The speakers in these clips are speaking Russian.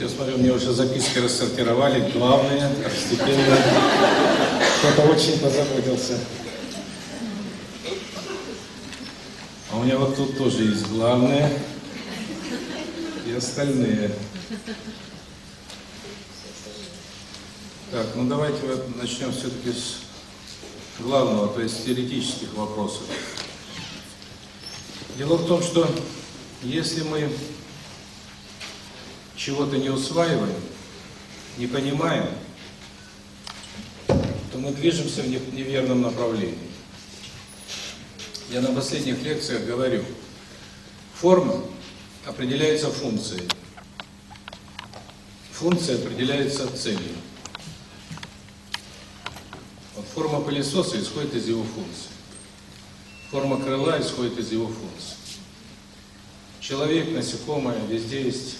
Я смотрю, мне уже записки рассортировали, главные, второстепенные. Кто-то очень позаботился. А у меня вот тут тоже есть главные и остальные. Так, ну давайте вот начнем все-таки с главного, то есть теоретических вопросов. Дело в том, что если мы чего-то не усваиваем, не понимаем, то мы движемся в неверном направлении. Я на последних лекциях говорю, форма определяется функцией, функция определяется целью. Вот форма пылесоса исходит из его функции. Форма крыла исходит из его функции. Человек, насекомое, везде есть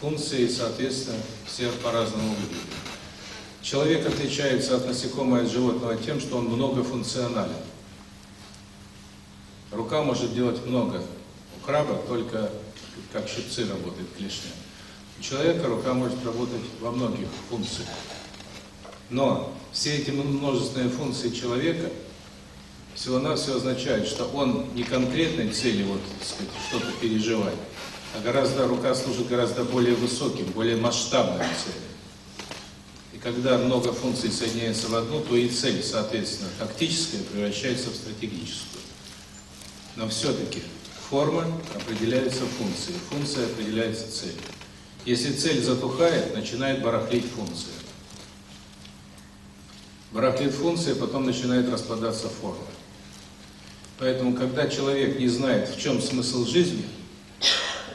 функции, соответственно, все по-разному выглядят. Человек отличается от насекомого от животного тем, что он многофункционален. Рука может делать много. У краба только как щипцы работает клешня. У человека рука может работать во многих функциях. Но все эти множественные функции человека всего-навсего означают, что он не конкретной цели вот, сказать, что-то переживает, а гораздо рука служит гораздо более высоким, более масштабным целям. И когда много функций соединяется в одну, то и цель, соответственно, тактическая превращается в стратегическую. Но все-таки форма определяется функцией, функция определяется целью. Если цель затухает, начинает барахлить функция. Барахлит функция, потом начинает распадаться форма. Поэтому, когда человек не знает, в чем смысл жизни,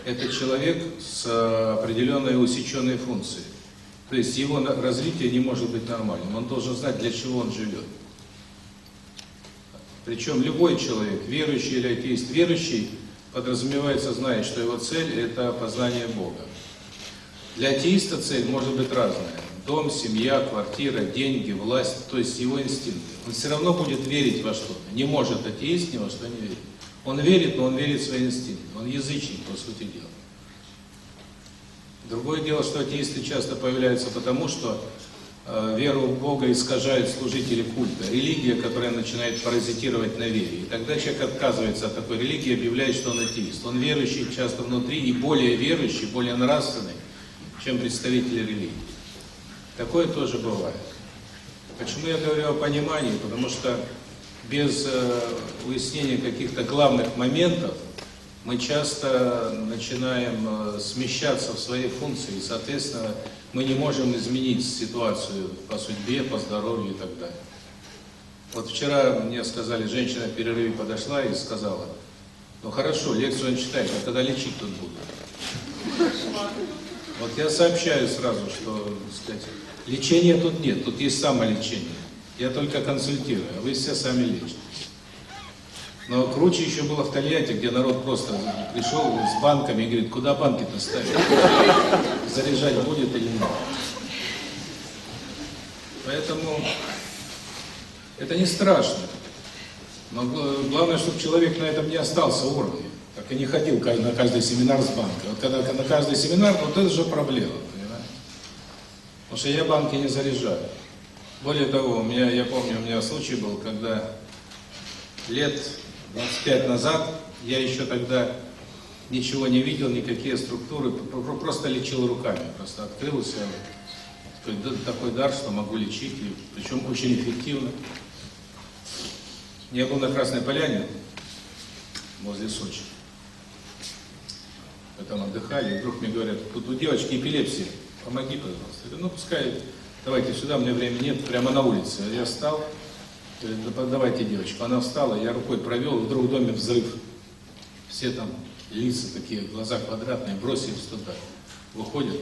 это человек с определенной усеченной функцией. То есть его развитие не может быть нормальным. Он должен знать, для чего он живет. Причем любой человек, верующий или атеист, верующий, подразумевается, знает, что его цель – это познание Бога. Для атеиста цель может быть разная. Дом, семья, квартира, деньги, власть, то есть его инстинкты. Он все равно будет верить во что-то. Не может атеист ни во что не верить. Он верит, но он верит в свои инстинкты. Он язычник, по сути дела. Другое дело, что атеисты часто появляются потому, что э, веру в Бога искажают служители культа. Религия, которая начинает паразитировать на вере. И тогда человек отказывается от такой религии и объявляет, что он атеист. Он верующий часто внутри и более верующий, более нравственный, чем представители религии. Такое тоже бывает. Почему я говорю о понимании? Потому что без э, уяснения каких-то главных моментов мы часто начинаем э, смещаться в своей функции, и, соответственно, мы не можем изменить ситуацию по судьбе, по здоровью и так далее. Вот вчера мне сказали, женщина в перерыве подошла и сказала, ну хорошо, лекцию он читает, а когда лечить тут будут? Вот я сообщаю сразу, что, сказать, лечения тут нет, тут есть самолечение. Я только консультирую, а вы все сами лечите. Но круче еще было в Тольятти, где народ просто пришел с банками и говорит, куда банки-то ставить? Заряжать будет или нет? Поэтому это не страшно. Но главное, чтобы человек на этом не остался уровне. Так и не ходил на каждый семинар с банка. Вот когда на каждый семинар, вот это же проблема, понимаете? Потому что я банки не заряжаю. Более того, у меня, я помню, у меня случай был, когда лет 25 назад, я еще тогда ничего не видел, никакие структуры, просто лечил руками, просто открылся такой дар, что могу лечить, и, причем очень эффективно. Я был на Красной Поляне, возле Сочи. Мы там отдыхали, и вдруг мне говорят, тут у девочки эпилепсия, помоги, пожалуйста. Я говорю, ну пускай, давайте сюда, мне времени нет, прямо на улице. Я встал, говорит, давайте девочку. Она встала, я рукой провел, вдруг в доме взрыв. Все там лица такие, глаза квадратные, бросились туда. Выходят,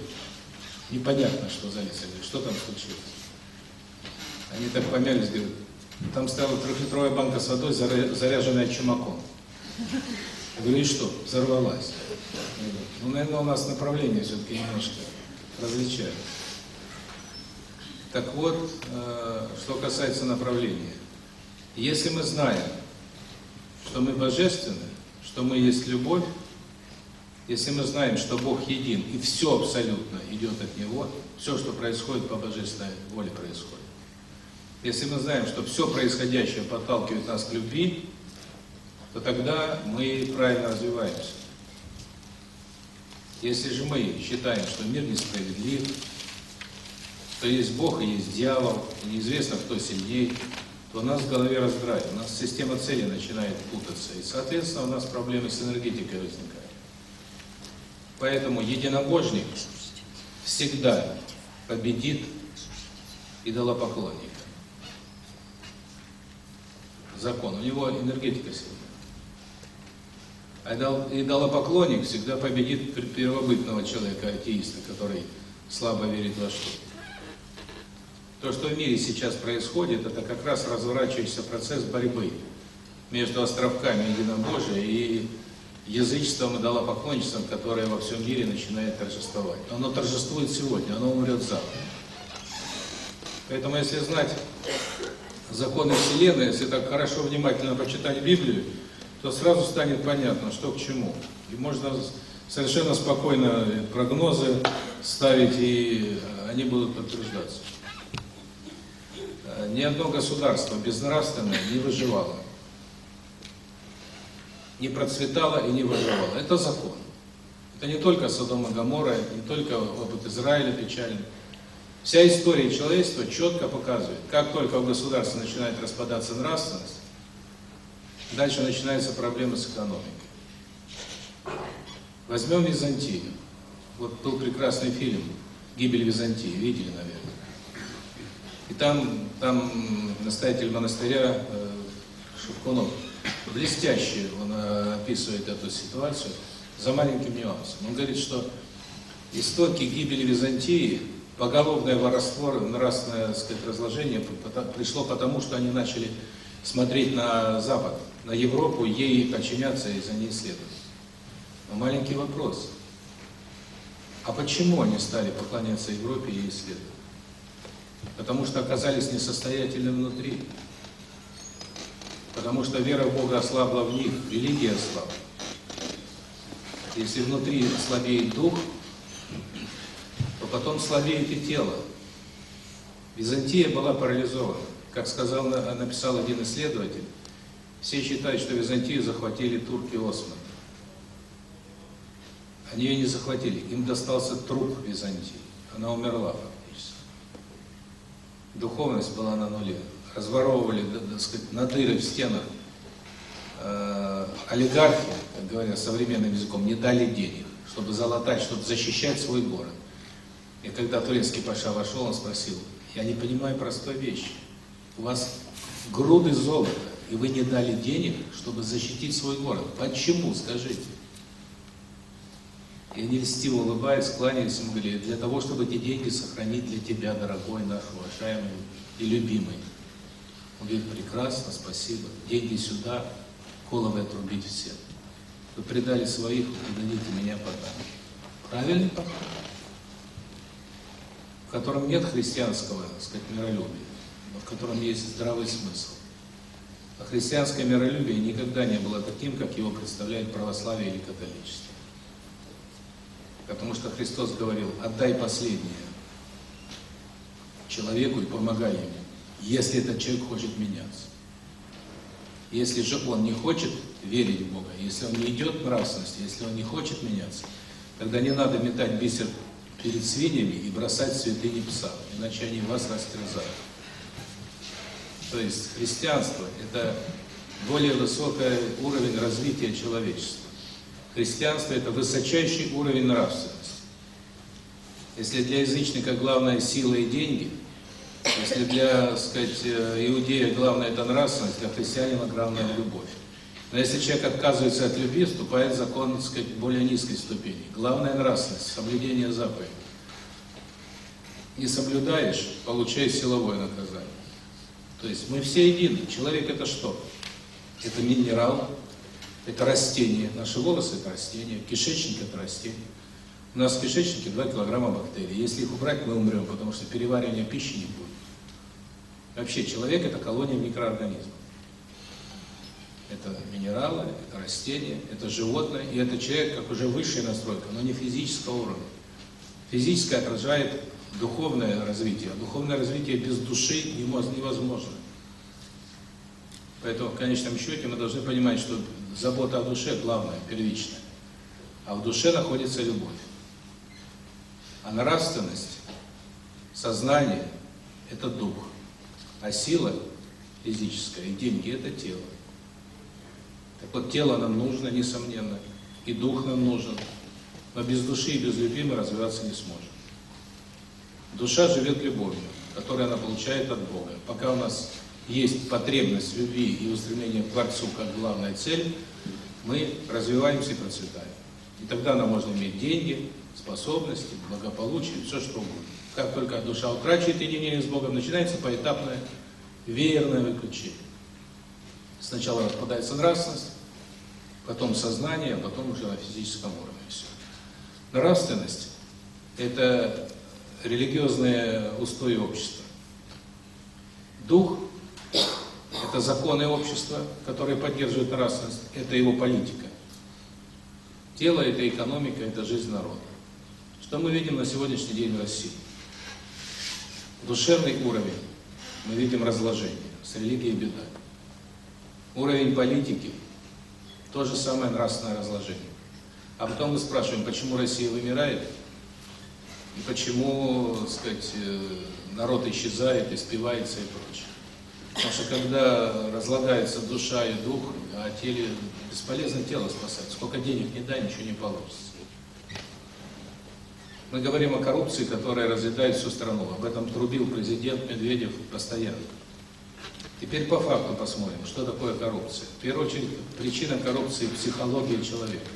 непонятно, что за лица. Говорю, что там случилось? Они так помялись, говорят, там стояла трехлитровая банка с водой, заряженная чумаком. Я говорю, и что? Взорвалась. Ну, наверное, у нас направление все-таки немножко различаются. Так вот, э, что касается направления. Если мы знаем, что мы божественны, что мы есть любовь, Если мы знаем, что Бог един, и все абсолютно идет от Него, все, что происходит по божественной воле, происходит. Если мы знаем, что все происходящее подталкивает нас к любви, то тогда мы правильно развиваемся. Если же мы считаем, что мир несправедлив, что есть Бог и есть дьявол, и неизвестно, кто сильнее, то у нас в голове раздрай, у нас система цели начинает путаться, и, соответственно, у нас проблемы с энергетикой возникают. Поэтому единобожник всегда победит идолопоклонника. Закон. У него энергетика сильная. А идолопоклонник всегда победит первобытного человека, атеиста, который слабо верит во что. То, что в мире сейчас происходит, это как раз разворачивающийся процесс борьбы между островками единобожия и язычеством и идолопоклонничеством, которое во всем мире начинает торжествовать. Оно торжествует сегодня, оно умрет завтра. Поэтому если знать законы Вселенной, если так хорошо, внимательно почитать Библию, то сразу станет понятно, что к чему. И можно совершенно спокойно прогнозы ставить, и они будут подтверждаться. Ни одно государство безнравственное не выживало. Не процветало и не выживало. Это закон. Это не только Содом и Гоморра, не только опыт Израиля печальный. Вся история человечества четко показывает, как только в государстве начинает распадаться нравственность, дальше начинаются проблемы с экономикой. Возьмем Византию. Вот был прекрасный фильм «Гибель Византии», видели, наверное. И там, там настоятель монастыря э, Шевкунов блестяще он э, описывает эту ситуацию за маленьким нюансом. Он говорит, что истоки гибели Византии поголовное воровство, нравственное сказать, разложение пришло потому, что они начали смотреть на Запад, на Европу, ей подчиняться и за ней следовать. Но маленький вопрос. А почему они стали поклоняться Европе и ей следовать? Потому что оказались несостоятельны внутри. Потому что вера в Бога ослабла в них, религия ослабла. Если внутри слабеет дух, потом слабеет и тело. Византия была парализована. Как сказал, написал один исследователь, все считают, что Византию захватили турки Осман. Они ее не захватили, им достался труп Византии. Она умерла. Духовность была на нуле. Разворовывали, так сказать, на дыры в стенах. Э, олигархи, как говорят современным языком, не дали денег, чтобы залатать, чтобы защищать свой город. И когда турецкий паша вошел, он спросил, я не понимаю простой вещи. У вас груды золота, и вы не дали денег, чтобы защитить свой город. Почему, скажите? И они льстиво улыбаясь, кланялись ему, говорили, для того, чтобы эти деньги сохранить для тебя, дорогой наш уважаемый и любимый. Он говорит, прекрасно, спасибо. Деньги сюда, головы отрубить всем. Вы предали своих, вы предадите меня потом. Правильный подход в котором нет христианского, так сказать, миролюбия, но в котором есть здравый смысл. А христианское миролюбие никогда не было таким, как его представляет православие или католичество. Потому что Христос говорил, отдай последнее человеку и помогай ему, если этот человек хочет меняться. Если же он не хочет верить в Бога, если он не идет в нравственность, если он не хочет меняться, тогда не надо метать бисер перед свиньями и бросать святыни пса, иначе они вас растерзают. То есть христианство – это более высокий уровень развития человечества. Христианство – это высочайший уровень нравственности. Если для язычника главная сила и деньги, если для, сказать, иудея главное – это нравственность, для христианина главное – любовь. Но если человек отказывается от любви, вступает в закон, так сказать, более низкой ступени. Главная нравственность, соблюдение заповедей. Не соблюдаешь, получаешь силовое наказание. То есть мы все едины. Человек это что? Это минерал, это растение. Наши волосы это растение, кишечник это растение. У нас в кишечнике 2 килограмма бактерий. Если их убрать, мы умрем, потому что переваривания пищи не будет. Вообще человек это колония микроорганизмов. Это минералы, это растения, это животное, и это человек, как уже высшая настройка, но не физического уровня. Физическое отражает духовное развитие. Духовное развитие без души невозможно. Поэтому в конечном счете мы должны понимать, что забота о душе главное, первичное. А в душе находится любовь. А нравственность, сознание – это дух. А сила физическая и деньги – это тело. Так вот, тело нам нужно, несомненно, и дух нам нужен. Но без души и без любви мы развиваться не сможем. Душа живет любовью, которую она получает от Бога. Пока у нас есть потребность любви и устремление к Творцу как главная цель, мы развиваемся и процветаем. И тогда нам можно иметь деньги, способности, благополучие, все что угодно. Как только душа утрачивает единение с Богом, начинается поэтапное веерное выключение. Сначала распадается нравственность, потом сознание, а потом уже на физическом уровне все. Нравственность – это религиозные устои общества. Дух – это законы общества, которые поддерживают нравственность, это его политика. Тело – это экономика, это жизнь народа. Что мы видим на сегодняшний день в России? Душевный уровень. Мы видим разложение. С религией беда. Уровень политики – то же самое нравственное разложение. А потом мы спрашиваем, почему Россия вымирает, и почему, так сказать, э, народ исчезает, испивается и прочее. Потому что когда разлагается душа и дух, а теле бесполезно тело спасать. Сколько денег не дай, ничего не получится. Мы говорим о коррупции, которая разъедает всю страну. Об этом трубил президент Медведев постоянно. Теперь по факту посмотрим, что такое коррупция. В первую очередь, причина коррупции – психология человека.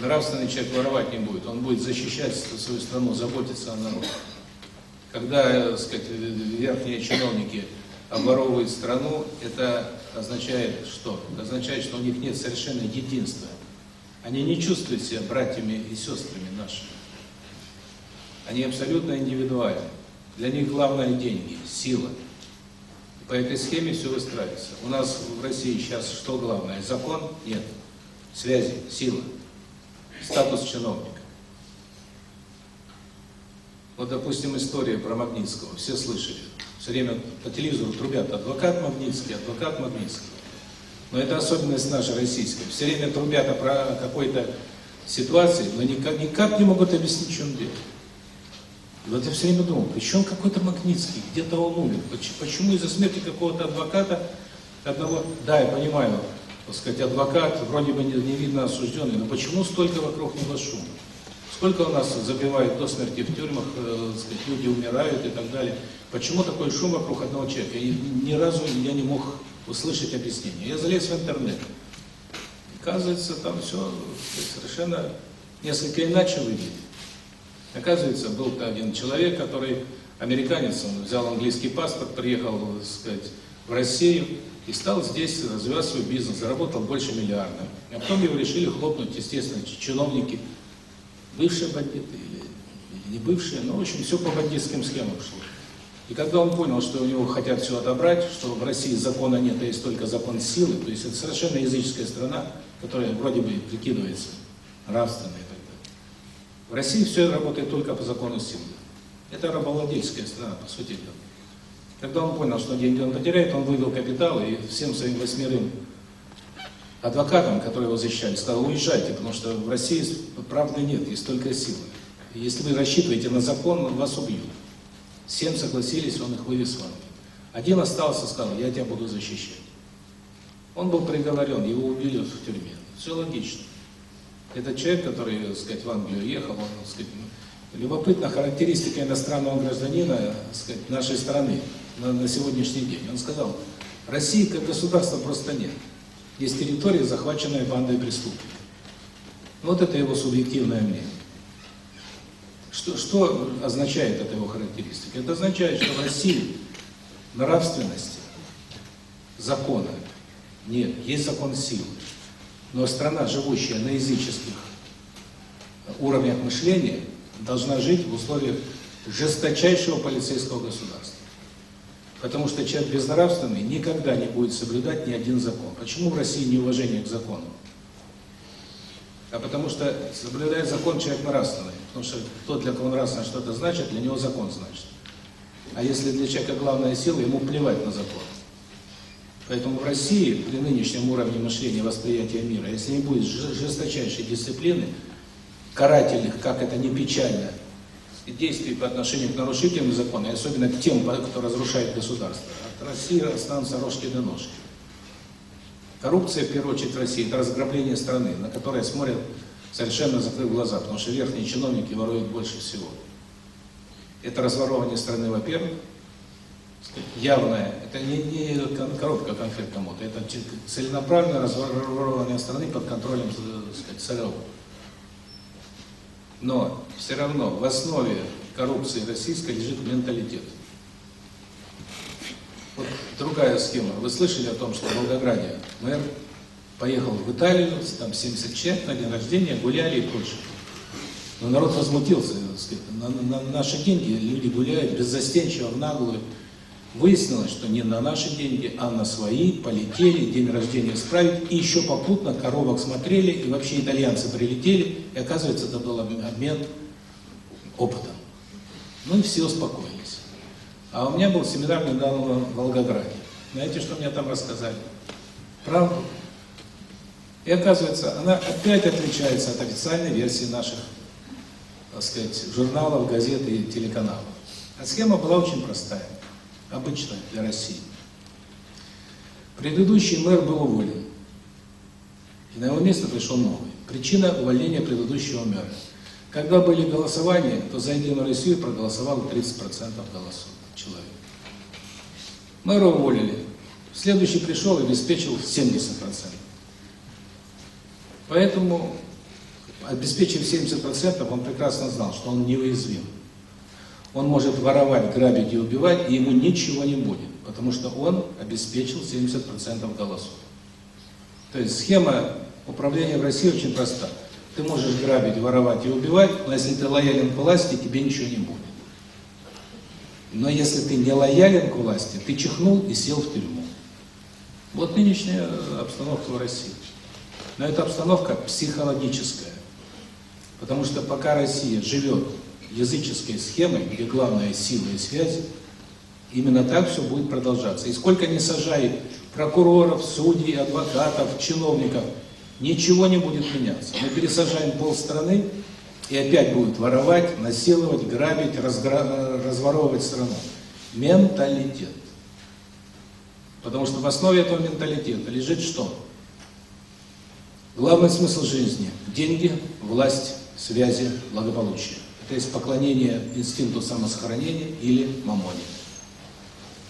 Нравственный человек воровать не будет, он будет защищать свою страну, заботиться о народе. Когда, так сказать, верхние чиновники обворовывают страну, это означает что? Это означает, что у них нет совершенно единства. Они не чувствуют себя братьями и сестрами нашими. Они абсолютно индивидуальны. Для них главное деньги, сила. По этой схеме все выстраивается. У нас в России сейчас что главное? Закон? Нет. Связи, сила, статус чиновника. Вот, допустим, история про Магнитского. Все слышали. Все время по телевизору трубят адвокат Магнитский, адвокат Магнитский. Но это особенность наша российская. Все время трубят про какой-то ситуации, но никак, никак не могут объяснить, в чем дело. И вот я все время думал, причем какой-то Магнитский, где-то он умер. Почему из-за смерти какого-то адвоката, одного, да, я понимаю, так сказать, адвокат, вроде бы не, не видно осужденный, но почему столько вокруг него шума? Сколько у нас забивают до смерти в тюрьмах, э, сказать, люди умирают и так далее. Почему такой шум вокруг одного человека? И ни разу я не мог услышать объяснение. Я залез в интернет. Оказывается, там все совершенно несколько иначе выглядит. Оказывается, был один человек, который американец, он взял английский паспорт, приехал, так сказать, в Россию и стал здесь развивать свой бизнес, заработал больше миллиарда. А потом его решили хлопнуть, естественно, чиновники, бывшие бандиты или, не бывшие, но, в общем, все по бандитским схемам шло. И когда он понял, что у него хотят все отобрать, что в России закона нет, а есть только закон силы, то есть это совершенно языческая страна, которая вроде бы прикидывается нравственной и так далее. В России все работает только по закону силы. Это рабовладельческая страна, по сути дела. Когда он понял, что деньги он потеряет, он вывел капитал и всем своим восьмерым адвокатам, которые его защищали, сказал, уезжайте, потому что в России правды нет, есть только сила. Если вы рассчитываете на закон, вас убьют. Семь согласились, он их вывез в Англию. Один остался, сказал, я тебя буду защищать. Он был приговорен, его убили в тюрьме. Все логично. Этот человек, который, так сказать, в Англию ехал, он, так сказать, любопытна характеристика иностранного гражданина, так сказать, нашей страны на, на сегодняшний день. Он сказал, России как государства просто нет. Есть территория, захваченная бандой преступников. Вот это его субъективное мнение. Что, что означает эта его характеристика? Это означает, что в России нравственности, закона нет, есть закон силы. Но страна, живущая на языческих уровнях мышления, должна жить в условиях жесточайшего полицейского государства. Потому что человек безнравственный никогда не будет соблюдать ни один закон. Почему в России неуважение к закону? А потому что соблюдает закон человек нравственный. Потому что тот, для кого нравственно что-то значит, для него закон значит. А если для человека главная сила, ему плевать на закон. Поэтому в России при нынешнем уровне мышления, восприятия мира, если не будет жесточайшей дисциплины, карательных, как это не печально, действий по отношению к нарушителям закона, и особенно к тем, кто разрушает государство, от России останутся рожки до ножки. Коррупция, в первую очередь, в России – это разграбление страны, на которое смотрят совершенно закрыв глаза, потому что верхние чиновники воруют больше всего. Это разворовывание страны, во-первых, явное, это не, не коробка конфет кому-то, это целенаправленное разворовывание страны под контролем, так сказать, ЦРУ. Но все равно в основе коррупции российской лежит менталитет. Вот другая схема. Вы слышали о том, что в Волгограде мэр поехал в Италию, там 70 человек на день рождения, гуляли и прочее. Но народ возмутился, сказать, на, на, на наши деньги люди гуляют беззастенчиво, в наглую. Выяснилось, что не на наши деньги, а на свои, полетели, день рождения справить, и еще попутно коровок смотрели, и вообще итальянцы прилетели, и оказывается, это был обмен опытом. Ну и все успокоились. А у меня был семинар недавно в Волгограде. Знаете, что мне там рассказали? Правду. И оказывается, она опять отличается от официальной версии наших, так сказать, журналов, газет и телеканалов. А схема была очень простая, обычная для России. Предыдущий мэр был уволен, и на его место пришел новый. Причина увольнения предыдущего мэра. Когда были голосования, то за Единую Россию проголосовало 30% голосов человек. Мэра уволили. Следующий пришел и обеспечил 70%. Поэтому, обеспечив 70%, он прекрасно знал, что он неуязвим. Он может воровать, грабить и убивать, и ему ничего не будет, потому что он обеспечил 70% голосов. То есть схема управления в России очень проста. Ты можешь грабить, воровать и убивать, но если ты лоялен к власти, тебе ничего не будет. Но если ты не лоялен к власти, ты чихнул и сел в тюрьму. Вот нынешняя обстановка в России. Но эта обстановка психологическая. Потому что пока Россия живет языческой схемой, где главная сила и связь, именно так все будет продолжаться. И сколько не сажай прокуроров, судей, адвокатов, чиновников, ничего не будет меняться. Мы пересажаем полстраны, и опять будут воровать, насиловать, грабить, разгра... разворовывать страну. Менталитет. Потому что в основе этого менталитета лежит что? Главный смысл жизни – деньги, власть, связи, благополучие. Это есть поклонение инстинкту самосохранения или мамоне.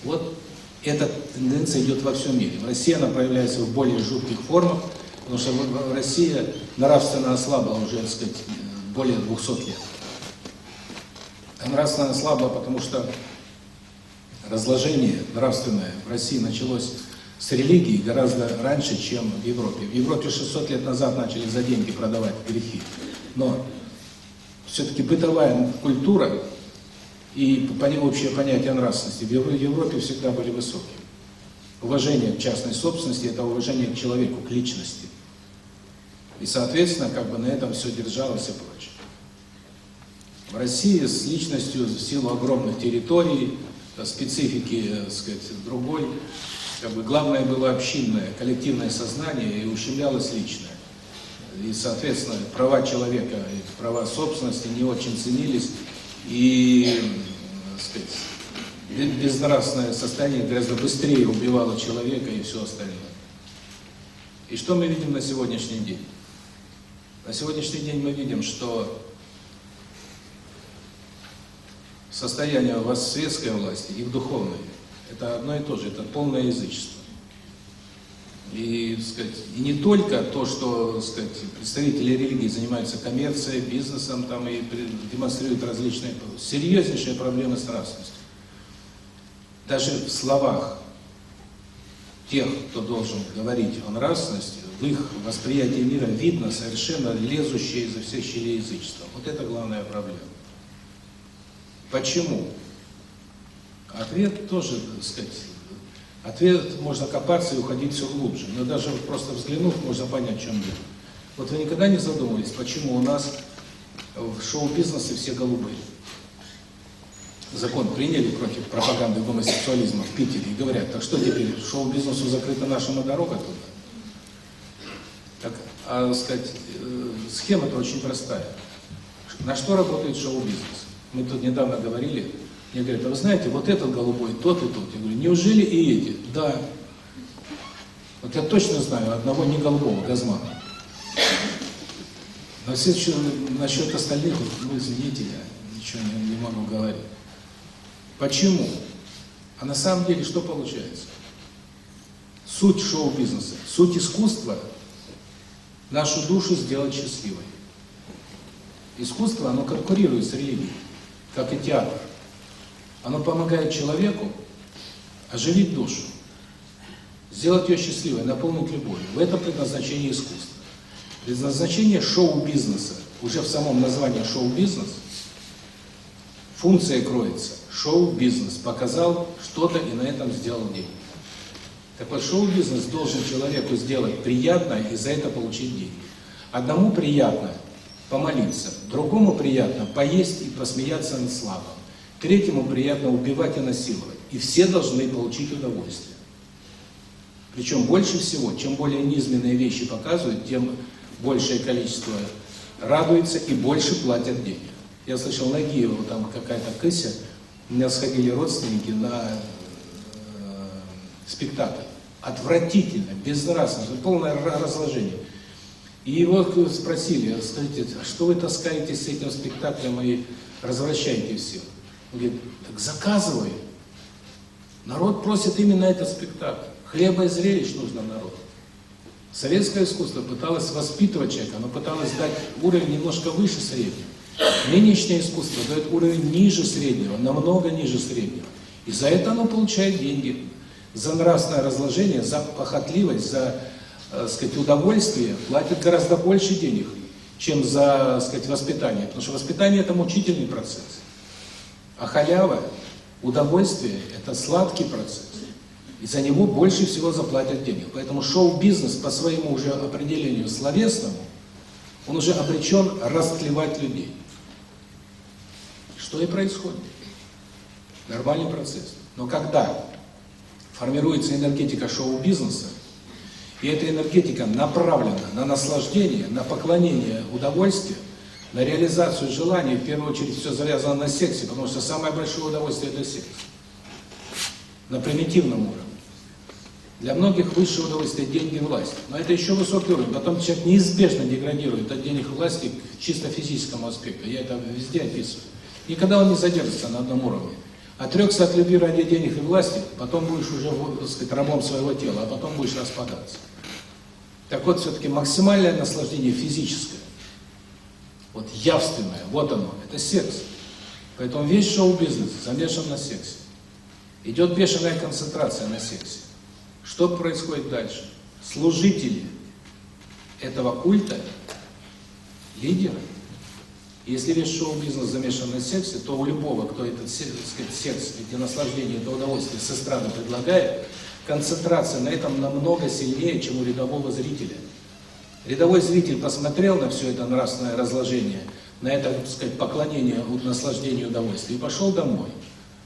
Вот эта тенденция идет во всем мире. В России она проявляется в более жутких формах, потому что Россия нравственно ослабла уже, так сказать, более 200 лет. Нравственно слабо, потому что разложение нравственное в России началось с религии гораздо раньше, чем в Европе. В Европе 600 лет назад начали за деньги продавать грехи. Но все-таки бытовая культура и общее понятие нравственности в Европе всегда были высокие. Уважение к частной собственности – это уважение к человеку, к личности. И, соответственно, как бы на этом все держалось и прочее. В России с личностью в силу огромных территорий, специфики, так сказать, другой, как бы главное было общинное, коллективное сознание и ущемлялось личное. И, соответственно, права человека права собственности не очень ценились, и, так сказать, безнравственное состояние гораздо быстрее убивало человека и все остальное. И что мы видим на сегодняшний день? На сегодняшний день мы видим, что состояние у вас светской власти и в духовной – это одно и то же, это полное язычество. И, сказать, и не только то, что сказать, представители религии занимаются коммерцией, бизнесом там, и демонстрируют различные серьезнейшие проблемы с нравственностью. Даже в словах тех, кто должен говорить о нравственности, в их восприятии мира видно совершенно лезущее изо всех щелей язычество. Вот это главная проблема. Почему? Ответ тоже, так сказать, ответ можно копаться и уходить все глубже. Но даже просто взглянув, можно понять, в чем дело. Вот вы никогда не задумывались, почему у нас в шоу-бизнесе все голубые? Закон приняли против пропаганды гомосексуализма в Питере и говорят, так что теперь, шоу-бизнесу закрыта наша дорога туда? Так, а, сказать, э, схема-то очень простая. На что работает шоу-бизнес? Мы тут недавно говорили, мне говорят, а вы знаете, вот этот голубой, тот и тот. Я говорю, неужели и эти? Да. Вот я точно знаю одного не голубого, Газмана. Но все, насчет остальных, ну, извините, я ничего не, не могу говорить. Почему? А на самом деле что получается? Суть шоу-бизнеса, суть искусства – нашу душу сделать счастливой. Искусство, оно конкурирует с религией, как и театр. Оно помогает человеку оживить душу, сделать ее счастливой, наполнить любовью. В этом предназначение искусства. Предназначение шоу-бизнеса, уже в самом названии шоу-бизнес, функция кроется. Шоу-бизнес показал что-то и на этом сделал деньги. Так вот, шоу-бизнес должен человеку сделать приятное и за это получить деньги. Одному приятно помолиться, другому приятно поесть и посмеяться над слабым, третьему приятно убивать и насиловать. И все должны получить удовольствие. Причем больше всего, чем более низменные вещи показывают, тем большее количество радуется и больше платят денег. Я слышал, на Гиеву там какая-то кыся, у меня сходили родственники на э, спектакль. Отвратительно, безнравственно, полное разложение. И его спросили, скажите, а что вы таскаетесь с этим спектаклем и развращаете все? Говорит, так заказывай. Народ просит именно этот спектакль. Хлеба и зрелищ нужно народу. Советское искусство пыталось воспитывать человека, оно пыталось дать уровень немножко выше среднего. Нынешнее искусство дает уровень ниже среднего, намного ниже среднего. И за это оно получает деньги. За нравственное разложение, за похотливость, за э, сказать, удовольствие платят гораздо больше денег, чем за сказать, воспитание. Потому что воспитание – это мучительный процесс. А халява, удовольствие – это сладкий процесс. И за него больше всего заплатят денег. Поэтому шоу-бизнес по своему уже определению словесному, он уже обречен растлевать людей. Что и происходит. Нормальный процесс. Но когда формируется энергетика шоу-бизнеса, и эта энергетика направлена на наслаждение, на поклонение удовольствию, на реализацию желаний, в первую очередь все завязано на сексе, потому что самое большое удовольствие – это секс. На примитивном уровне. Для многих высшее удовольствие – деньги и власть. Но это еще высокий уровень. Потом человек неизбежно деградирует от денег и власти к чисто физическому аспекту. Я это везде описываю. Никогда он не задержится на одном уровне. Отрекся от любви ради денег и власти, потом будешь уже, так сказать, рабом своего тела, а потом будешь распадаться. Так вот, все-таки максимальное наслаждение физическое, вот явственное, вот оно, это секс. Поэтому весь шоу-бизнес замешан на сексе. Идет бешеная концентрация на сексе. Что происходит дальше? Служители этого культа, лидеры, если весь шоу-бизнес замешан на сексе, то у любого, кто этот секс, секс эти наслаждения, это удовольствие с эстрады предлагает, концентрация на этом намного сильнее, чем у рядового зрителя. Рядовой зритель посмотрел на все это нравственное разложение, на это, так сказать, поклонение наслаждению удовольствия и пошел домой.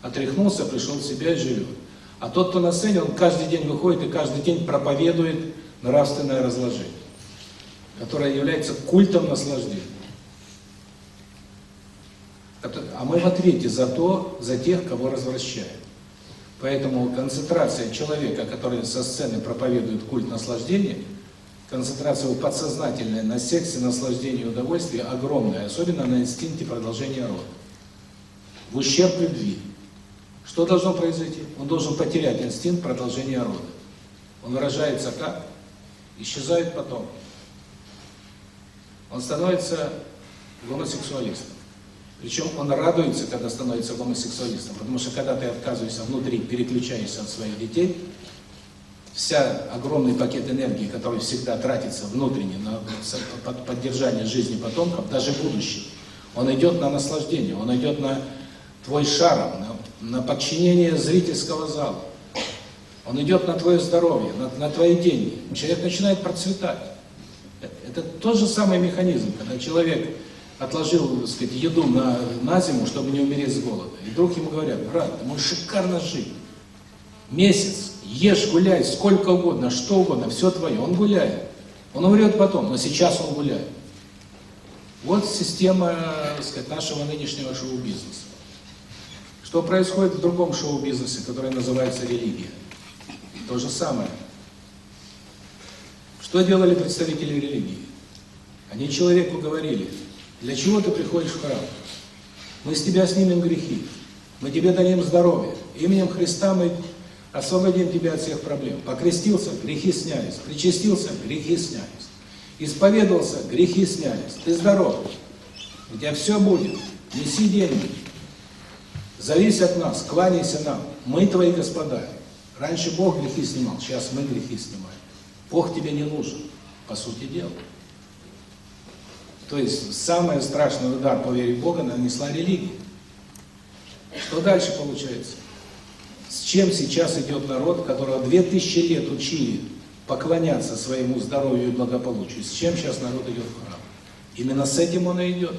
Отряхнулся, пришел в себя и живет. А тот, кто на сцене, он каждый день выходит и каждый день проповедует нравственное разложение, которое является культом наслаждения. А мы в ответе за то, за тех, кого развращаем. Поэтому концентрация человека, который со сцены проповедует культ наслаждения, концентрация его подсознательная на сексе, наслаждении, удовольствии огромная, особенно на инстинкте продолжения рода. В ущерб любви. Что должно произойти? Он должен потерять инстинкт продолжения рода. Он выражается как? Исчезает потом. Он становится гомосексуалистом. Причем он радуется, когда становится гомосексуалистом, потому что когда ты отказываешься внутри, переключаешься от своих детей, вся огромный пакет энергии, который всегда тратится внутренне на поддержание жизни потомков, даже будущего, он идет на наслаждение, он идет на твой шаром, на на подчинение зрительского зала. Он идет на твое здоровье, на, на твои деньги. Человек начинает процветать. Это тот же самый механизм, когда человек отложил, так сказать, еду на, на зиму, чтобы не умереть с голода. И вдруг ему говорят, брат, ты можешь шикарно жить. Месяц, ешь, гуляй, сколько угодно, что угодно, все твое. Он гуляет. Он умрет потом, но сейчас он гуляет. Вот система, так сказать, нашего нынешнего шоу-бизнеса. Что происходит в другом шоу-бизнесе, который называется религия? То же самое. Что делали представители религии? Они человеку говорили, для чего ты приходишь в храм? Мы с тебя снимем грехи, мы тебе дадим здоровье, именем Христа мы освободим тебя от всех проблем. Покрестился, грехи снялись, причастился, грехи снялись. Исповедовался, грехи снялись. Ты здоров, у тебя все будет, неси деньги, завись от нас, кланяйся нам, мы твои господа. Раньше Бог грехи снимал, сейчас мы грехи снимаем. Бог тебе не нужен, по сути дела. То есть самый страшный удар по вере Бога нанесла религия. Что дальше получается? С чем сейчас идет народ, которого две тысячи лет учили поклоняться своему здоровью и благополучию? С чем сейчас народ идет в храм? Именно с этим он и идет.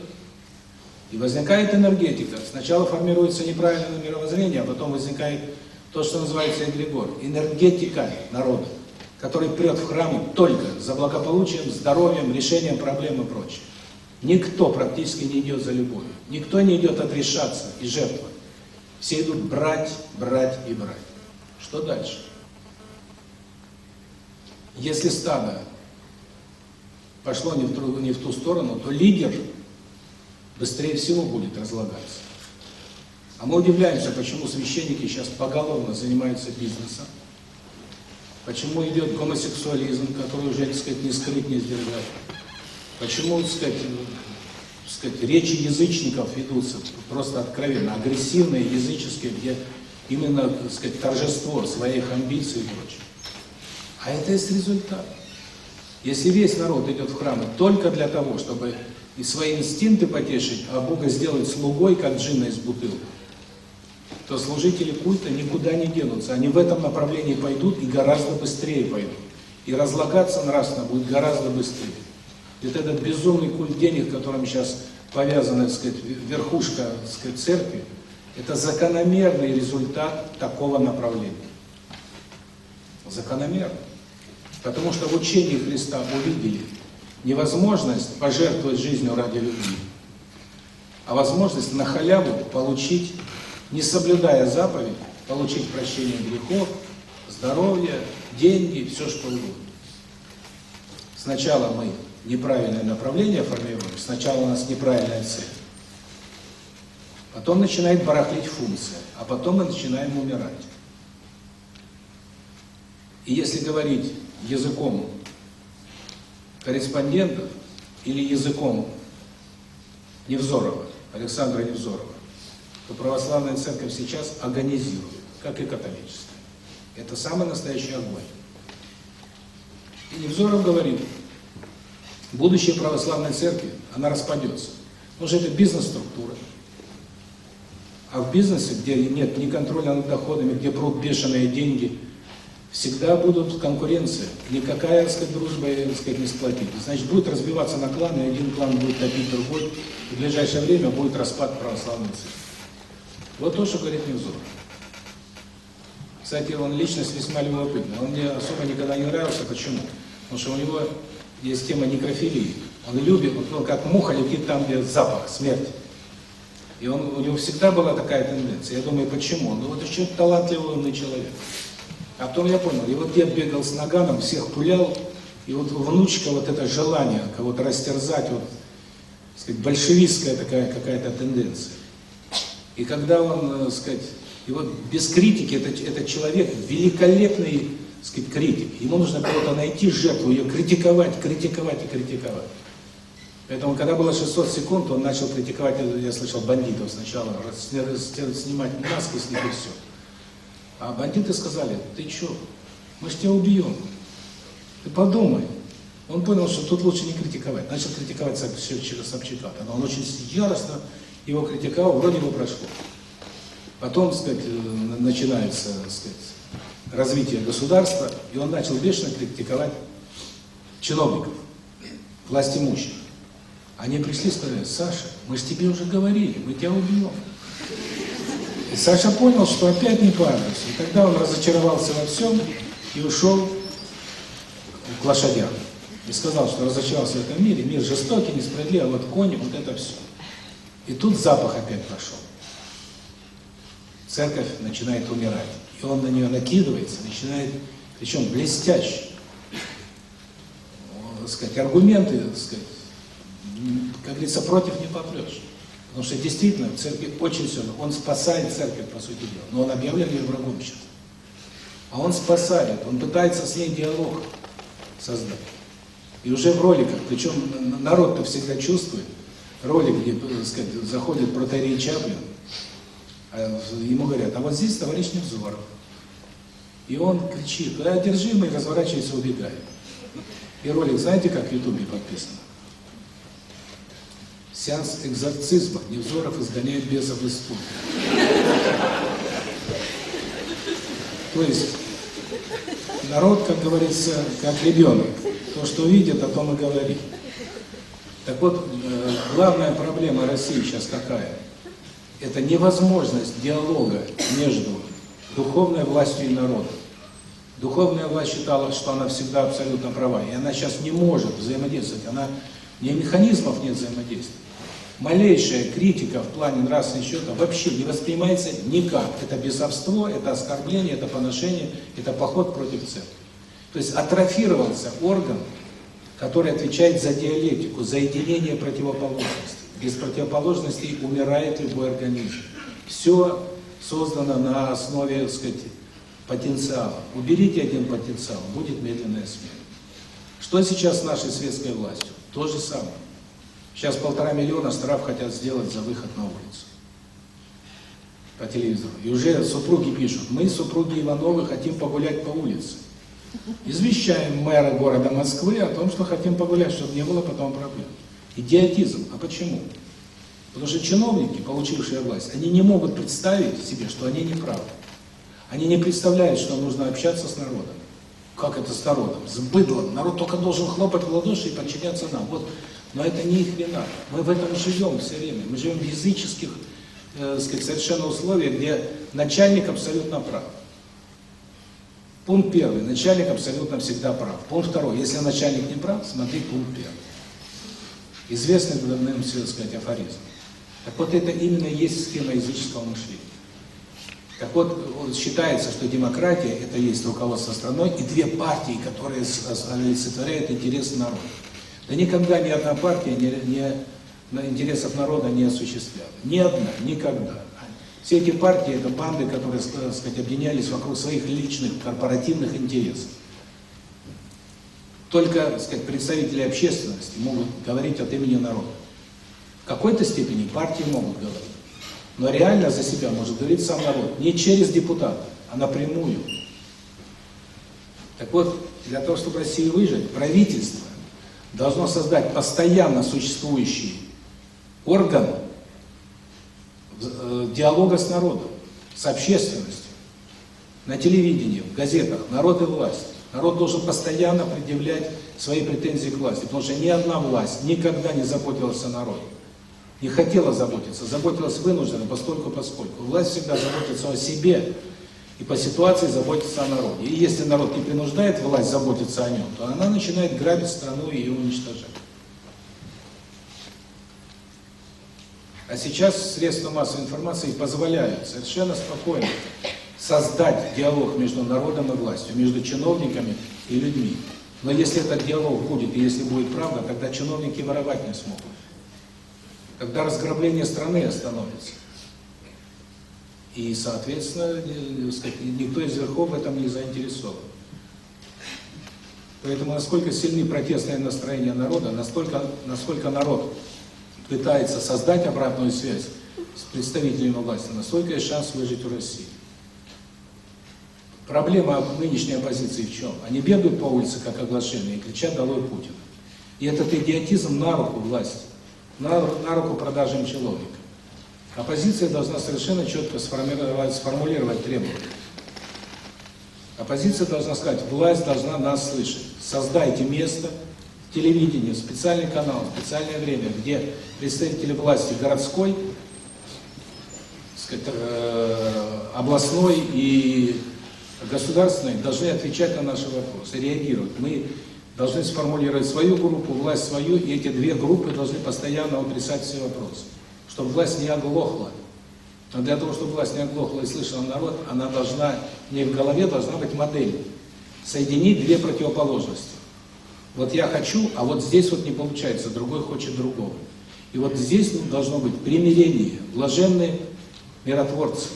И возникает энергетика. Сначала формируется неправильное мировоззрение, а потом возникает то, что называется эгрегор. Энергетика народа который прет в храмы только за благополучием, здоровьем, решением проблем и прочее. Никто практически не идет за любовью. Никто не идет отрешаться и жертвовать. Все идут брать, брать и брать. Что дальше? Если стадо пошло не в, ту, не в ту сторону, то лидер быстрее всего будет разлагаться. А мы удивляемся, почему священники сейчас поголовно занимаются бизнесом, Почему идет гомосексуализм, который уже, так сказать, не скрыть, не сдержать? Почему, так сказать, сказать, речи язычников ведутся просто откровенно, агрессивные, языческие, где именно, так сказать, торжество своих амбиций и прочее. А это есть результат. Если весь народ идет в храмы только для того, чтобы и свои инстинкты потешить, а Бога сделать слугой, как джинна из бутылки, то служители культа никуда не денутся. Они в этом направлении пойдут и гораздо быстрее пойдут. И разлагаться нравственно будет гораздо быстрее. Ведь этот безумный культ денег, которым сейчас повязана, так сказать, верхушка, так сказать, церкви, это закономерный результат такого направления. Закономерно. Потому что в учении Христа увидели невозможность пожертвовать жизнью ради любви, а возможность на халяву получить не соблюдая заповедь, получить прощение грехов, здоровье, деньги, все что угодно. Сначала мы неправильное направление формируем, сначала у нас неправильная цель. Потом начинает барахлить функция, а потом мы начинаем умирать. И если говорить языком корреспондентов или языком Невзорова, Александра Невзорова, то православная церковь сейчас агонизирует, как и католическая. Это самый настоящий огонь. И Невзоров говорит, будущее православной церкви, она распадется. Потому что это бизнес-структура. А в бизнесе, где нет ни контроля над доходами, где прут бешеные деньги, всегда будут конкуренции. Никакая, так дружба, так сказать, не сплотит. Значит, будет разбиваться на кланы, и один клан будет топить другой, и в ближайшее время будет распад православной церкви. Вот то, что говорит Невзор. Кстати, он личность весьма любопытная. Он мне особо никогда не нравился. Почему? Потому что у него есть тема некрофилии. Он любит, вот, ну, как муха летит там, где запах, смерть. И он, у него всегда была такая тенденция. Я думаю, почему? Ну вот очень талантливый, умный человек. А потом я понял, его дед бегал с наганом, всех пулял, и вот внучка, вот это желание кого-то растерзать, вот, сказать, большевистская такая какая-то тенденция. И когда он, так э, сказать, и вот без критики, это, этот человек великолепный, так сказать, критик. Ему нужно кого-то найти, жертву, ее критиковать, критиковать и критиковать. Поэтому, когда было 600 секунд, он начал критиковать, я слышал, бандитов сначала, снимать маски с них и все. А бандиты сказали, ты что, мы же тебя убьем. Ты подумай. Он понял, что тут лучше не критиковать. Начал критиковать Собчака, но он очень яростно его критиковал, вроде бы прошло. Потом, так сказать, начинается, так сказать, развитие государства, и он начал бешено критиковать чиновников, власть имущих. Они пришли и сказали, Саша, мы же тебе уже говорили, мы тебя убьем. И Саша понял, что опять не по адресу. И тогда он разочаровался во всем и ушел к лошадям. И сказал, что разочаровался в этом мире, мир жестокий, несправедливый, а вот кони, вот это все. И тут запах опять пошел. Церковь начинает умирать. И он на нее накидывается, начинает, причем блестяще, так сказать, аргументы, так сказать, как говорится, против не попрешь. Потому что действительно в церкви очень сильно. Он спасает церковь, по сути дела. Но он объявлен ее врагом сейчас. А он спасает, он пытается с ней диалог создать. И уже в роликах, причем народ-то всегда чувствует, ролик, где, так сказать, заходит протеерей Чаплин, а ему говорят, а вот здесь товарищ Невзоров. И он кричит, да, одержимый, разворачивается, убегает. И ролик, знаете, как в Ютубе подписан? Сеанс экзорцизма. Невзоров изгоняет бесов из студии. То есть, народ, как говорится, как ребенок. То, что видит, о том и говорит. Так вот, главная проблема России сейчас какая? Это невозможность диалога между духовной властью и народом. Духовная власть считала, что она всегда абсолютно права, и она сейчас не может взаимодействовать, она не механизмов нет взаимодействия. Малейшая критика в плане нравственных счета вообще не воспринимается никак. Это бесовство, это оскорбление, это поношение, это поход против церкви. То есть атрофировался орган, который отвечает за диалектику, за единение противоположностей. Без противоположностей умирает любой организм. Все создано на основе, так сказать, потенциала. Уберите один потенциал, будет медленная смерть. Что сейчас с нашей светской властью? То же самое. Сейчас полтора миллиона штраф хотят сделать за выход на улицу. По телевизору. И уже супруги пишут, мы, супруги Ивановы, хотим погулять по улице. Извещаем мэра города Москвы о том, что хотим погулять, чтобы не было потом проблем. Идиотизм. А почему? Потому что чиновники, получившие власть, они не могут представить себе, что они не правы. Они не представляют, что нужно общаться с народом. Как это с народом? С быдлом. Народ только должен хлопать в ладоши и подчиняться нам. Вот. Но это не их вина. Мы в этом живем все время. Мы живем в языческих, э, сказать, совершенно условиях, где начальник абсолютно прав. Пункт первый. Начальник абсолютно всегда прав. Пункт второй. Если начальник не прав, смотри пункт первый. Известный давным, так сказать, афоризм. Так вот это именно есть схема языческого мышления. Так вот, считается, что демократия – это есть руководство страной и две партии, которые олицетворяют интересы народа. Да никогда ни одна партия не, не, интересов народа не осуществляла. Ни одна, никогда. Все эти партии – это банды, которые, так сказать, объединялись вокруг своих личных корпоративных интересов. Только, так сказать, представители общественности могут говорить от имени народа. В какой-то степени партии могут говорить. Но реально за себя может говорить сам народ. Не через депутата, а напрямую. Так вот, для того, чтобы Россия выжить, правительство должно создать постоянно существующий орган э, диалога с народом, с общественностью, на телевидении, в газетах, народ и власть. Народ должен постоянно предъявлять свои претензии к власти, потому что ни одна власть никогда не заботилась о народе не хотела заботиться, заботилась вынужденно, постольку поскольку. Власть всегда заботится о себе и по ситуации заботится о народе. И если народ не принуждает власть заботиться о нем, то она начинает грабить страну и ее уничтожать. А сейчас средства массовой информации позволяют совершенно спокойно создать диалог между народом и властью, между чиновниками и людьми. Но если этот диалог будет, и если будет правда, тогда чиновники воровать не смогут когда разграбление страны остановится. И, соответственно, никто из верхов в этом не заинтересован. Поэтому насколько сильны протестные настроения народа, настолько, насколько народ пытается создать обратную связь с представителями власти, настолько есть шанс выжить в России. Проблема нынешней оппозиции в чем? Они бегают по улице, как оглашенные, и кричат «Долой Путина». И этот идиотизм на руку власти на, на руку продажам чиновника. Оппозиция должна совершенно четко сформулировать, сформулировать требования. Оппозиция должна сказать, власть должна нас слышать. Создайте место, телевидение, специальный канал, специальное время, где представители власти городской, сказать, э, областной и государственной должны отвечать на наши вопросы, реагировать. Мы должны сформулировать свою группу, власть свою, и эти две группы должны постоянно утрясать все вопросы, чтобы власть не оглохла. Но для того, чтобы власть не оглохла и слышала народ, она должна, не в голове должна быть модель, соединить две противоположности. Вот я хочу, а вот здесь вот не получается, другой хочет другого. И вот здесь должно быть примирение, блаженные миротворцы.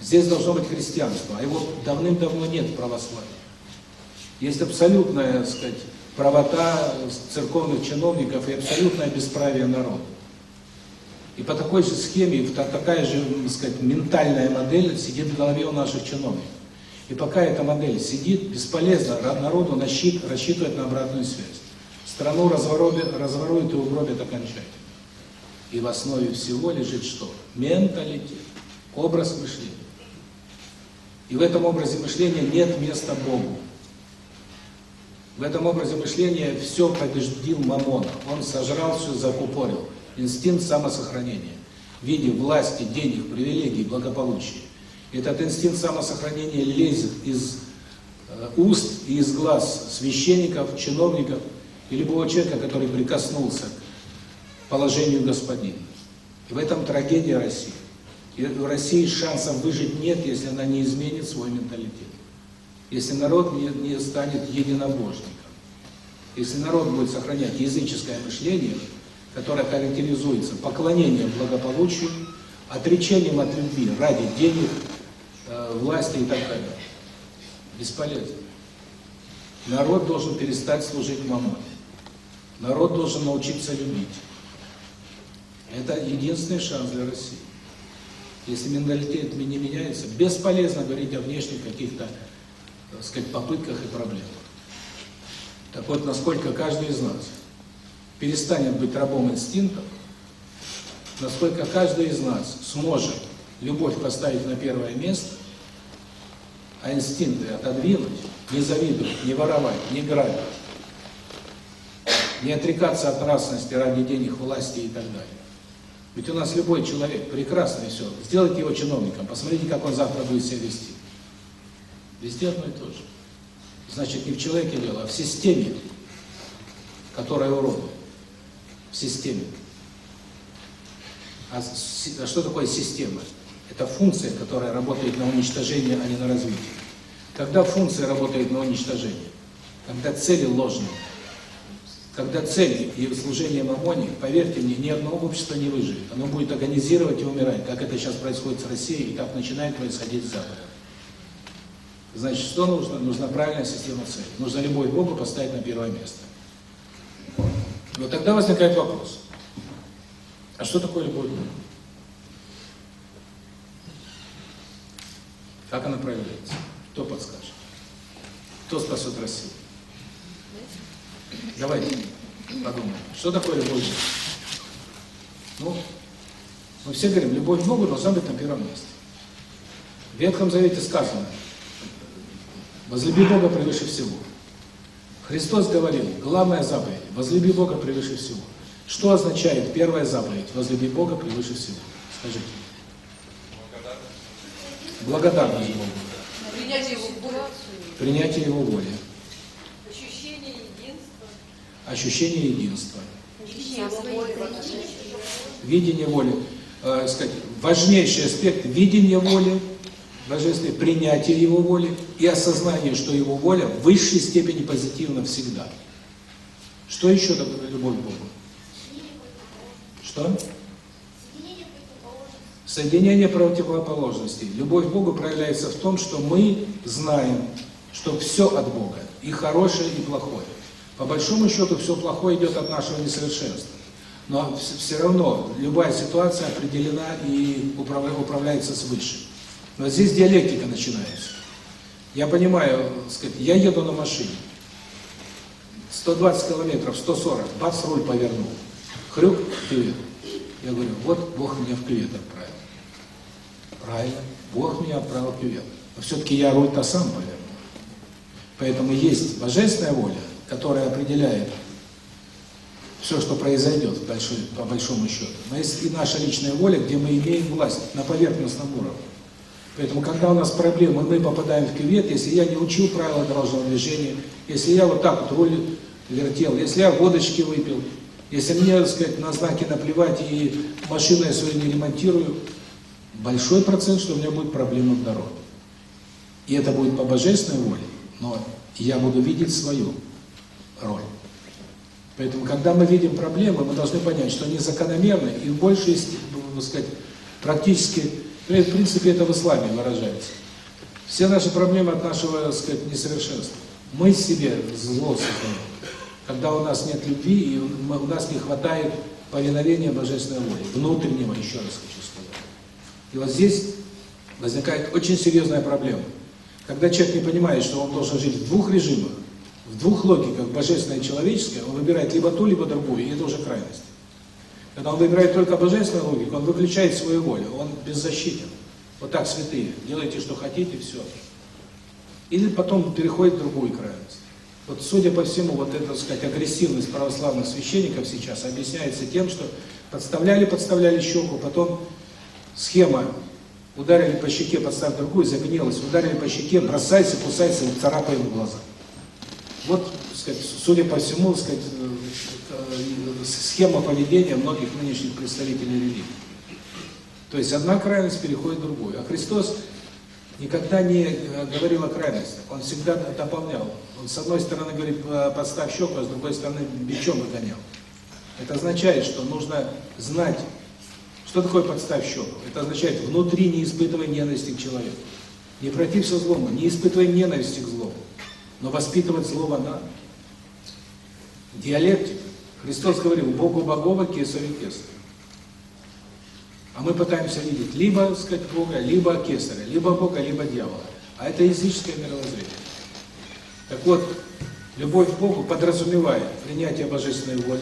Здесь должно быть христианство, а его давным-давно нет в православии. Есть абсолютная, так сказать, правота церковных чиновников и абсолютное бесправие народа. И по такой же схеме, такая же, так сказать, ментальная модель сидит в голове у наших чиновников. И пока эта модель сидит, бесполезно народу рассчитывать на обратную связь. Страну разворует, разворует и угробит окончательно. И в основе всего лежит что? Менталитет, образ мышления. И в этом образе мышления нет места Богу. В этом образе мышления все побеждил Мамона. Он сожрал все, закупорил. Инстинкт самосохранения в виде власти, денег, привилегий, благополучия. Этот инстинкт самосохранения лезет из э, уст и из глаз священников, чиновников и любого человека, который прикоснулся к положению господина. И в этом трагедия России. И у России шансов выжить нет, если она не изменит свой менталитет если народ не, не станет единобожником. Если народ будет сохранять языческое мышление, которое характеризуется поклонением благополучию, отречением от любви ради денег, э, власти и так далее, бесполезно. Народ должен перестать служить мамоне. Народ должен научиться любить. Это единственный шанс для России. Если менталитет не меняется, бесполезно говорить о внешних каких-то так сказать, попытках и проблемах. Так вот, насколько каждый из нас перестанет быть рабом инстинктов, насколько каждый из нас сможет любовь поставить на первое место, а инстинкты отодвинуть, не завидовать, не воровать, не грабить, не отрекаться от нравственности ради денег, власти и так далее. Ведь у нас любой человек прекрасный все. Сделайте его чиновником, посмотрите, как он завтра будет себя вести. Везде одно и то же. Значит, не в человеке дело, а в системе, которая уродует. В системе. А, а что такое система? Это функция, которая работает на уничтожение, а не на развитие. Когда функция работает на уничтожение? Когда цели ложные. Когда цель и служение мамоне, поверьте мне, ни одно общество не выживет. Оно будет агонизировать и умирать, как это сейчас происходит с Россией, и так начинает происходить с Западом. Значит, что нужно? Нужна правильная система целей. Нужно любовь к Богу поставить на первое место. Но тогда возникает вопрос. А что такое любовь Богу? Как она проявляется? Кто подскажет? Кто спасет Россию? Давайте подумаем. Что такое любовь Богу? Ну, мы все говорим, любовь к Богу должна быть на первом месте. В Ветхом Завете сказано, Возлюби Бога превыше всего. Христос говорил, главная заповедь – возлюби Бога превыше всего. Что означает первая заповедь – возлюби Бога превыше всего? Скажите. Благодарность Богу. Принятие Его воли. Принятие Его воли. Ощущение единства. Ощущение единства. Видение воли. Э, сказать, важнейший аспект – видение воли – божественное принятие его воли и осознание, что его воля в высшей степени позитивна всегда. Что еще такое любовь к Богу? Что? Соединение противоположностей. Любовь к Богу проявляется в том, что мы знаем, что все от Бога, и хорошее, и плохое. По большому счету, все плохое идет от нашего несовершенства. Но все равно любая ситуация определена и управляется свыше. Но здесь диалектика начинается. Я понимаю, сказать, я еду на машине, 120 километров, 140, бац, руль повернул. Хрюк, привет. Я говорю, вот Бог меня в кювет отправил. Правильно, Бог меня отправил в кювет. Но все-таки я руль-то сам повернул. Поэтому есть божественная воля, которая определяет все, что произойдет по большому счету. Но есть и наша личная воля, где мы имеем власть на поверхностном уровне. Поэтому, когда у нас проблемы, мы попадаем в кювет, если я не учил правила дорожного движения, если я вот так вот руль вертел, если я водочки выпил, если мне, так сказать, на знаки наплевать и машину я свою не ремонтирую, большой процент, что у меня будет проблема в дороге. И это будет по божественной воле, но я буду видеть свою роль. Поэтому, когда мы видим проблемы, мы должны понять, что они закономерны и в большей так сказать, практически, в принципе, это в исламе выражается. Все наши проблемы от нашего, так сказать, несовершенства. Мы себе зло создаем, когда у нас нет любви и у нас не хватает повиновения божественной воли, внутреннего, еще раз хочу сказать. И вот здесь возникает очень серьезная проблема. Когда человек не понимает, что он должен жить в двух режимах, в двух логиках, божественное и человеческое, он выбирает либо ту, либо другую, и это уже крайность. Когда он выбирает только божественную логику, он выключает свою волю, он беззащитен. Вот так святые, делайте, что хотите, все. Или потом переходит в другую крайность. Вот судя по всему, вот эта, так сказать, агрессивность православных священников сейчас объясняется тем, что подставляли, подставляли щеку, потом схема ударили по щеке, подставь другую, загнилась, ударили по щеке, бросайся, кусайся, царапаем в глаза. Вот, так сказать, судя по всему, так сказать, схема поведения многих нынешних представителей религии. То есть одна крайность переходит в другую. А Христос никогда не говорил о крайностях, он всегда дополнял. Он с одной стороны говорит, подставь щеку, а с другой стороны бичом выгонял. Это означает, что нужно знать, что такое подставь щеку. Это означает, внутри не испытывай ненависти к человеку. Не протився злому, не испытывай ненависти к злому. Но воспитывать злого надо. Диалектика. Христос говорил, Богу Богова, кесарю кесаря. А мы пытаемся видеть либо, сказать, Бога, либо кесаря, либо Бога, либо дьявола. А это языческое мировоззрение. Так вот, любовь к Богу подразумевает принятие божественной воли,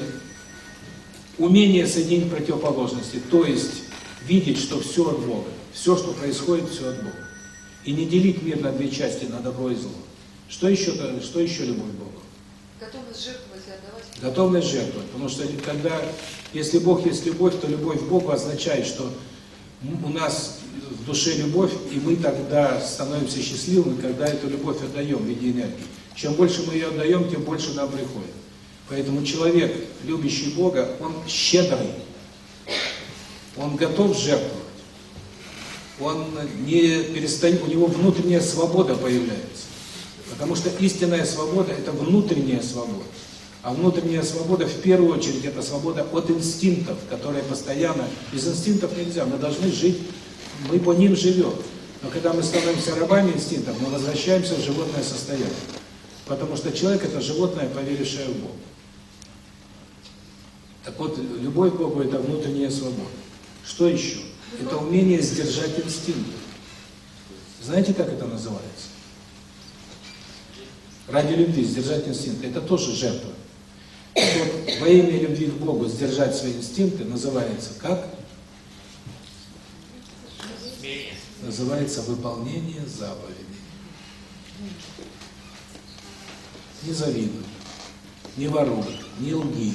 умение соединить противоположности, то есть видеть, что все от Бога, все, что происходит, все от Бога. И не делить мир на две части, на добро и зло. Что еще, что еще любовь к Богу? Готовность жертвовать отдавать. Готовность жертвовать. Потому что когда, если Бог есть любовь, то любовь к Богу означает, что у нас в душе любовь, и мы тогда становимся счастливыми, когда эту любовь отдаем в виде энергии. Чем больше мы ее отдаем, тем больше нам приходит. Поэтому человек, любящий Бога, он щедрый, он готов жертвовать, он не перестает, у него внутренняя свобода появляется. Потому что истинная свобода – это внутренняя свобода. А внутренняя свобода, в первую очередь, это свобода от инстинктов, которые постоянно... Без инстинктов нельзя, мы должны жить, мы по ним живем. Но когда мы становимся рабами инстинктов, мы возвращаемся в животное состояние. Потому что человек – это животное, поверившее в Бога. Так вот, любовь к Богу – это внутренняя свобода. Что еще? Это умение сдержать инстинкты. Знаете, как это называется? Ради любви сдержать инстинкты – это тоже жертва. Вот, во имя любви к Богу сдержать свои инстинкты называется как? Называется выполнение заповедей. Не завидуй, не воруй, не лги,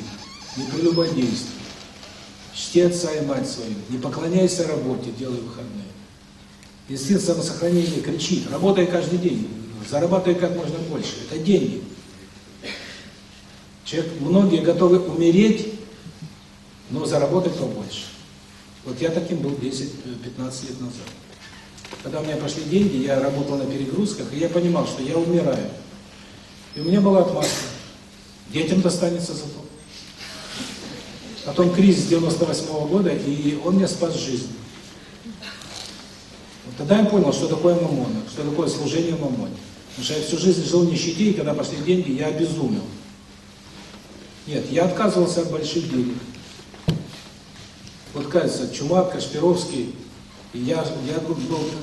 не прелюбодействуй. Чти отца и мать свою, не поклоняйся работе, делай выходные. Инстинкт самосохранения кричит, работай каждый день, зарабатывай как можно больше. Это деньги. Человек, многие готовы умереть, но заработать побольше. Вот я таким был 10-15 лет назад. Когда у меня пошли деньги, я работал на перегрузках, и я понимал, что я умираю. И у меня была отмазка. Детям достанется зато. Потом кризис 98 -го года, и он мне спас жизнь. Вот тогда я понял, что такое мамона, что такое служение мамоне. Потому что я всю жизнь жил в нищете, и когда пошли деньги, я обезумел. Нет, я отказывался от больших денег. Вот кажется, Чумак, Кашпировский, я, я был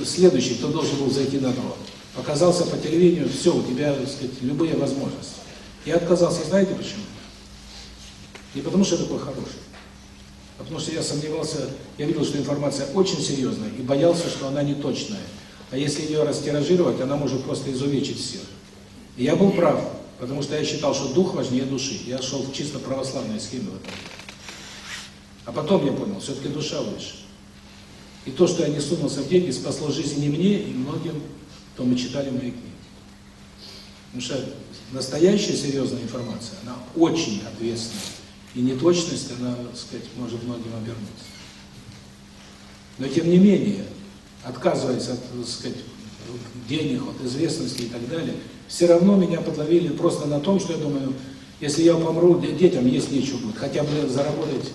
следующий, кто должен был зайти на трон. Показался по телевидению, все, у тебя, так сказать, любые возможности. Я отказался, знаете почему? Не потому что я такой хороший, Потому что я сомневался, я видел, что информация очень серьезная, и боялся, что она не точная. А если ее растиражировать, она может просто изувечить всех. И я был прав, потому что я считал, что дух важнее души. Я шел в чисто православной схеме в этом. А потом я понял, все-таки душа выше. И то, что я не сунулся в деньги, спасло жизнь и мне, и многим, кто мы читали мои книги. Потому что настоящая серьезная информация, она очень ответственная. И неточность, она, так сказать, может многим обернуться. Но тем не менее, отказываясь от, так сказать, денег, от известности и так далее, все равно меня подловили просто на том, что я думаю, если я помру, детям есть нечего будет, хотя бы заработать,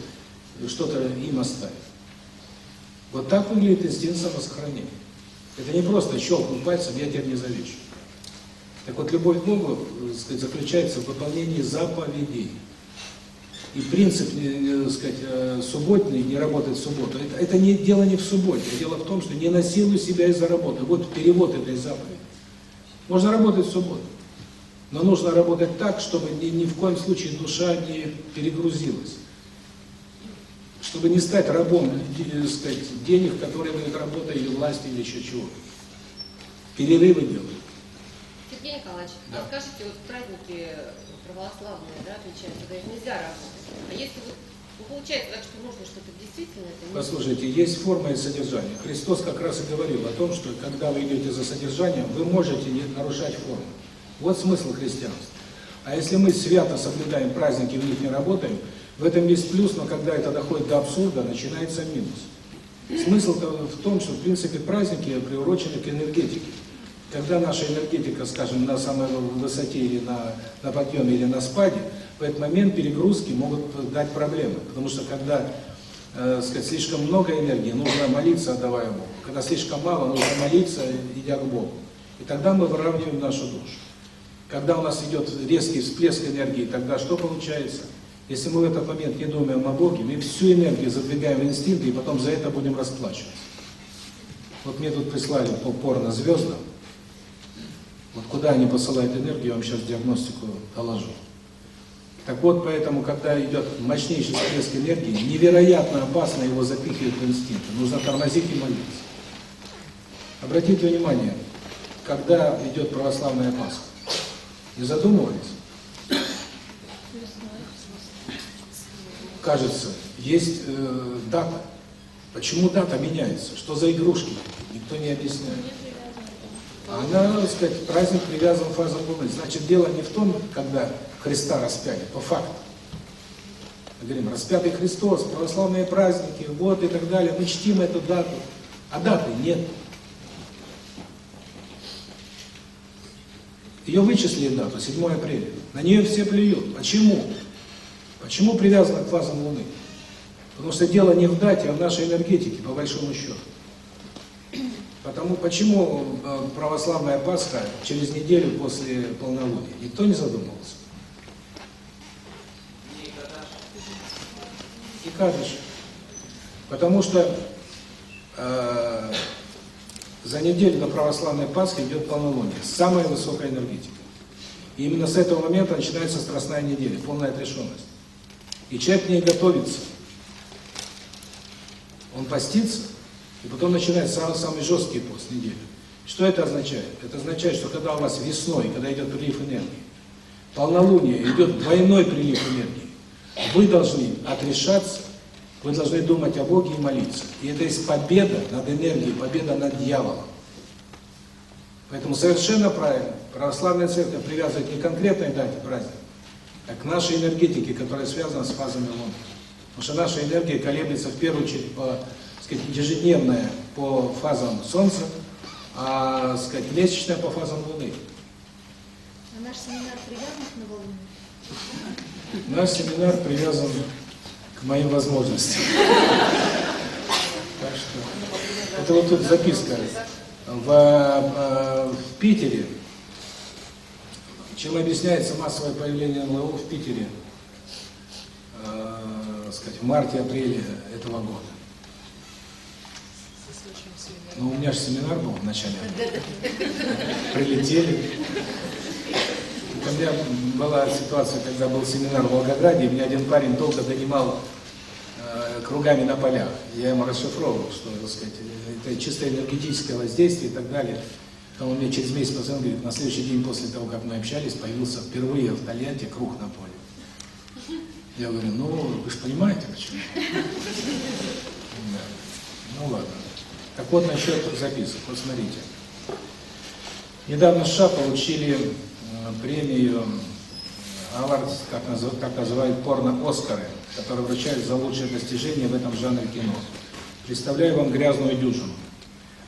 что-то им оставить. Вот так выглядит инстинкт самосохранения. Это не просто щелкнуть пальцем, я тебя не завещу. Так вот, любовь к Богу сказать, заключается в выполнении заповедей. И принцип, так сказать, э, субботний, не работать в субботу, это, это не дело не в субботе, а дело в том, что не насилуй себя из-за работы. Вот перевод этой заповеди. Можно работать в субботу, но нужно работать так, чтобы ни, ни в коем случае душа не перегрузилась чтобы не стать рабом, э, сказать, денег, которые дают работа или власти, или еще чего. Перерывы делают. Сергей Николаевич, да. а скажите, вот праздники православные, да, отличаются, говорят, нельзя работать. А если вот ну, получается так, что нужно что-то действительно... Это Послушайте, есть форма и содержание. Христос как раз и говорил о том, что когда вы идете за содержанием, вы можете не нарушать форму. Вот смысл христианства. А если мы свято соблюдаем праздники, в них не работаем, в этом есть плюс, но когда это доходит до абсурда, начинается минус. Смысл в том, что в принципе праздники приурочены к энергетике. Когда наша энергетика, скажем, на самой высоте или на, на подъеме или на спаде, в этот момент перегрузки могут дать проблемы. Потому что когда э, сказать, слишком много энергии, нужно молиться, отдавая Богу. Когда слишком мало, нужно молиться, идя к Богу. И тогда мы выравниваем нашу душу. Когда у нас идет резкий всплеск энергии, тогда что получается? Если мы в этот момент не думаем о Боге, мы всю энергию задвигаем в инстинкты, и потом за это будем расплачиваться. Вот мне тут прислали по порно-звездам. Вот куда они посылают энергию, я вам сейчас диагностику доложу. Так вот, поэтому, когда идет мощнейший всплеск энергии, невероятно опасно его запихивать в инстинкты. Нужно тормозить и молиться. Обратите внимание, когда идет православная Пасха, не задумывались? кажется, есть э, дата. Почему дата меняется? Что за игрушки? Никто не объясняет. Она, так сказать, праздник привязан к фазам Луны. Значит, дело не в том, когда Христа распяли, по факту. Мы говорим, распятый Христос, православные праздники, вот и так далее. Мы чтим эту дату. А даты нет. Ее вычислили дату, 7 апреля. На нее все плюют. Почему? Почему привязано к фазам Луны? Потому что дело не в дате, а в нашей энергетике, по большому счету. Потому почему э, православная Пасха через неделю после полнолуния? Никто не задумывался. Кадыш. Потому что э, за неделю до православной Пасхи идет полнолуние, самая высокая энергетика. И именно с этого момента начинается страстная неделя, полная отрешенность. И человек к ней готовится. Он постится, и потом начинает самый, самый жесткий пост недели. Что это означает? Это означает, что когда у вас весной, когда идет прилив энергии, полнолуние, идет двойной прилив энергии, вы должны отрешаться, вы должны думать о Боге и молиться. И это есть победа над энергией, победа над дьяволом. Поэтому совершенно правильно, православная церковь привязывает не конкретной дате праздника, а к нашей энергетике, которая связана с фазами Луны. Потому что наша энергия колеблется в первую очередь по, сказать, ежедневная по фазам Солнца, а, сказать, месячная по фазам Луны. А наш семинар привязан к новолунию? Наш семинар привязан к моим возможностям. Так что, это вот тут записка. В, э, в Питере чем объясняется массовое появление НЛО в Питере, э, сказать, в марте-апреле этого года? Ну, у меня же семинар был в начале. Прилетели. У меня была ситуация, когда был семинар в Волгограде, и мне один парень долго донимал, э, кругами на полях. Я ему расшифровывал, что, так сказать, это чисто энергетическое воздействие и так далее. То он мне через месяц позвонил, говорит, на следующий день после того, как мы общались, появился впервые в Тольятти круг на поле. Я говорю, ну, вы же понимаете, почему. Ну ладно. Так вот, насчет записок. Вот смотрите. Недавно США получили премию Авард, как, назов, как называют порно-Оскары, которые вручают за лучшие достижения в этом жанре кино. Представляю вам грязную дюжину.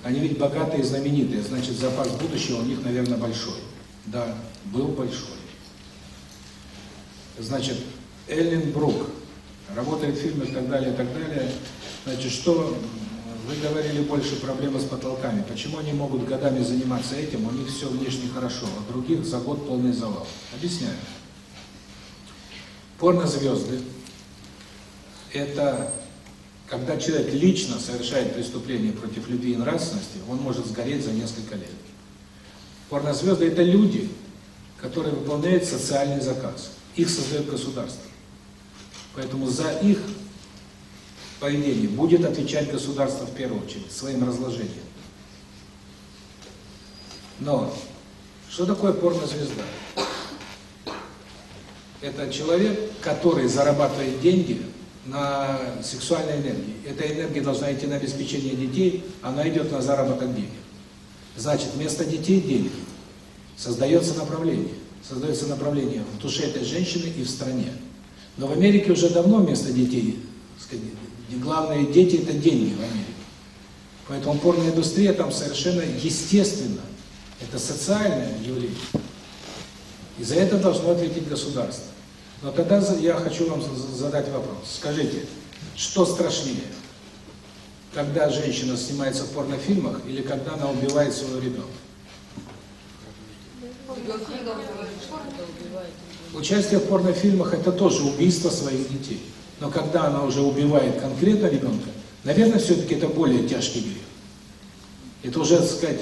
Они ведь богатые и знаменитые, значит, запас будущего у них, наверное, большой. Да, был большой. Значит, Эллен Брук работает в фильмах и так далее, и так далее. Значит, что вы говорили больше проблемы с потолками. Почему они могут годами заниматься этим, у них все внешне хорошо, а других за год полный завал? Объясняю. Порнозвезды – это когда человек лично совершает преступление против любви и нравственности, он может сгореть за несколько лет. Порнозвезды – это люди, которые выполняют социальный заказ. Их создает государство. Поэтому за их поведение будет отвечать государство в первую очередь, своим разложением. Но что такое порнозвезда? Это человек, который зарабатывает деньги на сексуальной энергии. Эта энергия должна идти на обеспечение детей, она идет на заработок денег. Значит, вместо детей деньги создается направление. Создается направление в душе этой женщины и в стране. Но в Америке уже давно вместо детей, сказать, главные дети – это деньги в Америке. Поэтому порная индустрия там совершенно естественно. Это социальное явление. И за это должно ответить государство. Но тогда я хочу вам задать вопрос. Скажите, что страшнее? Когда женщина снимается в порнофильмах или когда она убивает своего ребенка? Участие в порнофильмах – это тоже убийство своих детей. Но когда она уже убивает конкретно ребенка, наверное, все-таки это более тяжкий грех. Это уже, так сказать,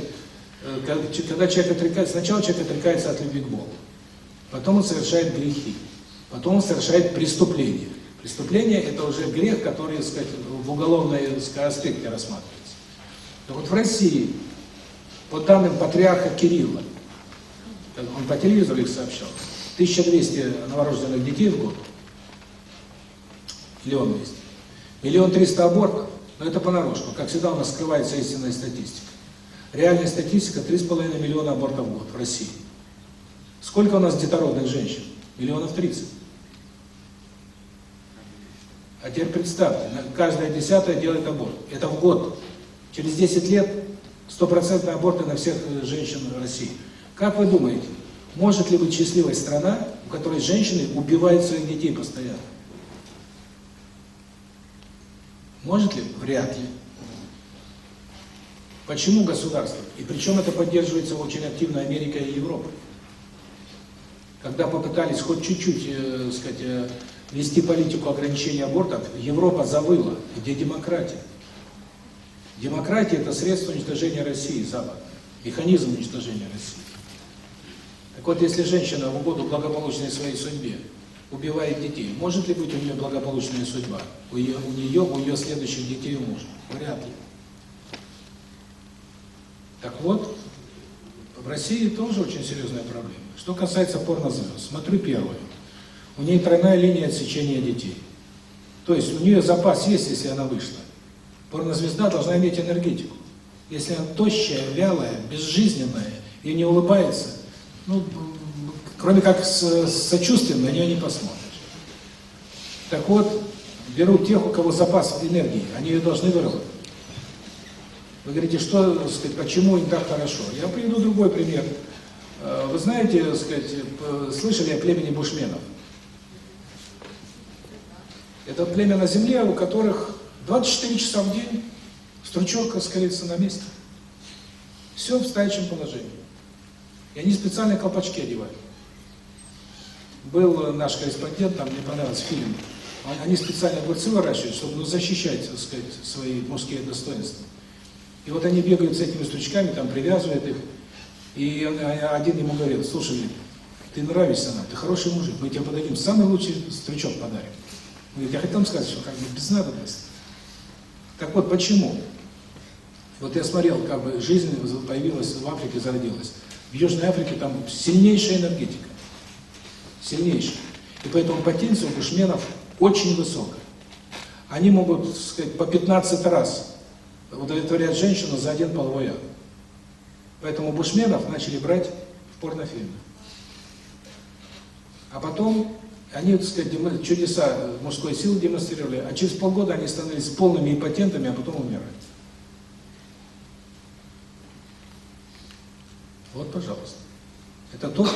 когда человек отрекается, сначала человек отрекается от любви к Богу, потом он совершает грехи, потом он совершает преступление. Преступление – это уже грех, который, так сказать, в уголовной сказать, аспекте рассматривается. Так вот в России, по данным патриарха Кирилла, он по телевизору их сообщал, 1200 новорожденных детей в год, миллион двести, миллион триста абортов, но это понарошку, как всегда у нас скрывается истинная статистика. Реальная статистика 3,5 миллиона абортов в год в России. Сколько у нас детородных женщин? Миллионов 30. А теперь представьте, каждая десятая делает аборт. Это в год. Через 10 лет стопроцентные аборты на всех женщин в России. Как вы думаете, может ли быть счастливой страна, в которой женщины убивают своих детей постоянно? Может ли? Вряд ли. Почему государство? И причем это поддерживается очень активно Америкой и Европой. Когда попытались хоть чуть-чуть, э, сказать, э, вести политику ограничения абортов, Европа завыла. Где демократия? Демократия – это средство уничтожения России, Запад. Механизм уничтожения России. Так вот, если женщина в угоду благополучной своей судьбе убивает детей, может ли быть у нее благополучная судьба? У, ее, у нее, у ее следующих детей у мужа? Вряд ли. Так вот, в России тоже очень серьезная проблема. Что касается порнозвезд, смотрю первую. У нее тройная линия отсечения детей. То есть у нее запас есть, если она вышла. Порнозвезда должна иметь энергетику. Если она тощая, вялая, безжизненная и не улыбается, ну, кроме как с, сочувствием на нее не посмотришь. Так вот, берут тех, у кого запас энергии, они ее должны выработать. Вы говорите, что, сказать, почему им так хорошо? Я приведу другой пример. Э, вы знаете, сказать, слышали о племени бушменов? Это племя на земле, у которых 24 часа в день стручок, как на месте. Все в стоячем положении. И они специальные колпачки одевают. Был наш корреспондент, там мне понравился фильм. Они специально огурцы выращивают, чтобы ну, защищать, так сказать, свои мужские достоинства. И вот они бегают с этими стручками, там привязывают их. И один ему говорил, слушай, ты нравишься нам, ты хороший мужик, мы тебе подадим самый лучший стручок подарим. Я хотел вам сказать, что как бы без надобности. Так вот, почему? Вот я смотрел, как бы жизнь появилась в Африке, зародилась. В Южной Африке там сильнейшая энергетика. Сильнейшая. И поэтому потенция у бушменов очень высокая. Они могут, так сказать, по 15 раз удовлетворять женщину за один половой акт. Поэтому бушменов начали брать в порнофильмы. А потом они, так сказать, чудеса мужской силы демонстрировали, а через полгода они становились полными импотентами, а потом умирают. Вот, пожалуйста. Это то,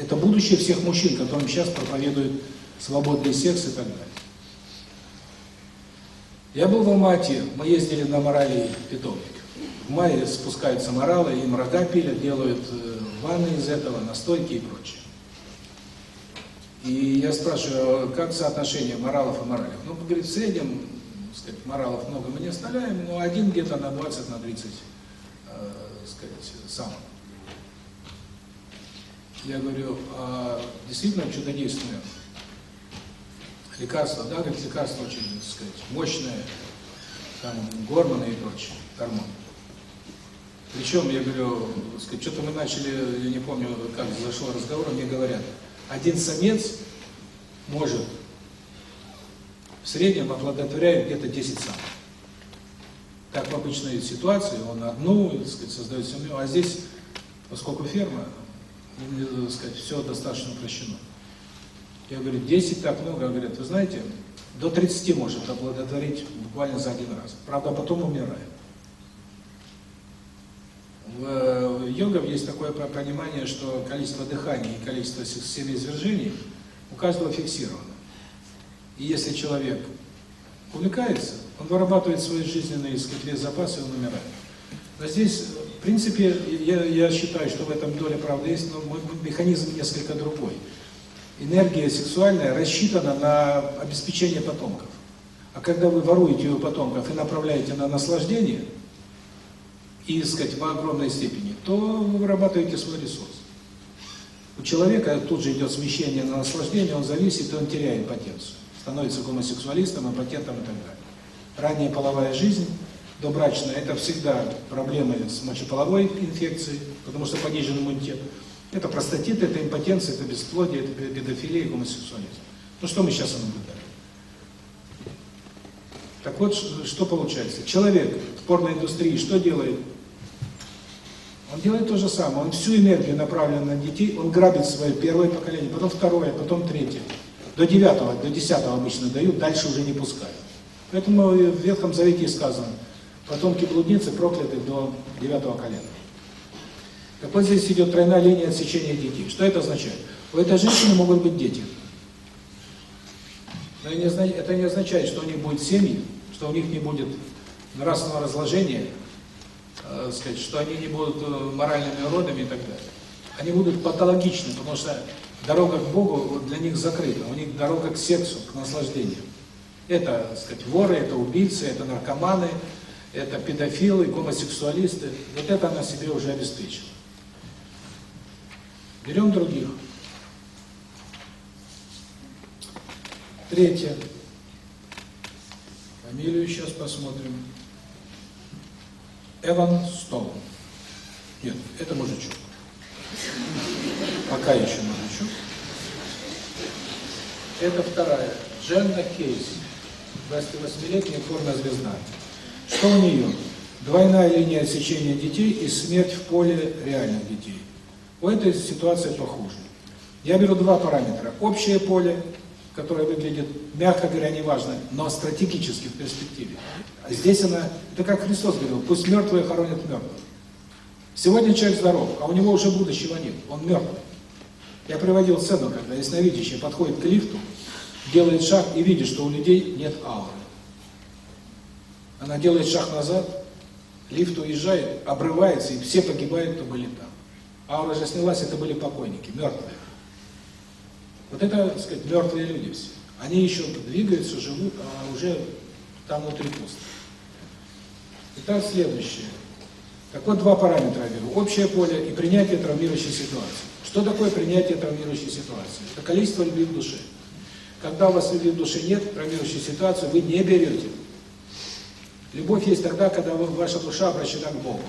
это будущее всех мужчин, которым сейчас проповедуют свободный секс и так далее. Я был в Алмате, мы ездили на морали питомник. В мае спускаются моралы, им рога пилят, делают э, ванны из этого, настойки и прочее. И я спрашиваю, как соотношение моралов и моралев? Ну, говорит, в среднем, сказать, моралов много мы не оставляем, но один где-то на 20, на 30, э, сказать, сам. Я говорю, а действительно чудодейственное лекарство, да, говорит, лекарство очень, так сказать, мощное, там гормоны и прочее, гормоны. Причем, я говорю, сказать, что-то мы начали, я не помню, как зашел разговор, мне говорят, один самец может в среднем оплодотворяет где-то 10 самок. Так в обычной ситуации он одну, так сказать, создает семью, а здесь, поскольку ферма, сказать, все достаточно упрощено. Я говорю, 10 так много, говорят, вы знаете, до 30 может оплодотворить буквально за один раз. Правда, потом умирает. В йогах есть такое понимание, что количество дыхания и количество семяизвержений у каждого фиксировано. И если человек увлекается, он вырабатывает свои жизненные, сказать, запасы, и он умирает. Но здесь, принципе, я, я считаю, что в этом доля правды есть, но механизм несколько другой. Энергия сексуальная рассчитана на обеспечение потомков. А когда вы воруете у потомков и направляете на наслаждение, и, сказать, в огромной степени, то вы вырабатываете свой ресурс. У человека тут же идет смещение на наслаждение, он зависит, и он теряет потенцию. Становится гомосексуалистом, импотентом и так далее. Ранняя половая жизнь, добрачная, это всегда проблемы с мочеполовой инфекцией, потому что понижен иммунитет. Это простатит, это импотенция, это бесплодие, это педофилия и гомосексуализм. Ну что мы сейчас наблюдаем? Так вот, что получается? Человек в порноиндустрии что делает? Он делает то же самое. Он всю энергию направлен на детей, он грабит свое первое поколение, потом второе, потом третье. До девятого, до десятого обычно дают, дальше уже не пускают. Поэтому в Ветхом Завете сказано, потомки блудницы прокляты до девятого колена. Так вот здесь идет тройная линия отсечения детей. Что это означает? У этой женщины могут быть дети. Но это не означает, что у них будет семьи, что у них не будет нравственного разложения, э, сказать, что они не будут э, моральными уродами и так далее. Они будут патологичны, потому что дорога к Богу для них закрыта, у них дорога к сексу, к наслаждению. Это, так сказать, воры, это убийцы, это наркоманы, это педофилы, гомосексуалисты. Вот это она себе уже обеспечила. Берем других. Третье. Фамилию сейчас посмотрим. Эван Стоун. Нет, это мужичок. Пока еще мужичок. Это вторая. Дженна Кейс. 28-летняя порнозвезда. Что у нее? Двойная линия отсечения детей и смерть в поле реальных детей. У этой ситуация похуже. Я беру два параметра. Общее поле которая выглядит, мягко говоря, неважно, но стратегически в перспективе. А здесь она, это как Христос говорил, пусть мертвые хоронят мертвых. Сегодня человек здоров, а у него уже будущего нет, он мертвый. Я приводил сцену, когда ясновидящий подходит к лифту, делает шаг и видит, что у людей нет ауры. Она делает шаг назад, лифт уезжает, обрывается, и все погибают, кто были там. Аура же снялась, это были покойники, мертвые. Вот это, так сказать, мертвые люди все. Они еще двигаются, живут, а уже там внутри пусто. Итак, следующее. Так вот, два параметра я беру. Общее поле и принятие травмирующей ситуации. Что такое принятие травмирующей ситуации? Это количество любви в душе. Когда у вас любви в душе нет, травмирующей ситуацию, вы не берете. Любовь есть тогда, когда ваша душа обращена к Богу.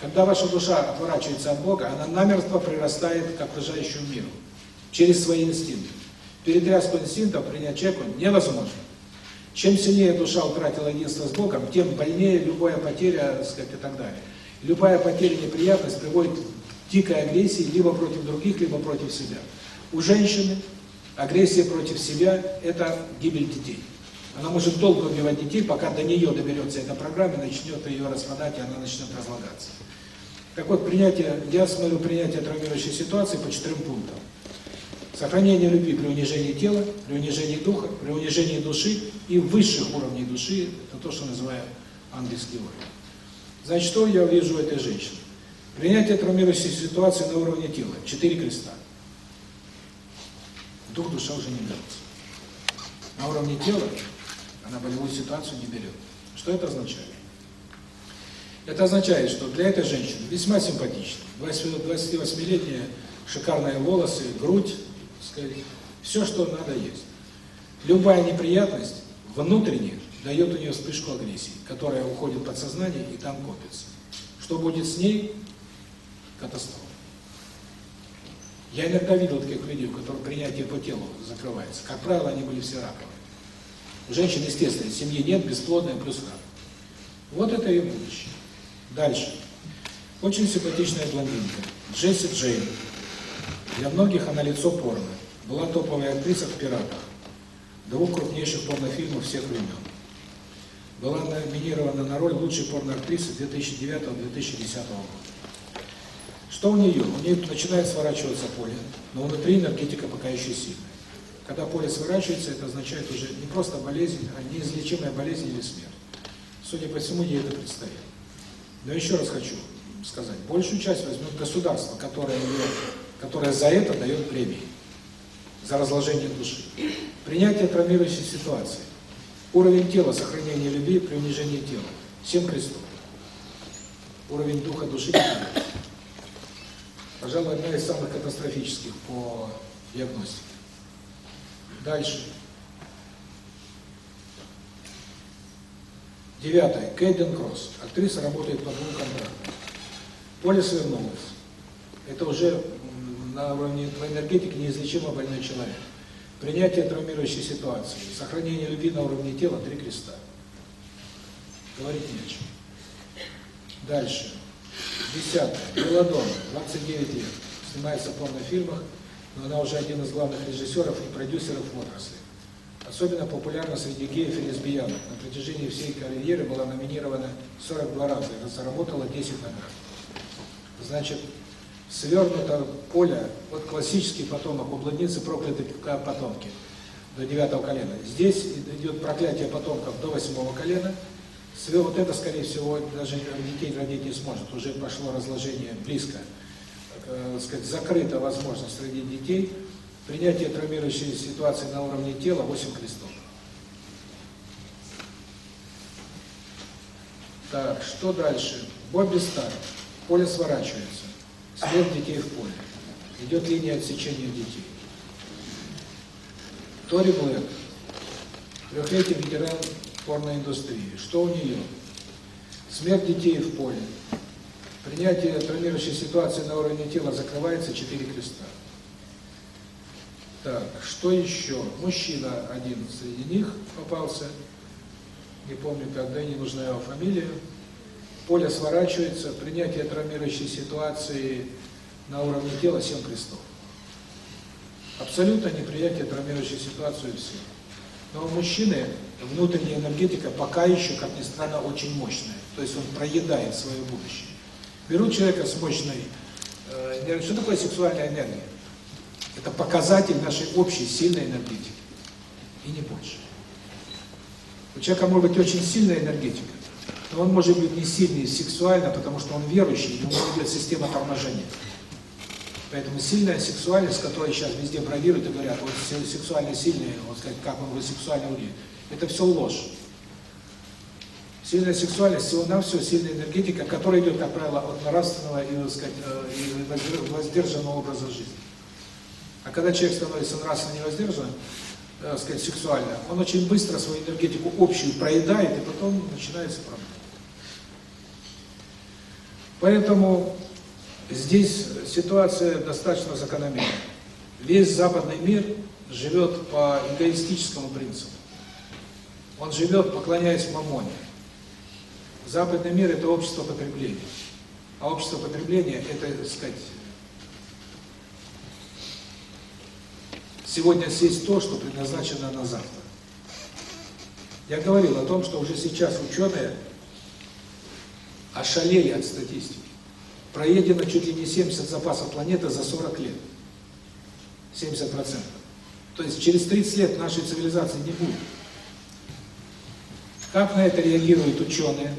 Когда ваша душа отворачивается от Бога, она намертво прирастает к окружающему миру. Через свои инстинкты. Перетряску инстинктов принять человеку невозможно. Чем сильнее душа утратила единство с Богом, тем больнее любая потеря, сказать, и так далее. Любая потеря, неприятность приводит к дикой агрессии либо против других, либо против себя. У женщины агрессия против себя – это гибель детей. Она может долго убивать детей, пока до нее доберется эта программа, начнет ее распадать, и она начнет разлагаться. Так вот, принятие, я смотрю принятие травмирующей ситуации по четырем пунктам. Сохранение любви при унижении тела, при унижении духа, при унижении души и высших уровней души, это то, что называю ангельский уровень. Значит, что я вижу этой женщины? Принятие травмирующей ситуации на уровне тела. Четыре креста. Дух, душа уже не берется. На уровне тела она болевую ситуацию не берет. Что это означает? Это означает, что для этой женщины весьма симпатично. 28-летние шикарные волосы, грудь, сказать, все, что надо есть. Любая неприятность внутренне дает у нее вспышку агрессии, которая уходит в подсознание и там копится. Что будет с ней? Катастрофа. Я иногда видел таких людей, у которых принятие по телу закрывается. Как правило, они были все раковые. Женщин, естественно, семьи нет, бесплодная, плюс рак. Вот это ее будущее. Дальше. Очень симпатичная блондинка. Джесси Джейн. Для многих она лицо порно. Была топовая актриса в «Пиратах», двух крупнейших порнофильмов всех времен. Была номинирована на роль лучшей порноактрисы 2009-2010 года. Что у нее? У нее начинает сворачиваться поле, но внутри энергетика пока еще сильная. Когда поле сворачивается, это означает уже не просто болезнь, а неизлечимая болезнь или смерть. Судя по всему, ей это предстоит. Но еще раз хочу сказать, большую часть возьмет государство, которое, которое за это дает премии, за разложение души. Принятие травмирующей ситуации. Уровень тела, сохранение любви при унижении тела. Семь крестов. Уровень духа, души. Пожалуй, одна из самых катастрофических по диагностике. Дальше. Девятое. Кейден Кросс. Актриса работает по двум контрактам. Поле свернулось. Это уже на уровне энергетики неизлечимо больной человек. Принятие травмирующей ситуации. Сохранение любви на уровне тела. Три креста. Говорить не о чем. Дальше. Десятое. Белладонна. 29 лет. Снимается в порнофильмах, но она уже один из главных режиссеров и продюсеров отрасли. Особенно популярна среди геев и лесбиянок. На протяжении всей карьеры была номинирована 42 раза и заработала 10 наград. Значит, свернуто поле, вот классический потомок у блудницы проклятые потомки до девятого колена. Здесь идет проклятие потомков до восьмого колена. Вот это, скорее всего, даже детей родить не сможет. Уже пошло разложение близко. Э, сказать, закрыта возможность родить детей. Принятие травмирующей ситуации на уровне тела 8 крестов. Так, что дальше? Бобби Стар. Поле сворачивается. Смерть детей в поле. Идет линия отсечения детей. Тори Блэк. Трехлетний ветеран порноиндустрии. Что у нее? Смерть детей в поле. Принятие травмирующей ситуации на уровне тела закрывается, четыре креста. Так, что еще? Мужчина один среди них попался, не помню когда, не нужна его фамилия. Поле сворачивается, принятие травмирующей ситуации на уровне тела семь крестов. Абсолютно неприятие травмирующей ситуации все. Но у мужчины внутренняя энергетика пока еще, как ни странно, очень мощная. То есть он проедает свое будущее. Берут человека с мощной энергией. Что такое сексуальная энергия? Это показатель нашей общей сильной энергетики. И не больше. У человека может быть очень сильная энергетика, но он может быть не сильный сексуально, потому что он верующий, ему идет система торможения. Поэтому сильная сексуальность, которая сейчас везде бравируют и говорят, вот сексуально сильные, вот как он вы сексуально удивит, это все ложь. Сильная сексуальность, всего-навсего сильная энергетика, которая идет, как правило, от нравственного и, так сказать, э, и воздержанного образа жизни. А когда человек становится нравственно невоздержанным, э, сказать, сексуально, он очень быстро свою энергетику общую проедает, и потом начинается проблема. Поэтому здесь ситуация достаточно закономерна. Весь западный мир живет по эгоистическому принципу. Он живет, поклоняясь мамоне. Западный мир – это общество потребления. А общество потребления – это, так сказать, сегодня съесть то, что предназначено на завтра. Я говорил о том, что уже сейчас ученые ошалели от статистики. Проедено чуть ли не 70 запасов планеты за 40 лет. 70%. То есть через 30 лет нашей цивилизации не будет. Как на это реагируют ученые?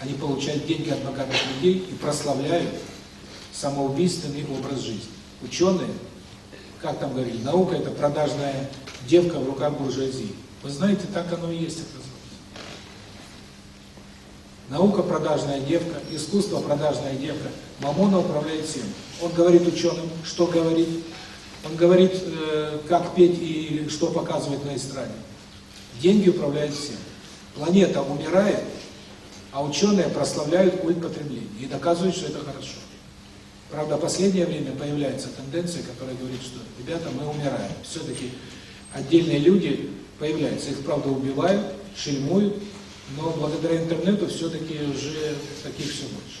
Они получают деньги от богатых людей и прославляют самоубийственный образ жизни. Ученые, как там говорили, наука – это продажная девка в руках буржуазии. Вы знаете, так оно и есть, оказывается. Наука – продажная девка, искусство – продажная девка. Мамона управляет всем. Он говорит ученым, что говорит. Он говорит, э, как петь и что показывать на эстраде. Деньги управляют всем. Планета умирает, а ученые прославляют культ потребления и доказывают, что это хорошо. Правда, в последнее время появляется тенденция, которая говорит, что, ребята, мы умираем. Все-таки отдельные люди появляются. Их, правда, убивают, шельмуют, но благодаря интернету все-таки уже таких все больше.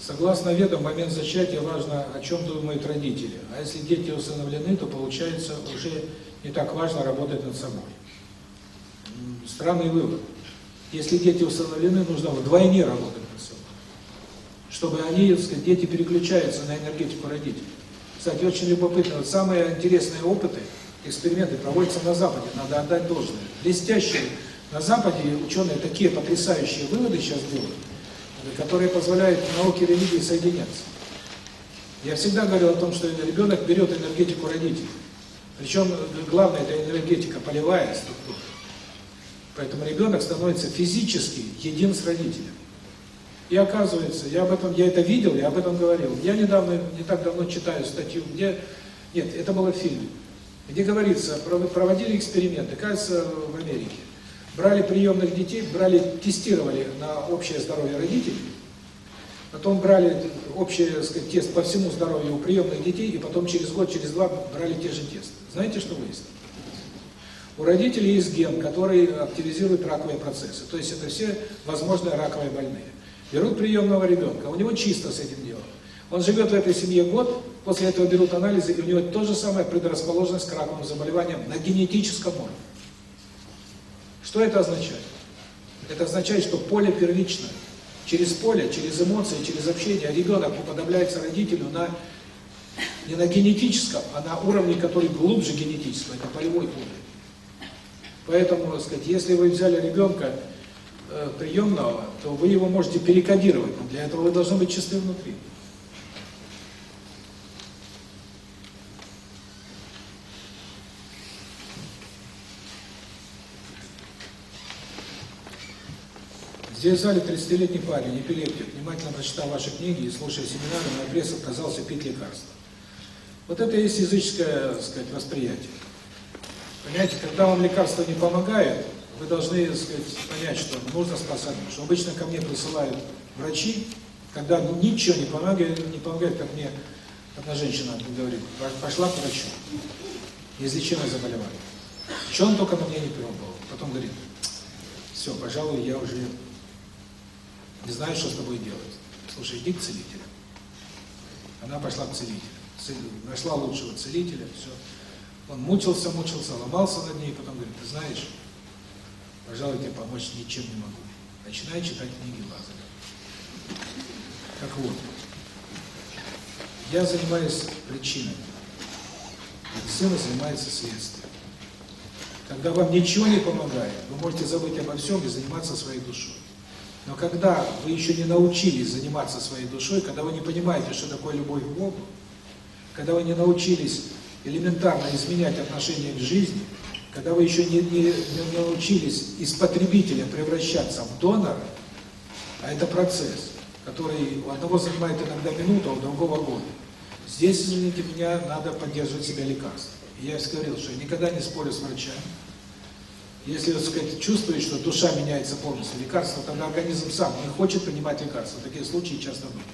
Согласно ведам, в момент зачатия важно, о чем думают родители. А если дети усыновлены, то получается уже не так важно работать над собой. Странный вывод. Если дети усыновлены, нужно вдвойне работать над собой. Чтобы они, так сказать, дети переключаются на энергетику родителей. Кстати, очень любопытно, вот самые интересные опыты, эксперименты проводятся на Западе, надо отдать должное. Блестящие на Западе ученые такие потрясающие выводы сейчас делают, которые позволяют науке и религии соединяться. Я всегда говорил о том, что ребенок берет энергетику родителей. Причем главное это энергетика полевая структура. Поэтому ребенок становится физически един с родителем. И оказывается, я об этом, я это видел, я об этом говорил. Я недавно, не так давно читаю статью, где, нет, это было в фильме, где говорится, проводили эксперименты, кажется, в Америке. Брали приемных детей, брали, тестировали на общее здоровье родителей, потом брали общий, сказать, тест по всему здоровью у приемных детей, и потом через год, через два брали те же тесты. Знаете, что выяснилось? У родителей есть ген, который активизирует раковые процессы. То есть это все возможные раковые больные. Берут приемного ребенка, у него чисто с этим делом. Он живет в этой семье год, после этого берут анализы, и у него то же самое предрасположенность к раковым заболеваниям на генетическом уровне. Что это означает? Это означает, что поле первичное. Через поле, через эмоции, через общение ребенок уподобляется родителю на не на генетическом, а на уровне, который глубже генетического, это полевой уровень. Поэтому, так сказать, если вы взяли ребенка э, приемного, то вы его можете перекодировать, но для этого вы должны быть чисты внутри. Здесь в зале 30-летний парень, эпилептик, внимательно прочитал ваши книги и, слушая семинары, на пресс отказался пить лекарства. Вот это и есть языческое, так сказать, восприятие. Понимаете, когда вам лекарства не помогают, вы должны, сказать, понять, что нужно спасать душу. Обычно ко мне присылают врачи, когда ничего не помогает, не помогает, как мне одна женщина говорит, пошла к врачу, неизлечимое заболевание. Что он только на мне не пробовал. Потом говорит, все, пожалуй, я уже не знаю, что с тобой делать. Слушай, иди к целителю. Она пошла к целителю. Нашла лучшего целителя, все. Он мучился, мучился, ломался над ней, потом говорит, ты знаешь, пожалуй, тебе помочь ничем не могу. Начинай читать книги Лазаря. Так вот, я занимаюсь причиной, медицина занимается следствием. Когда вам ничего не помогает, вы можете забыть обо всем и заниматься своей душой. Но когда вы еще не научились заниматься своей душой, когда вы не понимаете, что такое любовь к Богу, когда вы не научились элементарно изменять отношение к жизни, когда вы еще не, не, не научились из потребителя превращаться в донора, а это процесс, который у одного занимает иногда минуту, а у другого год. Здесь, извините меня, надо поддерживать себя лекарством. Я говорил, что я никогда не спорю с врачами. Если, так сказать, чувствует, что душа меняется полностью, лекарство, тогда организм сам не хочет принимать лекарства. Такие случаи часто были.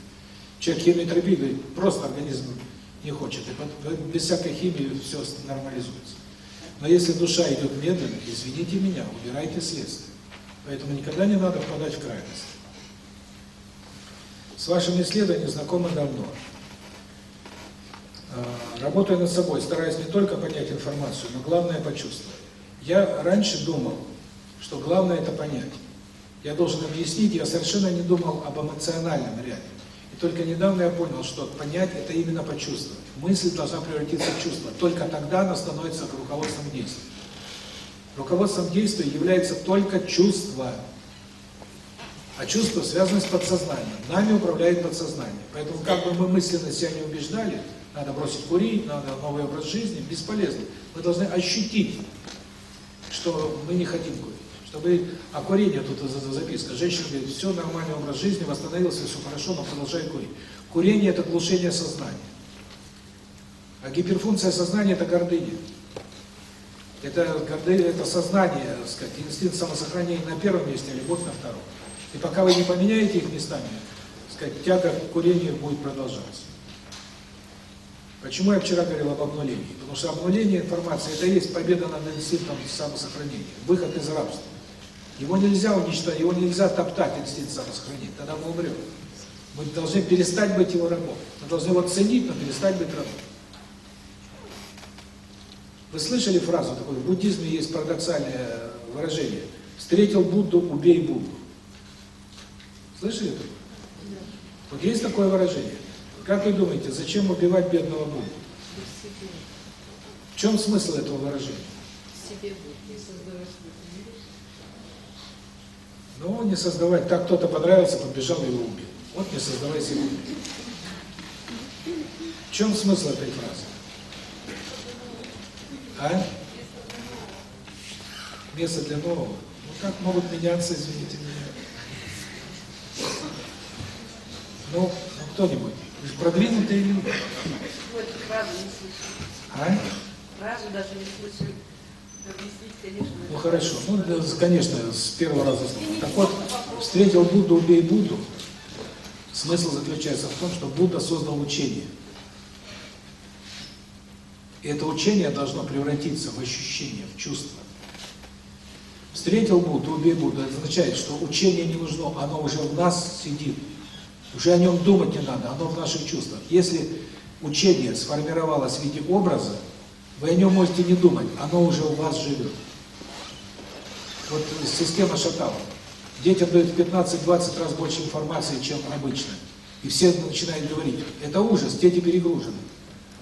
Человек химиотерапии говорит, просто организм не хочет. И без всякой химии все нормализуется. Но если душа идет медленно, извините меня, убирайте следствие. Поэтому никогда не надо впадать в крайность. С вашим исследованием знакомы давно. А, работая над собой, стараясь не только понять информацию, но главное почувствовать. Я раньше думал, что главное это понять. Я должен объяснить, я совершенно не думал об эмоциональном ряде. И только недавно я понял, что понять – это именно почувствовать. Мысль должна превратиться в чувство. Только тогда она становится руководством действия. Руководством действия является только чувство. А чувство связано с подсознанием. Нами управляет подсознание. Поэтому как бы мы мысленно себя не убеждали, надо бросить курить, надо новый образ жизни, бесполезно. Мы должны ощутить, что мы не хотим курить. Чтобы, а курение, тут записка, женщина говорит, все, нормальный образ жизни, восстановился, все хорошо, но продолжает курить. Курение – это глушение сознания. А гиперфункция сознания – это гордыня. Это гордыня, это сознание, так сказать, инстинкт самосохранения на первом месте, а любовь на втором. И пока вы не поменяете их местами, сказать, тяга к курению будет продолжаться. Почему я вчера говорил об обнулении? Потому что обнуление информации – это есть победа над инстинктом самосохранения, выход из рабства. Его нельзя уничтожить, его нельзя топтать, инстинкт самосохранения, тогда мы умрем. Мы должны перестать быть его рабом. Мы должны его ценить, но перестать быть рабом. Вы слышали фразу такую, в буддизме есть парадоксальное выражение «встретил Будду, убей Будду». Слышали это? Вот есть такое выражение. Как вы думаете, зачем убивать бедного Будду? В чем смысл этого выражения? Себе будет. Ну, не создавать. Так кто-то понравился, подбежал и его убил. Вот не создавай себе. В чем смысл этой фразы? А? Место для нового. Ну как могут меняться, извините меня? Ну, ну кто-нибудь. Продвинутые люди. А? Фразу даже не слышу. Ну хорошо. Ну, да, конечно, с первого раза. Так вот, встретил Будду, убей Будду. Смысл заключается в том, что Будда создал учение. И это учение должно превратиться в ощущение, в чувство. Встретил Будду, убей Будду, это означает, что учение не нужно, оно уже в нас сидит. Уже о нем думать не надо, оно в наших чувствах. Если учение сформировалось в виде образа, вы о нем можете не думать, оно уже у вас живет. Вот система Шатала. Детям дают в 15-20 раз больше информации, чем обычно. И все начинают говорить, это ужас, дети перегружены.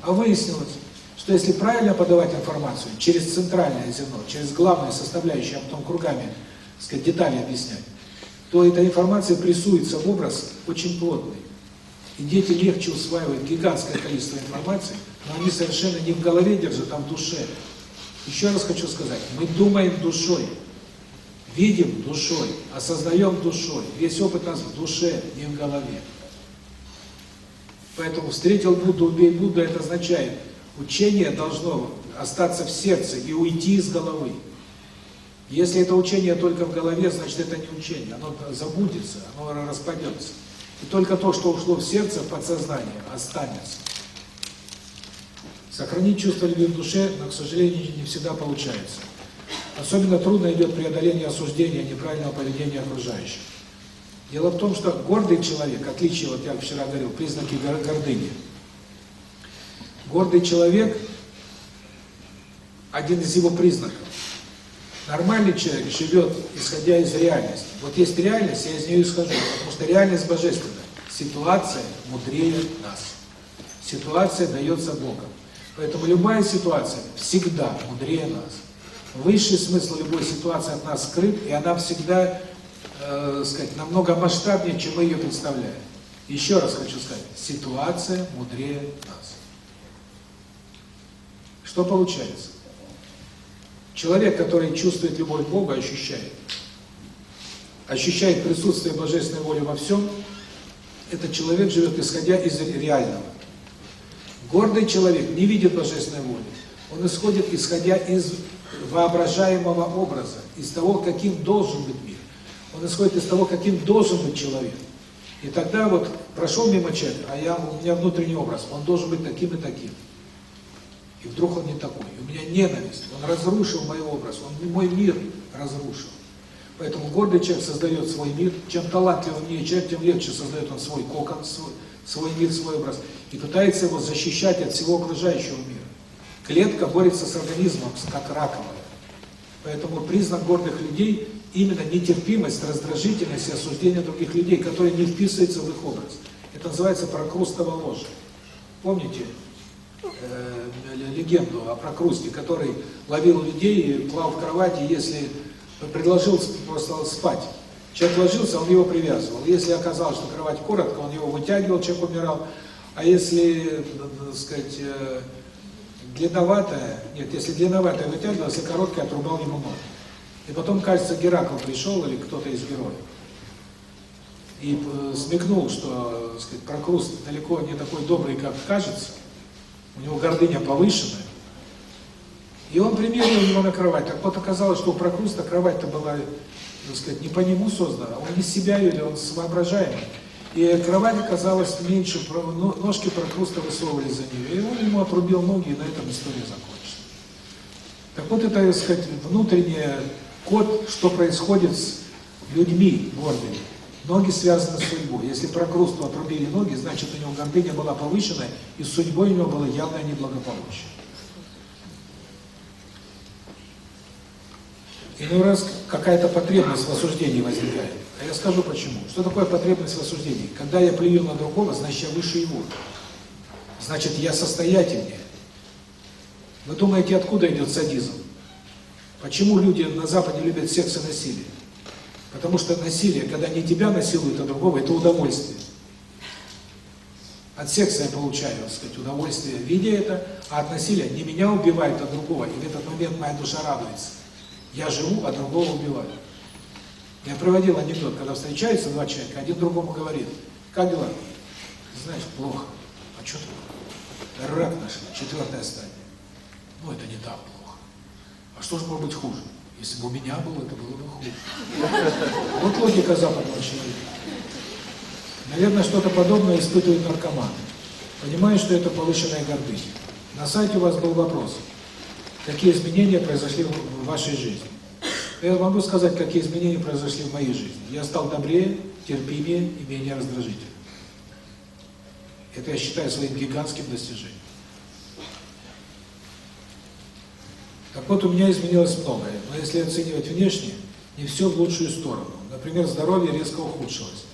А выяснилось, что если правильно подавать информацию, через центральное зерно, через главные составляющие, а потом кругами, так сказать, детали объяснять, то эта информация прессуется в образ очень плотный. И дети легче усваивают гигантское количество информации, но они совершенно не в голове держат, а в душе. Еще раз хочу сказать, мы думаем душой, видим душой, осознаем душой. Весь опыт нас в душе, не в голове. Поэтому встретил Будду, убей Будду, это означает, учение должно остаться в сердце и уйти из головы. Если это учение только в голове, значит это не учение, оно забудется, оно распадется. И только то, что ушло в сердце, в подсознание, останется. Сохранить чувство любви в душе, но, к сожалению, не всегда получается. Особенно трудно идет преодоление осуждения, неправильного поведения окружающих. Дело в том, что гордый человек, отличие, вот я вчера говорил, признаки гордыни. Гордый человек, один из его признаков, Нормальный человек живет, исходя из реальности. Вот есть реальность, я из нее исхожу, потому что реальность божественная. Ситуация мудрее нас. Ситуация дается Богом. Поэтому любая ситуация всегда мудрее нас. Высший смысл любой ситуации от нас скрыт, и она всегда, э, сказать, намного масштабнее, чем мы ее представляем. Еще раз хочу сказать, ситуация мудрее нас. Что получается? Человек, который чувствует любовь Бога, ощущает, ощущает присутствие Божественной воли во всем, этот человек живет исходя из реального. Гордый человек не видит божественной воли. Он исходит, исходя из воображаемого образа, из того, каким должен быть мир. Он исходит из того, каким должен быть человек. И тогда вот прошел мимо человека, а я, у меня внутренний образ, он должен быть таким и таким. И вдруг он не такой. У меня ненависть, он разрушил мой образ, он мой мир разрушил. Поэтому гордый человек создает свой мир. Чем талантливее человек, тем легче создает он свой кокон, свой, свой мир, свой образ. И пытается его защищать от всего окружающего мира. Клетка борется с организмом, как раковая. Поэтому признак гордых людей именно нетерпимость, раздражительность и осуждение других людей, которые не вписываются в их образ. Это называется прокрустово ложь. Помните э, легенду о прокрусте, который ловил людей, клал в кровати, если предложил просто спать. Человек ложился, он его привязывал. Если оказалось, что кровать коротко, он его вытягивал, человек умирал. А если, так сказать, э, длинноватая, нет, если длинноватая вытягивал, если короткая, отрубал ему ноги. И потом, кажется, Геракл пришел, или кто-то из героев, и э, смекнул, что, так сказать, Прокруст далеко не такой добрый, как кажется, у него гордыня повышенная, и он примерил его на кровать. Так вот оказалось, что у Прокруста кровать-то была, так сказать, не по нему создана, он не себя видел, он с воображаемым. И кровать оказалась меньше, ножки Прокруста высовывались за нее. И он ему отрубил ноги, и на этом история закончилась. Так вот это, так сказать, внутренний код, что происходит с людьми гордыми. Ноги связаны с судьбой. Если Прокрусту отрубили ноги, значит у него гордыня была повышенная, и с судьбой у него было явное неблагополучие. Иной раз какая-то потребность в осуждении возникает. А я скажу почему. Что такое потребность в осуждении? Когда я плюю на другого, значит я выше его. Значит я состоятельнее. Вы думаете, откуда идет садизм? Почему люди на Западе любят секс и насилие? Потому что насилие, когда не тебя насилуют, а другого, это удовольствие. От секса я получаю, так сказать, удовольствие, видя это, а от насилия не меня убивает, а другого. И в этот момент моя душа радуется. Я живу, а другого убиваю. Я проводил анекдот, когда встречаются два человека, один другому говорит, как дела? Знаешь, плохо. А что такое? Рак нашли, четвертая стадия. Ну, это не так плохо. А что же может быть хуже? Если бы у меня было, это было бы хуже. Вот логика западного человека. Наверное, что-то подобное испытывают наркоманы. Понимаю, что это повышенная гордыня. На сайте у вас был вопрос, какие изменения произошли в вашей жизни. Я могу сказать, какие изменения произошли в моей жизни. Я стал добрее, терпимее и менее раздражительным. Это я считаю своим гигантским достижением. Так вот, у меня изменилось многое, но если оценивать внешне, не все в лучшую сторону. Например, здоровье резко ухудшилось.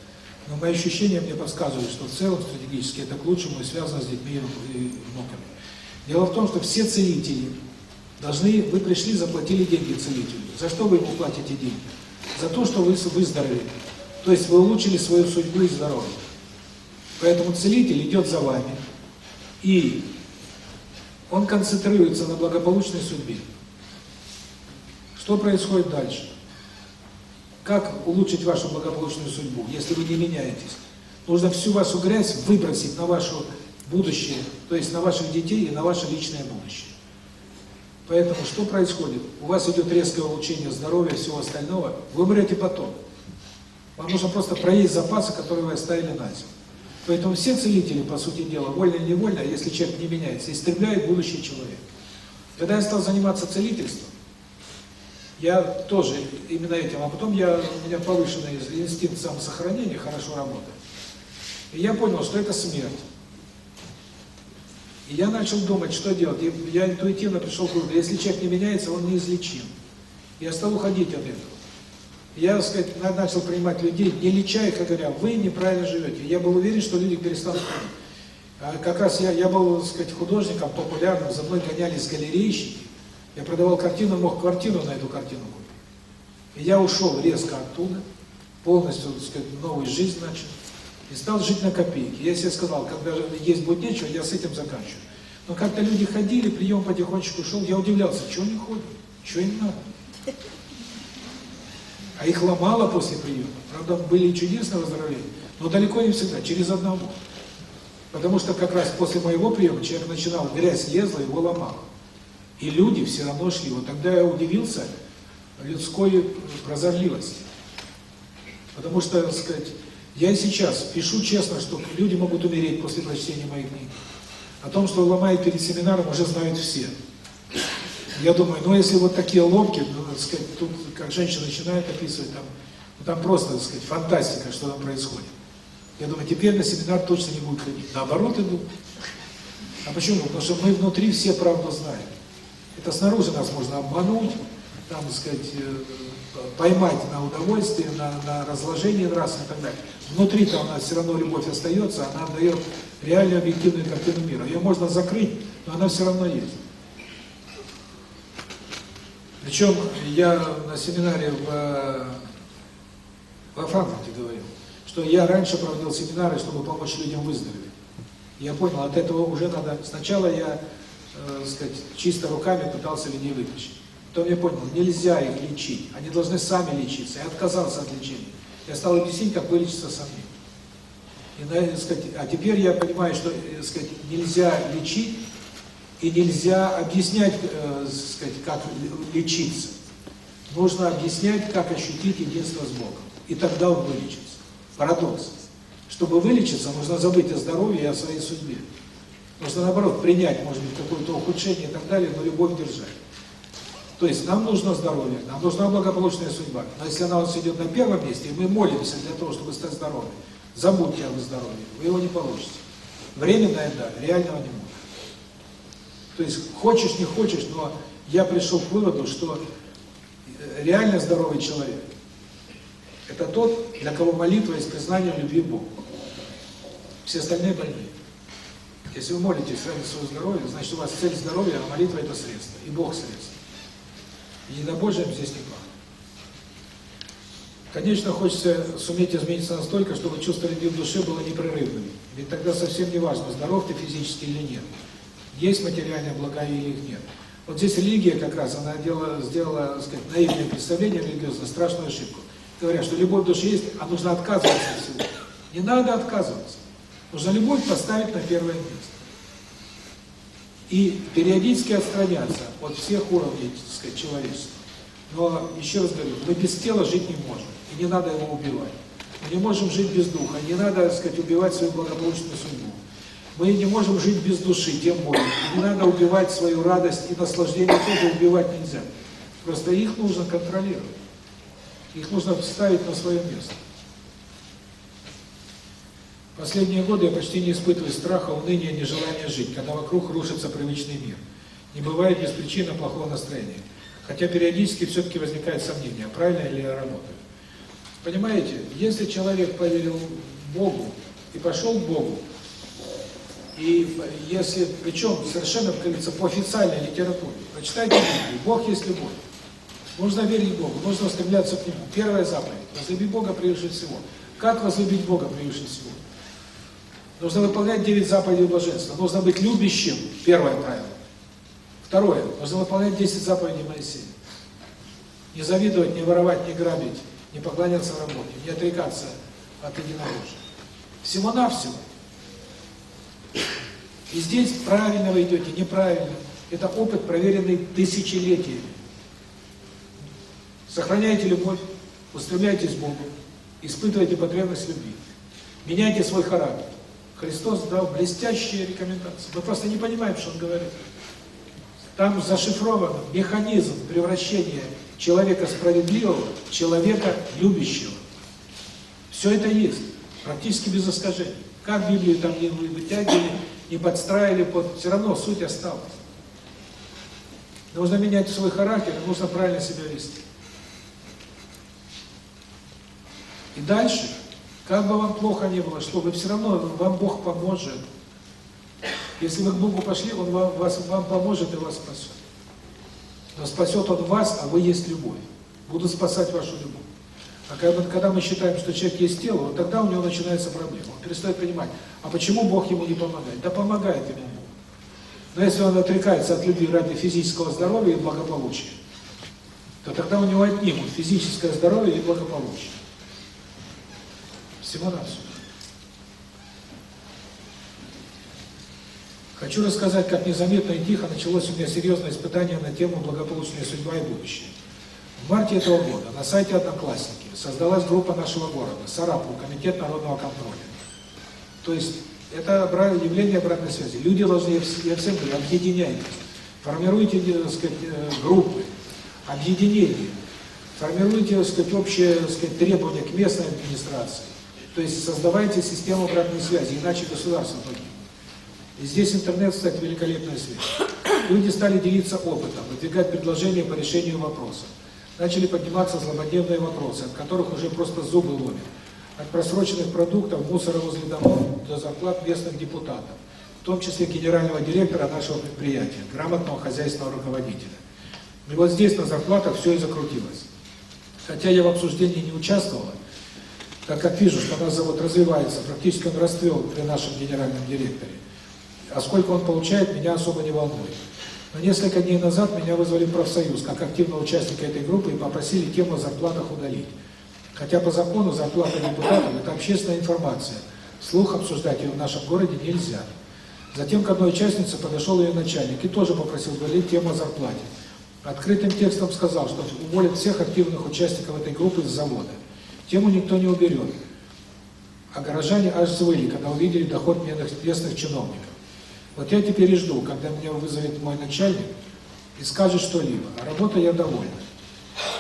Но мои ощущения мне подсказывают, что в целом стратегически это к лучшему и связано с детьми и внуками. Дело в том, что все целители должны, вы пришли, заплатили деньги целителю. За что вы ему платите деньги? За то, что вы выздоровели. То есть вы улучшили свою судьбу и здоровье. Поэтому целитель идет за вами, и он концентрируется на благополучной судьбе. Что происходит дальше? Как улучшить вашу благополучную судьбу, если вы не меняетесь? Нужно всю вашу грязь выбросить на ваше будущее, то есть на ваших детей и на ваше личное будущее. Поэтому что происходит? У вас идет резкое улучшение здоровья, всего остального, вы умрете потом. Вам нужно просто проесть запасы, которые вы оставили на зиму. Поэтому все целители, по сути дела, вольно или невольно, если человек не меняется, истребляют будущее человека. Когда я стал заниматься целительством, я тоже именно этим, а потом я, у меня повышенный инстинкт самосохранения хорошо работает. И я понял, что это смерть. И я начал думать, что делать. Я интуитивно пришел к выводу, если человек не меняется, он неизлечим. Я стал уходить от этого. Я, так сказать, начал принимать людей, не леча их, а говоря, вы неправильно живете. Я был уверен, что люди перестанут ходить. А как раз я, я был, так сказать, художником популярным, за мной гонялись галерейщики. Я продавал картину, мог квартиру на эту картину купить. И я ушел резко оттуда, полностью, так сказать, новую жизнь начал. И стал жить на копейки. Я себе сказал, когда есть будет нечего, я с этим заканчиваю. Но как-то люди ходили, прием потихонечку шел, я удивлялся, чего они ходят, чего им надо. А их ломало после приема. Правда, были чудесные выздоровления, но далеко не всегда, через одного. Потому что как раз после моего приема человек начинал, грязь лезла, его ломало. И люди все равно шли. Вот тогда я удивился людской прозорливости. Потому что, так сказать, я и сейчас пишу честно, что люди могут умереть после прочтения моих книг. О том, что ломает перед семинаром, уже знают все. Я думаю, ну если вот такие ломки, ну, так сказать, тут как женщина начинает описывать, там, ну, там просто, так сказать, фантастика, что там происходит. Я думаю, теперь на семинар точно не будет ходить. Наоборот иду. А почему? Потому что мы внутри все правду знаем. Это снаружи нас можно обмануть, там, так сказать, э, поймать на удовольствие, на, на разложение нравственное и так далее. Внутри-то у нас все равно любовь остается, она дает реальную объективную картину мира. Ее можно закрыть, но она все равно есть. Причем я на семинаре в, во Франкфурте говорил, что я раньше проводил семинары, чтобы помочь людям выздороветь. Я понял, от этого уже надо... Сначала я, э, сказать, чисто руками пытался людей вытащить. Потом я понял, нельзя их лечить, они должны сами лечиться. Я отказался от лечения. Я стал объяснить, как вылечиться самим. И, да, сказать, а теперь я понимаю, что э, сказать, нельзя лечить и нельзя объяснять, э, сказать, как лечиться. Нужно объяснять, как ощутить единство с Богом. И тогда он вылечится. Парадокс. Чтобы вылечиться, нужно забыть о здоровье и о своей судьбе. Нужно, наоборот, принять, может быть, какое-то ухудшение и так далее, но любовь держать. То есть нам нужно здоровье, нам нужна благополучная судьба. Но если она у нас идет на первом месте, и мы молимся для того, чтобы стать здоровыми, забудьте об здоровье, вы его не получите. Временное, да, реального не может. То есть хочешь, не хочешь, но я пришел к выводу, что реально здоровый человек – это тот, для кого молитва есть признание любви Богу. Все остальные больные. Если вы молитесь ради своего здоровья, значит у вас цель здоровья, а молитва – это средство, и Бог – средство. Единобожием здесь не пахнет. Конечно, хочется суметь измениться настолько, чтобы чувство любви в душе было непрерывным. Ведь тогда совсем не важно, здоров ты физически или нет. Есть материальные блага или их нет. Вот здесь религия как раз, она делала, сделала, так сказать, наивное представление религиозное, страшную ошибку. Говорят, что любовь в душе есть, а нужно отказываться от всего. Не надо отказываться. Нужно любовь поставить на первое место. И периодически отстраняться от всех уровней, так сказать, человечества. Но, еще раз говорю, мы без тела жить не можем, и не надо его убивать. Мы не можем жить без духа, не надо, так сказать, убивать свою благополучную судьбу. Мы не можем жить без души, тем более. Не надо убивать свою радость и наслаждение тоже убивать нельзя. Просто их нужно контролировать. Их нужно ставить на свое место. Последние годы я почти не испытываю страха, уныния, нежелания жить, когда вокруг рушится привычный мир. Не бывает без причины плохого настроения. Хотя периодически все-таки возникает сомнение, правильно ли я работаю. Понимаете, если человек поверил Богу и пошел к Богу, и если, причем совершенно, как говорится, по официальной литературе, прочитайте Библию, Бог есть любовь. Нужно верить Богу, нужно стремляться к Нему. Первая заповедь – возлюби Бога превыше всего. Как возлюбить Бога превыше всего? Нужно выполнять девять заповедей блаженства. Нужно быть любящим, первое правило. Второе, нужно выполнять десять заповедей Моисея. Не завидовать, не воровать, не грабить, не поклоняться работе, не отрекаться от единорожия. Всего-навсего. И здесь правильно вы идете, неправильно. Это опыт, проверенный тысячелетиями. Сохраняйте любовь, устремляйтесь к Богу, испытывайте потребность любви. Меняйте свой характер. Христос дал блестящие рекомендации. Мы просто не понимаем, что Он говорит. Там зашифрован механизм превращения человека справедливого в человека любящего. Все это есть, практически без искажений. Как Библию там не вытягивали, не подстраивали, под, все равно суть осталась. Нужно менять свой характер, нужно правильно себя вести. И дальше как бы вам плохо не было, что вы все равно, вам Бог поможет. Если вы к Богу пошли, Он вам, вас, вам поможет и вас спасет. Но спасет Он вас, а вы есть любовь. Буду спасать вашу любовь. А когда, когда мы считаем, что человек есть тело, вот тогда у него начинается проблема. Он перестает понимать, а почему Бог ему не помогает? Да помогает ему Бог. Но если он отрекается от любви ради физического здоровья и благополучия, то тогда у него отнимут физическое здоровье и благополучие. Всего-навсего. Хочу рассказать, как незаметно и тихо началось у меня серьезное испытание на тему «Благополучная судьба и будущее». В марте этого года на сайте «Одноклассники» создалась группа нашего города, Сарапул, Комитет народного контроля. То есть, это явление обратной связи. Люди должны, я всем говорю, объединяйтесь, формируйте, так сказать, группы, объединения, формируйте, так сказать, общие, так сказать, требования к местной администрации. То есть, создавайте систему обратной связи, иначе государство погибнет. И здесь интернет, кстати, великолепная связь. Люди стали делиться опытом, выдвигать предложения по решению вопросов. Начали подниматься злободневные вопросы, от которых уже просто зубы ломят. От просроченных продуктов, мусора возле домов до зарплат местных депутатов, в том числе генерального директора нашего предприятия, грамотного хозяйственного руководителя. И вот здесь на зарплатах все и закрутилось. Хотя я в обсуждении не участвовала, так как вижу, что наш завод развивается, практически он расцвел при нашем генеральном директоре. А сколько он получает, меня особо не волнует. Но несколько дней назад меня вызвали в профсоюз, как активного участника этой группы, и попросили тему о зарплатах удалить. Хотя по закону зарплата депутатов – это общественная информация. Вслух обсуждать ее в нашем городе нельзя. Затем к одной участнице подошел ее начальник и тоже попросил удалить тему о зарплате. Открытым текстом сказал, что уволят всех активных участников этой группы из завода. Тему никто не уберет. А горожане аж взвыли, когда увидели доход местных чиновников. Вот я теперь и жду, когда меня вызовет мой начальник и скажет что-либо. А работа я довольна.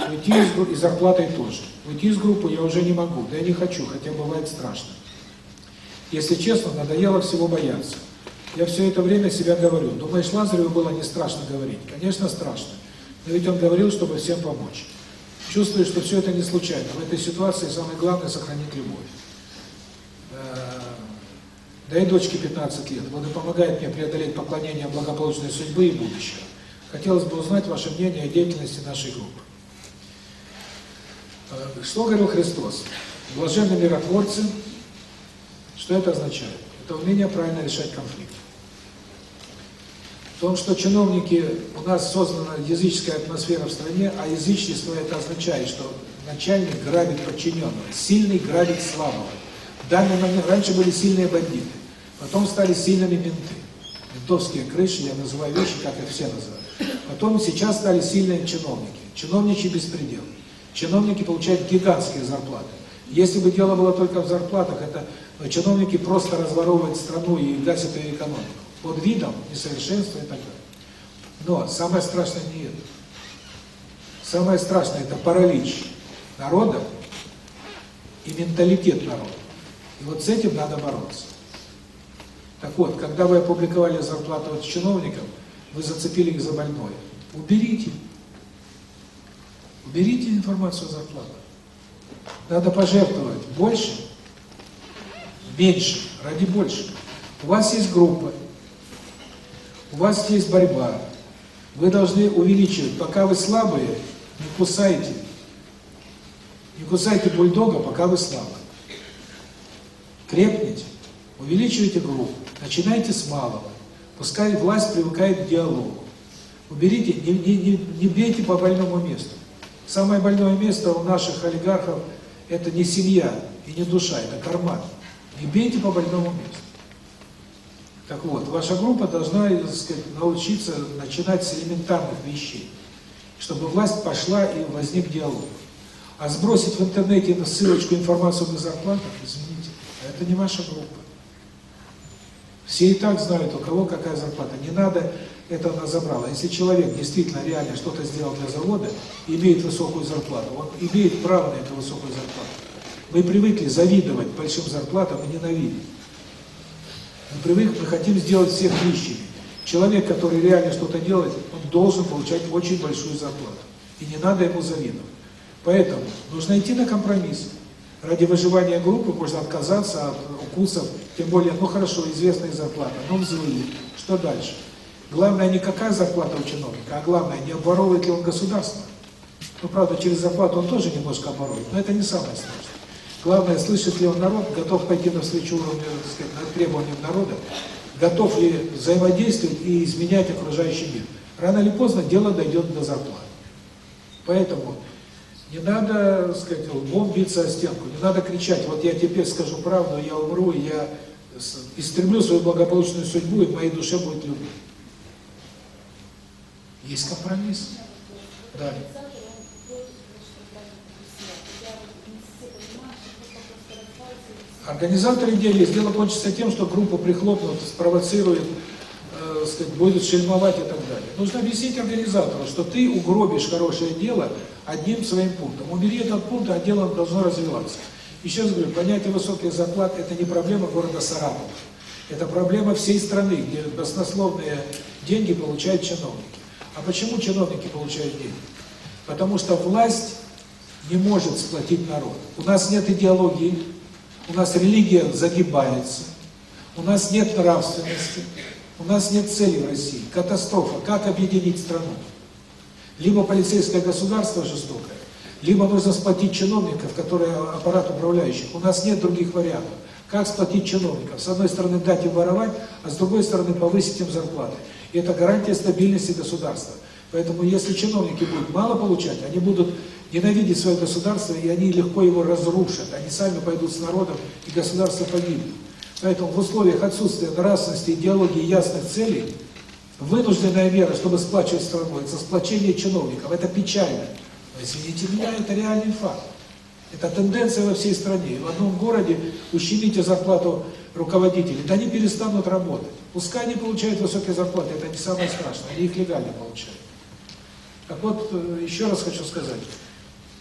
Уйти из группы, и зарплатой тоже. Уйти из группы я уже не могу, да я не хочу, хотя бывает страшно. Если честно, надоело всего бояться. Я все это время себя говорю. Думаешь, Лазареву было не страшно говорить? Конечно, страшно. Но ведь он говорил, чтобы всем помочь. Чувствую, что все это не случайно. В этой ситуации самое главное – сохранить любовь. Да и дочке 15 лет. Вот и помогает мне преодолеть поклонение благополучной судьбы и будущего. Хотелось бы узнать ваше мнение о деятельности нашей группы. Э, что говорил Христос? Блаженны миротворцы. Что это означает? Это умение правильно решать конфликт. В том, что чиновники, у нас создана языческая атмосфера в стране, а язычество это означает, что начальник грабит подчиненного, сильный грабит слабого. В данный момент раньше были сильные бандиты. Потом стали сильными менты. Ментовские крыши, я называю вещи, как их все называют. Потом сейчас стали сильные чиновники. Чиновничий беспредел. Чиновники получают гигантские зарплаты. Если бы дело было только в зарплатах, это чиновники просто разворовывают страну и гасят ее экономику. Под видом несовершенства и так далее. Но самое страшное не это. Самое страшное – это паралич народа и менталитет народа. И вот с этим надо бороться. Так вот, когда вы опубликовали зарплату от чиновников, вы зацепили их за больное. Уберите. Уберите информацию о зарплатах. Надо пожертвовать больше, меньше, ради больше. У вас есть группа, у вас есть борьба. Вы должны увеличивать. Пока вы слабые, не кусайте. Не кусайте бульдога, пока вы слабые. Крепните, увеличивайте группу. Начинайте с малого. Пускай власть привыкает к диалогу. Уберите, не, не, не, не бейте по больному месту. Самое больное место у наших олигархов – это не семья и не душа, это карман. Не бейте по больному месту. Так вот, ваша группа должна, так сказать, научиться начинать с элементарных вещей, чтобы власть пошла и возник диалог. А сбросить в интернете на ссылочку информацию на зарплатах, извините, это не ваша группа. Все и так знают, у кого какая зарплата. Не надо это она забрала. Если человек действительно реально что-то сделал для завода, имеет высокую зарплату, он имеет право на эту высокую зарплату. Мы привыкли завидовать большим зарплатам и ненавидеть. Мы привыкли, мы хотим сделать всех нищими. Человек, который реально что-то делает, он должен получать очень большую зарплату. И не надо ему завидовать. Поэтому нужно идти на компромисс. Ради выживания группы можно отказаться от укусов, тем более, ну хорошо, известная зарплата, но взвыли. Что дальше? Главное не какая зарплата у чиновника, а главное, не обворовывает ли он государство. Ну, правда, через зарплату он тоже немножко обворует, но это не самое страшное. Главное, слышит ли он народ, готов пойти навстречу уровню, так сказать, требованиям народа, готов ли взаимодействовать и изменять окружающий мир. Рано или поздно дело дойдет до зарплаты. Поэтому не надо, так сказать, лбом биться о стенку, не надо кричать, вот я теперь скажу правду, я умру, я истреблю свою благополучную судьбу, и в моей душе будет любовь. Есть компромисс. Да. Организаторы идеи дело кончится тем, что группу прихлопнут, спровоцируют, э, сказать, будут шельмовать и так далее. Нужно объяснить организатору, что ты угробишь хорошее дело одним своим пунктом. Убери этот пункт, а дело должно развиваться. Еще раз говорю, понятие высоких зарплат – это не проблема города Саратов. Это проблема всей страны, где баснословные деньги получают чиновники. А почему чиновники получают деньги? Потому что власть не может сплотить народ. У нас нет идеологии, у нас религия загибается, у нас нет нравственности, у нас нет цели в России. Катастрофа. Как объединить страну? Либо полицейское государство жестокое, либо нужно сплотить чиновников, которые аппарат управляющих. У нас нет других вариантов. Как сплотить чиновников? С одной стороны дать им воровать, а с другой стороны повысить им зарплаты. И это гарантия стабильности государства. Поэтому если чиновники будут мало получать, они будут ненавидеть свое государство, и они легко его разрушат. Они сами пойдут с народом, и государство погибнет. Поэтому в условиях отсутствия нравственности, идеологии ясных целей, вынужденная мера, чтобы сплачивать страну, это сплочение чиновников. Это печально. Но извините меня, это реальный факт. Это тенденция во всей стране. В одном городе ущемите зарплату руководителей, да они перестанут работать. Пускай они получают высокие зарплаты, это не самое страшное, они их легально получают. Так вот, э, еще раз хочу сказать,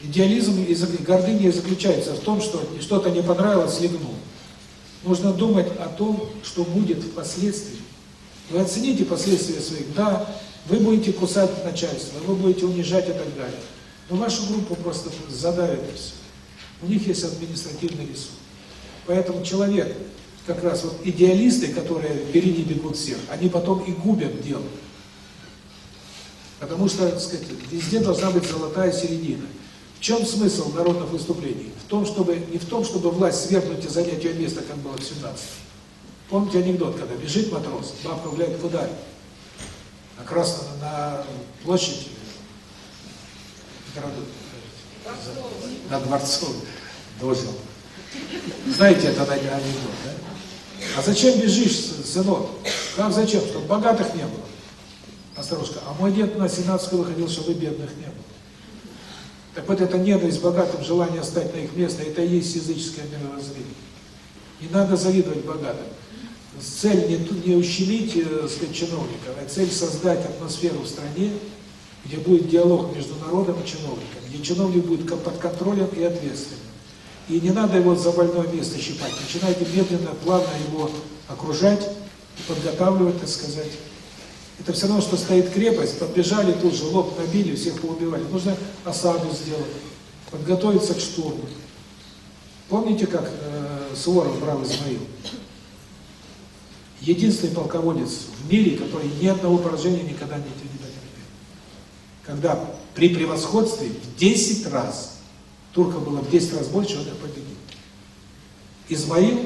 идеализм и гордыня заключается в том, что что-то не понравилось, легнул. Нужно думать о том, что будет впоследствии. Вы оцените последствия своих. Да, вы будете кусать начальство, вы будете унижать и так далее. Но вашу группу просто задавят и все. У них есть административный ресурс. Поэтому человек, как раз вот идеалисты, которые впереди бегут всех, они потом и губят дело. Потому что, так сказать, везде должна быть золотая середина. В чем смысл народных выступлений? В том, чтобы не в том, чтобы власть свергнуть и занять ее место, как было в 17 Помните анекдот, когда бежит матрос, бабка глядит куда? На Красном, на площадь, городу, на Дворцовой, дожил. Знаете этот анекдот, да? А зачем бежишь, сынок? Как зачем? Чтобы богатых не было. А старушка, а мой дед на Сенатскую выходил, чтобы бедных не было. Так вот, это ненависть богатым, желание стать на их место, это и есть языческое мировоззрение. Не надо завидовать богатым. Цель не, не ущемить, э, сказать, чиновников, а цель создать атмосферу в стране, где будет диалог между народом и чиновником, где чиновник будет под контролем и ответственным. И не надо его за больное место щипать. Начинайте медленно, плавно его окружать, подготавливать, так сказать. Это все равно, что стоит крепость, подбежали тут же, лоб набили, всех поубивали. Нужно осаду сделать, подготовиться к штурму. Помните, как э, Суворов брал Измаил? Единственный полководец в мире, который ни одного поражения никогда не, потерпел. Когда при превосходстве в 10 раз, турков было в 10 раз больше, он их победил. Измаил,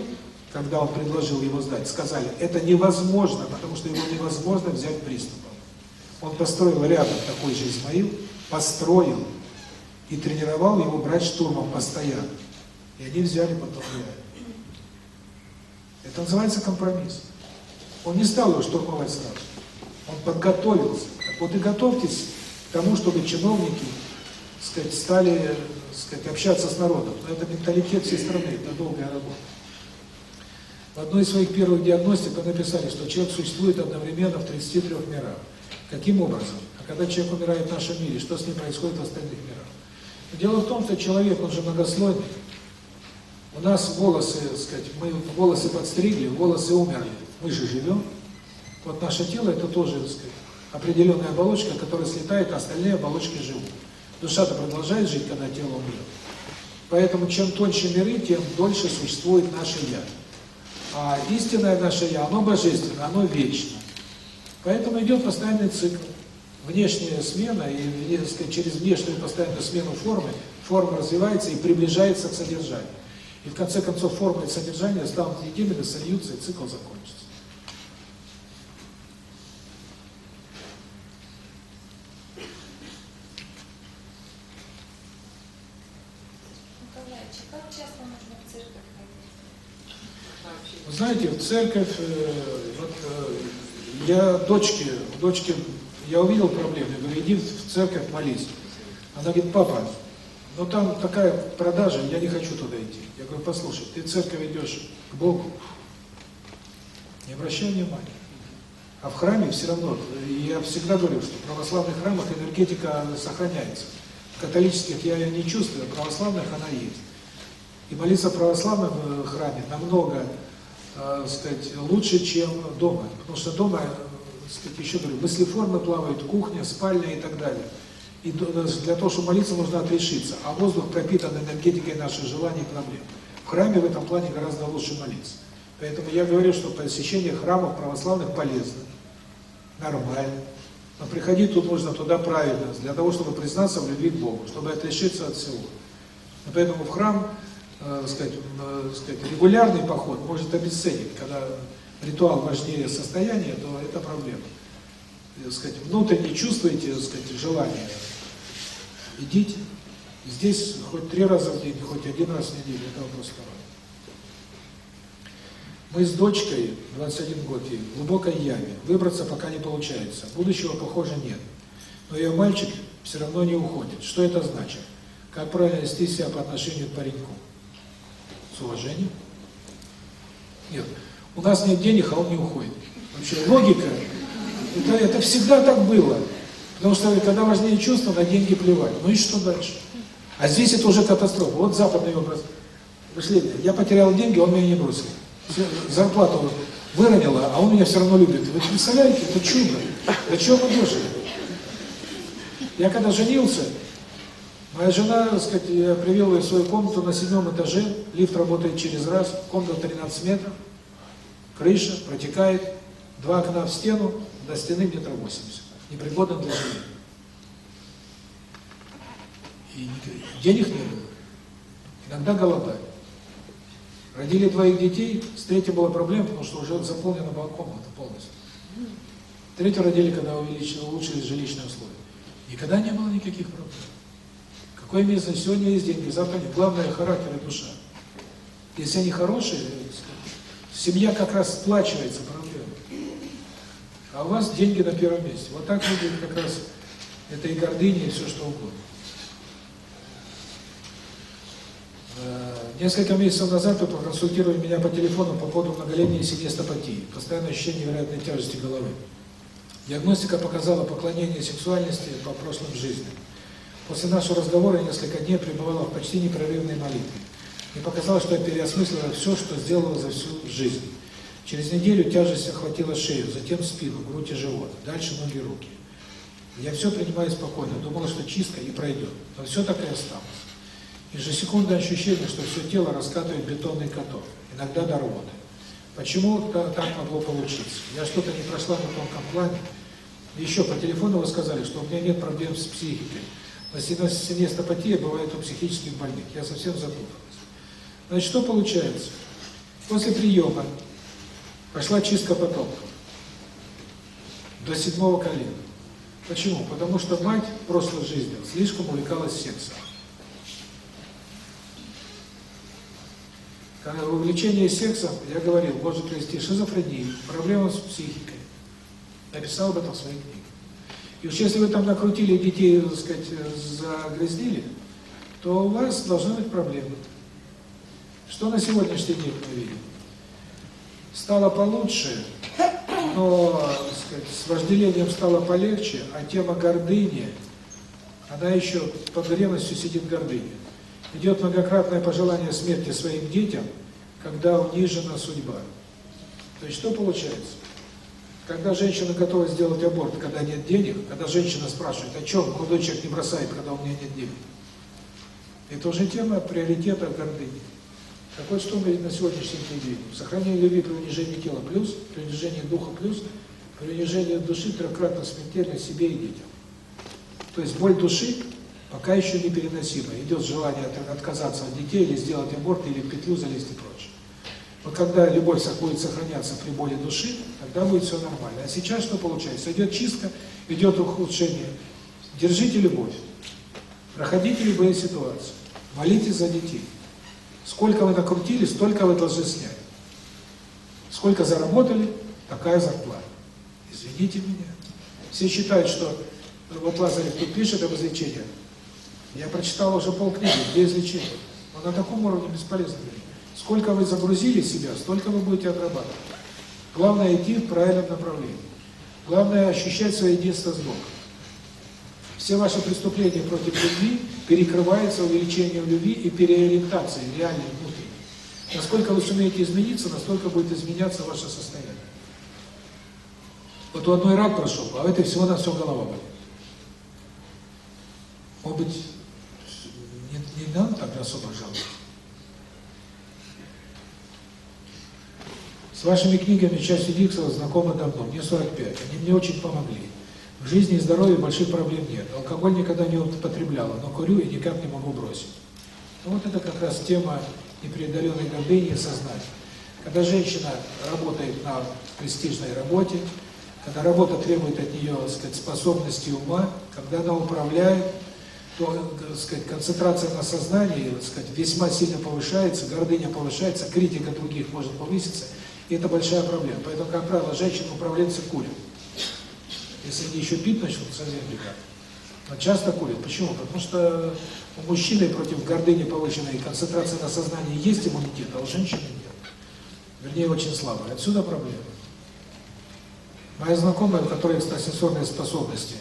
когда он предложил его сдать, сказали, это невозможно, потому что его невозможно взять приступом. Он построил рядом такой же Измаил, построил и тренировал его брать штурмом постоянно. И они взяли потом реально. Это называется компромисс. Он не стал его штурмовать сразу. Он подготовился. Вот и готовьтесь к тому, чтобы чиновники, сказать, стали, сказать, общаться с народом. Но это менталитет всей страны, это долгая работа. В одной из своих первых диагностик вы написали, что человек существует одновременно в 33 мирах. Каким образом? А когда человек умирает в нашем мире, что с ним происходит в остальных мирах? Дело в том, что человек, он же многослойный. У нас волосы, так сказать, мы волосы подстригли, волосы умерли. Мы же живем. Вот наше тело это тоже, так сказать, определенная оболочка, которая слетает, а остальные оболочки живут. Душа-то продолжает жить, когда тело умрет. Поэтому чем тоньше миры, тем дольше существует наше «я». А истинное наше «я», оно божественно, оно вечно. Поэтому идет постоянный цикл. Внешняя смена, и сказать, через внешнюю постоянную смену формы, форма развивается и приближается к содержанию. И в конце концов форма и содержание станут едиными, сольются, и цикл закончится. Николаевич, как часто нужно в церковь ходить? вообще? Вы знаете, в церковь, э, вот э, я дочке, дочке, я увидел проблему, я говорю, иди в церковь молись. Она говорит, папа, ну там такая продажа, я не хочу туда идти. Я говорю, послушай, ты в церковь идешь к Богу, не обращай внимания. А в храме все равно, я всегда говорю, что в православных храмах энергетика сохраняется. В католических я ее не чувствую, а в православных она есть. И молиться в православном э, храме намного, э, сказать, лучше, чем дома. Потому что дома, э, сказать, еще говорю, мыслеформы плавают, кухня, спальня и так далее. И для того, чтобы молиться, нужно отрешиться. А воздух пропитан энергетикой наших желаний и проблем. В храме в этом плане гораздо лучше молиться. Поэтому я говорю, что посещение храмов православных полезно, нормально. Но приходить тут нужно туда правильно, для того, чтобы признаться в любви к Богу, чтобы отрешиться от всего. Поэтому в храм, э, сказать, э, сказать, регулярный поход может обесценить, когда ритуал важнее состояния, то это проблема. И, сказать, внутренне чувствуете, сказать, желание, идите. Здесь хоть три раза в день, хоть один раз в неделю, это вопрос второй. Мы с дочкой, 21 год ей, в глубокой яме. Выбраться пока не получается. Будущего, похоже, нет. Но ее мальчик все равно не уходит. Что это значит? Как правильно вести себя по отношению к пареньку? С уважением? Нет. У нас нет денег, а он не уходит. Вообще логика, это, это всегда так было. Потому что когда важнее чувства, на деньги плевать. Ну и что дальше? А здесь это уже катастрофа. Вот западный вопрос. Мышление. Я потерял деньги, он меня не бросил зарплату выронила, а он меня все равно любит. Вы представляете, это чудо. До чего мы дожили? Я когда женился, моя жена, так сказать, я привел ее в свою комнату на седьмом этаже, лифт работает через раз, комната 13 метров, крыша протекает, два окна в стену, до стены метров 80, непригодна для жизни. И денег не было. Иногда голодали. Родили двоих детей, с третьей была проблема, потому что уже заполнена была комната полностью. Третью родили, когда увеличили, улучшились жилищные условия. Никогда не было никаких проблем. Какое место? Сегодня есть деньги, завтра нет. Главное – характер и душа. Если они хорошие, семья как раз сплачивается проблема. А у вас деньги на первом месте. Вот так выглядит как раз это и гордыня, и все что угодно. Э, несколько месяцев назад вы проконсультировали меня по телефону по поводу многолетней семьестопатии, постоянное ощущение невероятной тяжести головы. Диагностика показала поклонение сексуальности по прошлым жизням. После нашего разговора я несколько дней пребывала в почти непрерывной молитве. Мне показалось, что я переосмыслила все, что сделала за всю жизнь. Через неделю тяжесть охватила шею, затем спину, грудь и живот, дальше ноги и руки. Я все принимаю спокойно, думала, что чистка и пройдет, но все так и осталось. Ежесекундное ощущение, что все тело раскатывает бетонный каток, иногда до рвоты. Почему так могло получиться? Я что-то не прошла на тонком плане. Еще по телефону вы сказали, что у меня нет проблем с психикой. Синестопатия бывает у психических больных. Я совсем запуталась. Значит, что получается? После приема пошла чистка потомков до седьмого колена. Почему? Потому что мать в прошлой жизни слишком увлекалась сексом. увлечение сексом, я говорил, может привести шизофрению, проблемы с психикой. Написал об этом в своей книге. И уж если вы там накрутили детей, так сказать, загрязнили, то у вас должны быть проблемы. Что на сегодняшний день мы видим? Стало получше, но, так сказать, с вожделением стало полегче, а тема гордыни, она еще под ревностью сидит гордыня идет многократное пожелание смерти своим детям, когда унижена судьба. То есть что получается? Когда женщина готова сделать аборт, когда нет денег, когда женщина спрашивает, о чем молодой человек не бросает, когда у меня нет денег. Это уже тема приоритета гордыни. Так вот, на сегодняшний день? Сохранение любви при унижении тела плюс, при унижении духа плюс, при унижении души трехкратно смертельно себе и детям. То есть боль души пока еще непереносимо. Идет желание отказаться от детей или сделать аборт, или петлю залезть и прочее. Вот когда любовь будет сохраняться при боли души, тогда будет все нормально. А сейчас что получается? Идет чистка, идет ухудшение. Держите любовь. Проходите любые ситуации. Молитесь за детей. Сколько вы накрутили, столько вы должны снять. Сколько заработали, такая зарплата. Извините меня. Все считают, что вот Лазарев тут пишет об излечении. Я прочитал уже полкниги, где излечение. Но на таком уровне бесполезно. Сколько вы загрузили себя, столько вы будете отрабатывать. Главное идти в правильном направлении. Главное ощущать свое единство с Богом. Все ваши преступления против любви перекрываются увеличением любви и переориентацией реальной внутренней. Насколько вы сумеете измениться, настолько будет изменяться ваше состояние. Вот у одной рак прошел, а у этой всего на все голова болит. Может быть, не, не надо так особо жаловаться. С вашими книгами частью Диксона знакомы давно, мне 45, они мне очень помогли. В жизни и здоровье больших проблем нет. Алкоголь никогда не употребляла, но курю и никак не могу бросить. Ну, вот это как раз тема непреодоленной гордыни и сознания. Когда женщина работает на престижной работе, когда работа требует от нее, так сказать, способности ума, когда она управляет, то, так сказать, концентрация на сознании, так сказать, весьма сильно повышается, гордыня повышается, критика других может повыситься, и это большая проблема. Поэтому, как правило, женщины-управленцы курят. Если они еще пить начнут, совсем никак. Но часто курят. Почему? Потому что у мужчины против гордыни повышенной концентрации на сознании есть иммунитет, а у женщины нет. Вернее, очень слабый. Отсюда проблема. Моя знакомая, у которой экстрасенсорные способности,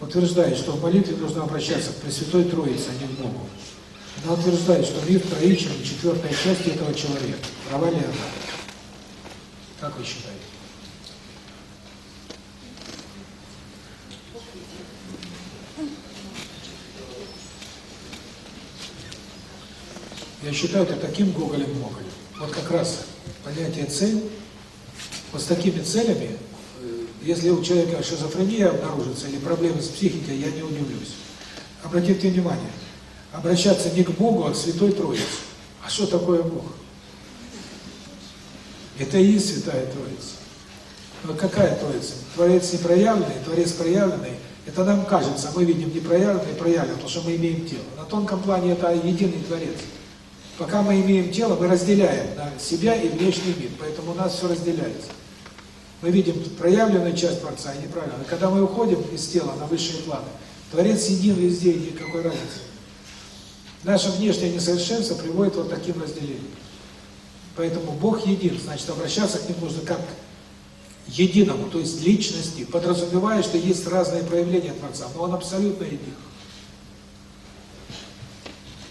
утверждает, что в молитве нужно обращаться к Пресвятой Троице, а не к Богу. Она утверждает, что мир троичен, четвертая часть этого человека. Права ли она? Как вы считаете? Я считаю это таким Гоголем-Моголем. Вот как раз понятие цель, вот с такими целями, э, если у человека шизофрения обнаружится или проблемы с психикой, я не удивлюсь. Обратите внимание, обращаться не к Богу, а к Святой Троице. А что такое Бог? Это и есть Святая Троица. Но какая Троица? Творец непроявленный, Творец проявленный. Это нам кажется, мы видим непроявленный и проявленный, потому что мы имеем тело. На тонком плане это единый Творец. Пока мы имеем тело, мы разделяем на себя и внешний мир, поэтому у нас все разделяется. Мы видим проявленную часть Творца и неправильную. Когда мы уходим из тела на высшие планы, Творец един везде, никакой разницы. Наше внешнее несовершенство приводит вот таким разделением. Поэтому Бог един, значит, обращаться к Нему нужно как к единому, то есть личности, подразумевая, что есть разные проявления Творца, но Он абсолютно един.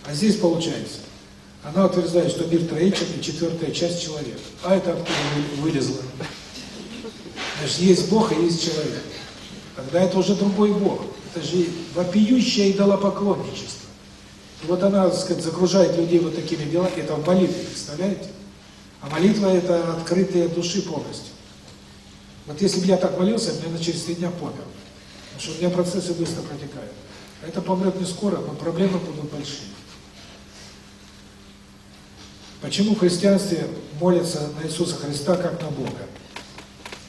А здесь получается, она утверждает, что мир троичен и четвертая часть человека. А это откуда вылезло? Значит, есть Бог и есть человек. Тогда это уже другой Бог. Это же вопиющее идолопоклонничество. И вот она, так сказать, загружает людей вот такими делами. Это в молитве, представляете? А молитва – это открытие души полностью. Вот если бы я так молился, я бы через три дня помер. Потому что у меня процессы быстро протекают. А это помрет не скоро, но проблемы будут большие. Почему в христианстве молятся на Иисуса Христа как на Бога?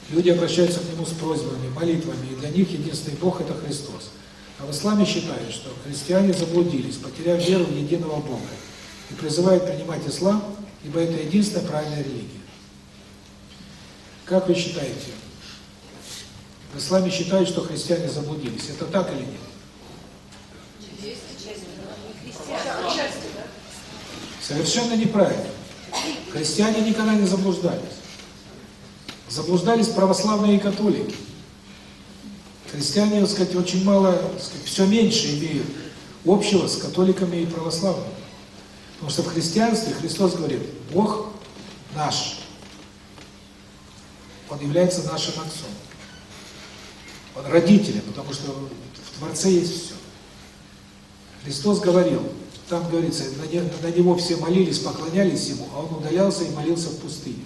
Люди обращаются к Нему с просьбами, молитвами, и для них единственный Бог – это Христос. А в исламе считают, что христиане заблудились, потеряв веру в единого Бога, и призывают принимать ислам, ибо это единственная правильная религия. Как вы считаете? В исламе считают, что христиане заблудились. Это так или нет? Совершенно неправильно. Христиане никогда не заблуждались. Заблуждались православные и католики. Христиане, так сказать, очень мало, так сказать, все меньше имеют общего с католиками и православными. Потому что в христианстве Христос говорит, Бог наш. Он является нашим отцом. Он родителем, потому что в Творце есть все. Христос говорил, там говорится, на, него все молились, поклонялись ему, а он удалялся и молился в пустыню.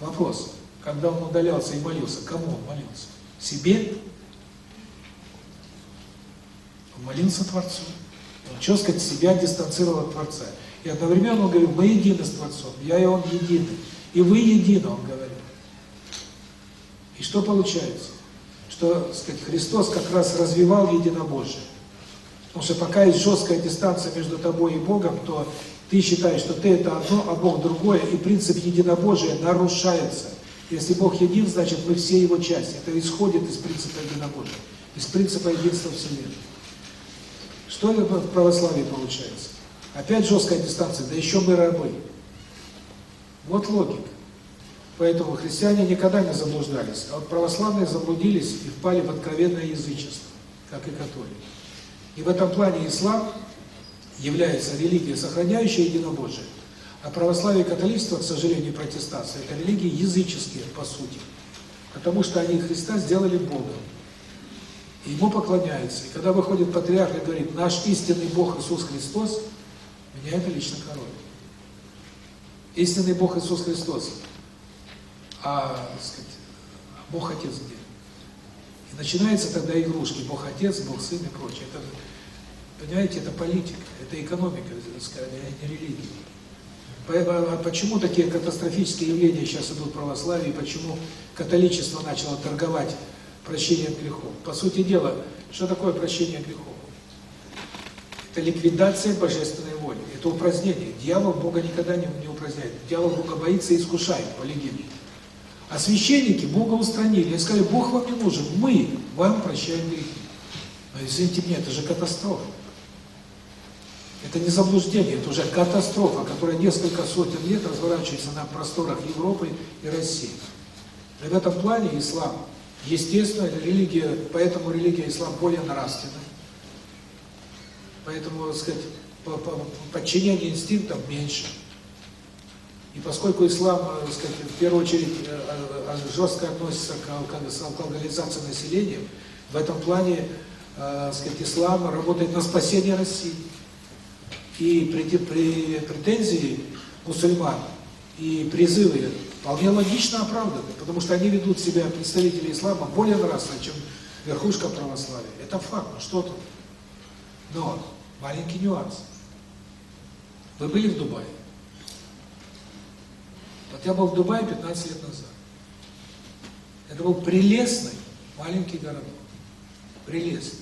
Вопрос, когда он удалялся и молился, кому он молился? Себе? Он молился Творцу. Он, сказать, себя дистанцировал от Творца. И одновременно он говорил, мы едины с Творцом, я и он едины. И вы едины, он говорил. И что получается? Что, сказать, Христос как раз развивал единобожие. Потому что пока есть жесткая дистанция между тобой и Богом, то ты считаешь, что ты это одно, а Бог другое, и принцип единобожия нарушается. Если Бог един, значит мы все его части. Это исходит из принципа единобожия, из принципа единства Вселенной. Что это в православии получается? Опять жесткая дистанция, да еще мы рабы. Вот логика. Поэтому христиане никогда не заблуждались, а вот православные заблудились и впали в откровенное язычество, как и католики. И в этом плане ислам является религией, сохраняющей единобожие, а православие и католичество, к сожалению, протестация, это религии языческие, по сути. Потому что они Христа сделали Богом. И Ему поклоняются. И когда выходит патриарх и говорит, наш истинный Бог Иисус Христос, меня это лично коробит. Истинный Бог Иисус Христос. А, сказать, Бог Отец где? И начинается тогда игрушки. Бог Отец, Бог Сын и прочее. Это, понимаете, это политика, это экономика, сказать, а не религия. А почему такие катастрофические явления сейчас идут в православии, почему католичество начало торговать прощением грехов? По сути дела, что такое прощение грехов? Это ликвидация божественной воли, это упразднение. Дьявол Бога никогда не, не упраздняет. Дьявол Бога боится и искушает, по легенде. А священники Бога устранили и сказали, Бог вам не нужен, мы вам прощаем грехи. Но извините меня, это же катастрофа. Это не заблуждение, это уже катастрофа, которая несколько сотен лет разворачивается на просторах Европы и России. В этом плане ислам, естественно, религия, поэтому религия ислам более нравственная. Поэтому, так сказать, подчинение инстинктам меньше. И поскольку ислам, так сказать, в первую очередь жестко относится к алкоголизации населения, в этом плане, сказать, ислам работает на спасение России. И при, при претензии мусульман и призывы вполне логично оправданы, потому что они ведут себя, представители ислама, более нравственно, чем верхушка православия. Это факт, ну что тут? Но маленький нюанс. Вы были в Дубае? Вот я был в Дубае 15 лет назад. Это был прелестный маленький городок. Прелестный.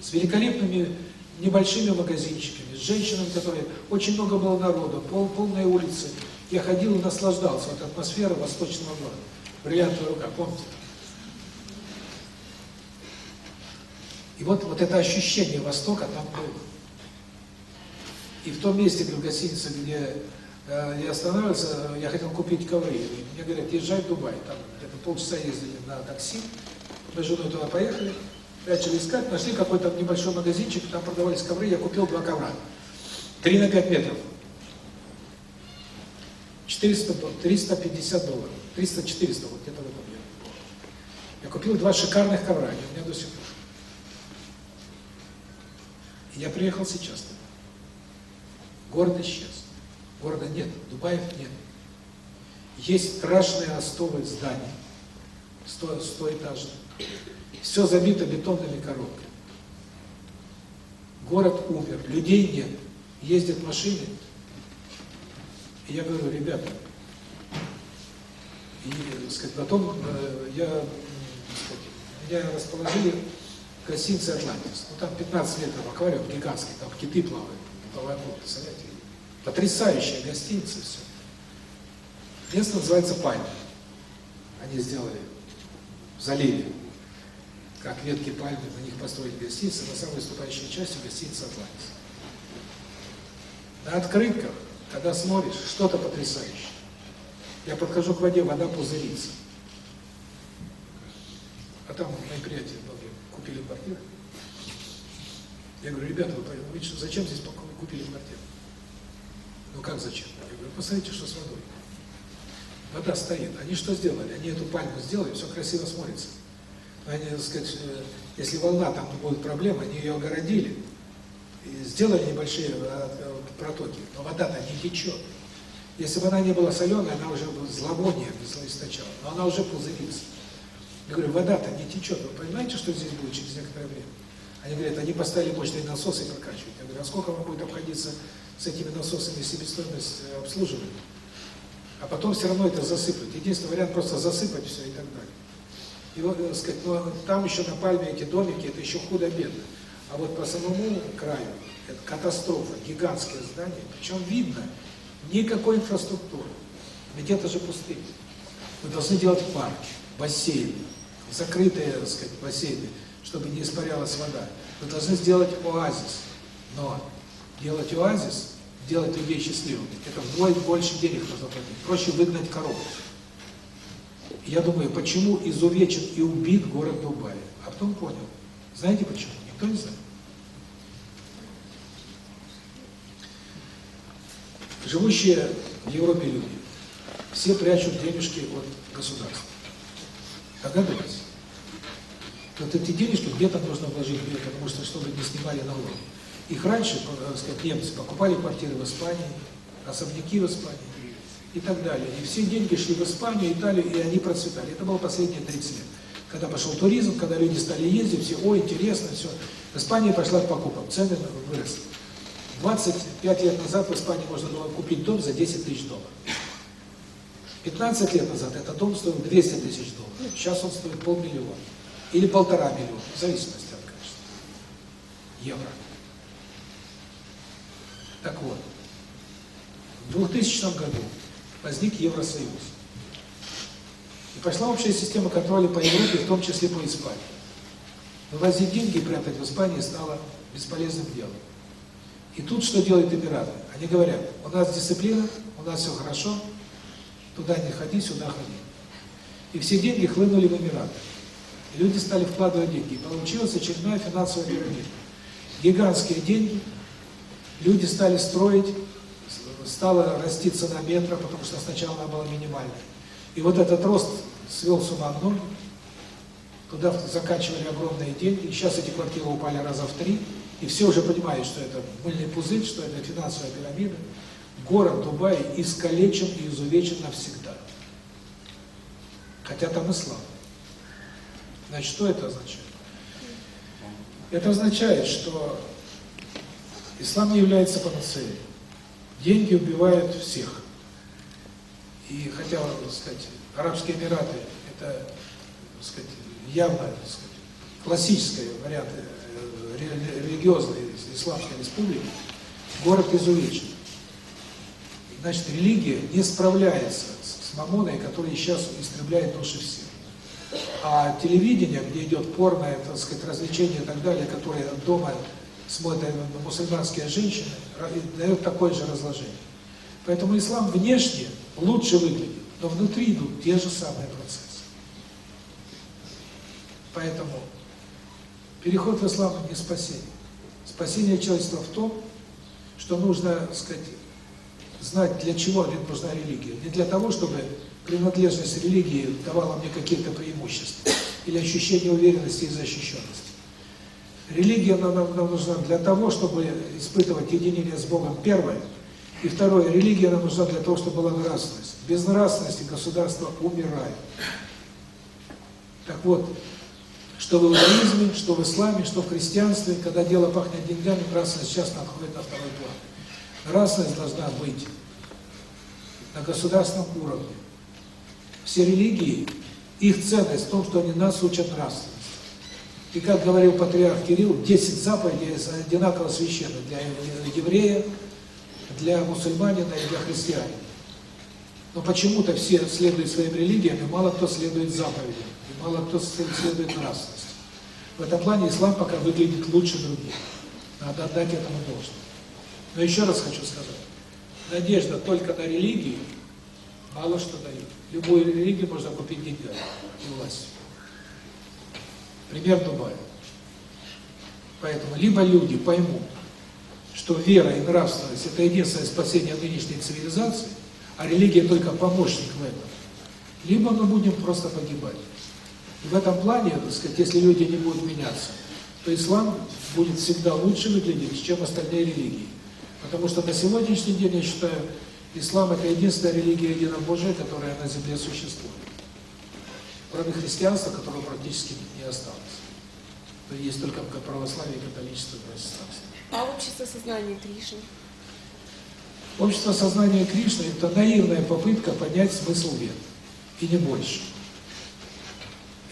С великолепными небольшими магазинчиками, с женщинами, которые... Очень много было народу, пол, полные улицы. Я ходил и наслаждался вот атмосферой восточного города. Бриллиантовая рука, помните? И вот, вот это ощущение Востока там было. И в том месте, в гостинице, где э, я останавливался, я хотел купить ковры. Мне говорят, езжай в Дубай. Там где-то полчаса ездили на такси. Мы с женой туда поехали начали искать, нашли какой-то небольшой магазинчик, там продавались ковры, я купил два ковра. Три на пять метров. 400, 350 долларов. 300-400, вот где-то в этом я. Я купил два шикарных ковра, они у меня до сих пор. Я приехал сейчас туда. Город исчез. Города нет, Дубаев нет. Есть страшные остовы зданий, сто, стоэтажные. Все забито бетонными коробками. Город умер, людей нет, ездят машины. И я говорю, ребята, и, сказать, потом э, я, сказать, меня расположили в гостинице «Атлантис». Ну, там 15 метров аквариум гигантский, там киты плавают, плавают, представляете? Потрясающая гостиница, все. Место называется Пальма. Они сделали в заливе как ветки пальмы, на них построили гостиницы, на самой выступающей части гостиница «Атлантис». На открытках, когда смотришь, что-то потрясающее. Я подхожу к воде, вода пузырится. А там мои приятели купили квартиру. Я говорю, ребята, вы, вы зачем здесь купили квартиру? Ну как зачем? Я говорю, посмотрите, что с водой. Вода стоит. Они что сделали? Они эту пальму сделали, все красиво смотрится. Они, так сказать, э, если волна там будет проблема, они ее огородили, и сделали небольшие э, протоки, но вода-то не течет. Если бы она не была соленая, она уже бы зловоние источала, но она уже пузырится. Я говорю, вода-то не течет, вы понимаете, что здесь будет через некоторое время? Они говорят, они поставили мощные насосы и прокачивают. Я говорю, а сколько вам будет обходиться с этими насосами себестоимость э, обслуживания? А потом все равно это засыпать. Единственный вариант просто засыпать все и так далее. И вот, так сказать, ну, там еще на Пальме эти домики, это еще худо-бедно. А вот по самому краю это катастрофа, гигантские здания, причем видно, никакой инфраструктуры. Ведь это же пустыня. Вы должны делать парки, бассейны, закрытые, так сказать, бассейны, чтобы не испарялась вода. Вы должны сделать оазис. Но делать оазис, делать людей счастливыми, это вдвое больше денег нужно платить. Проще выгнать корову. Я думаю, почему изувечен и убит город Дубай. А потом понял. Знаете почему? Никто не знает. Живущие в Европе люди, все прячут денежки от государства. Догадываетесь? Вот эти денежки где-то нужно вложить, потому что, чтобы не снимали налоги. Их раньше, так сказать, немцы покупали квартиры в Испании, особняки в Испании и так далее. И все деньги шли в Испанию, Италию, и они процветали. Это было последние 30 лет. Когда пошел туризм, когда люди стали ездить, все, ой, интересно, все. В Испании пошла к покупкам, цены выросли. 25 лет назад в Испании можно было купить дом за 10 тысяч долларов. 15 лет назад этот дом стоил 200 тысяч долларов. Сейчас он стоит полмиллиона. Или полтора миллиона, в зависимости от качества. Евро. Так вот, в 2000 году возник Евросоюз. И пошла общая система контроля по Европе, в том числе по Испании. Вывозить деньги и прятать в Испании стало бесполезным делом. И тут что делают Эмираты? Они говорят, у нас дисциплина, у нас все хорошо, туда не ходи, сюда ходи. И все деньги хлынули в Эмираты. И люди стали вкладывать деньги. И получилась очередная финансовая пирамида. Гигантские деньги, люди стали строить, стала расти цена метра, потому что сначала она была минимальной. И вот этот рост свел с ума многих, туда закачивали огромные деньги, и сейчас эти квартиры упали раза в три, и все уже понимают, что это мыльный пузырь, что это финансовая пирамида. Город Дубай искалечен и изувечен навсегда. Хотя там ислам. Значит, что это означает? Это означает, что ислам не является панацеей. Деньги убивают всех. И хотя, так сказать, Арабские Эмираты – это, так сказать, явно, так сказать, классический вариант религиозной исламской республики, город изувечен. Значит, религия не справляется с мамоной, который сейчас истребляет души всех. А телевидение, где идет порно, так сказать, развлечения и так далее, которые дома смотрят мусульманские женщины, дает такое же разложение. Поэтому ислам внешне лучше выглядит, но внутри идут те же самые процессы. Поэтому переход в ислам не спасение. Спасение человечества в том, что нужно, сказать, знать, для чего нужна религия. Не для того, чтобы принадлежность религии давала мне какие-то преимущества или ощущение уверенности и защищенности. Религия нам, нам нужна для того, чтобы испытывать единение с Богом, первое. И второе, религия нам нужна для того, чтобы была нравственность. Без нравственности государство умирает. Так вот, что в иудаизме, что в исламе, что в христианстве, когда дело пахнет деньгами, нравственность часто отходит на второй план. Нравственность должна быть на государственном уровне. Все религии, их ценность в том, что они нас учат нравственности. И как говорил патриарх Кирилл, 10 заповедей одинаково священны для еврея, для мусульманина и для христианина. Но почему-то все следуют своим религиям, и мало кто следует заповедям, и мало кто следует нравственности. В этом плане ислам пока выглядит лучше других. Надо отдать этому должное. Но еще раз хочу сказать, надежда только на религию мало что дает. Любую религию можно купить деньгами и властью. Пример Дубая. Поэтому либо люди поймут, что вера и нравственность – это единственное спасение нынешней цивилизации, а религия только помощник в этом, либо мы будем просто погибать. И в этом плане, так сказать, если люди не будут меняться, то ислам будет всегда лучше выглядеть, чем остальные религии. Потому что на сегодняшний день, я считаю, ислам – это единственная религия единобожия, которая на земле существует кроме христианства, которого практически не осталось. То есть только православие, католичество, протестантство. А общество сознания Кришны? Общество сознания Кришны – это наивная попытка понять смысл вет, и не больше.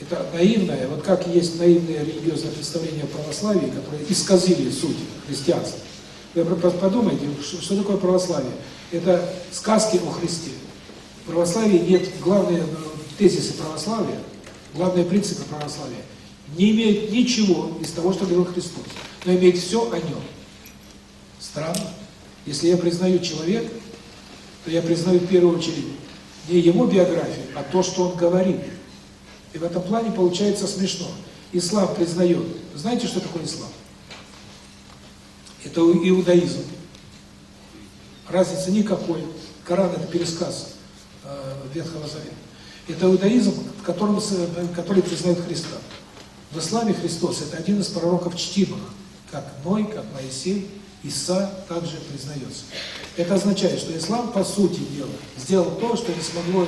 Это наивное, вот как есть наивные религиозные представления о православии, которые исказили суть христианства. Вы подумайте, что такое православие? Это сказки о Христе. В православии нет главные тезисы православия, главные принципы православия не имеют ничего из того, что говорил Христос, но имеет все о нем. Странно. Если я признаю человека, то я признаю в первую очередь не его биографию, а то, что он говорит. И в этом плане получается смешно. Ислам признает. Знаете, что такое ислам? Это иудаизм. Разницы никакой. Коран – это пересказ э, Ветхого Завета. Это иудаизм, которым, который признает Христа. В исламе Христос – это один из пророков чтимых, как Ной, как Моисей, Иса также признается. Это означает, что ислам, по сути дела, сделал то, что не смогло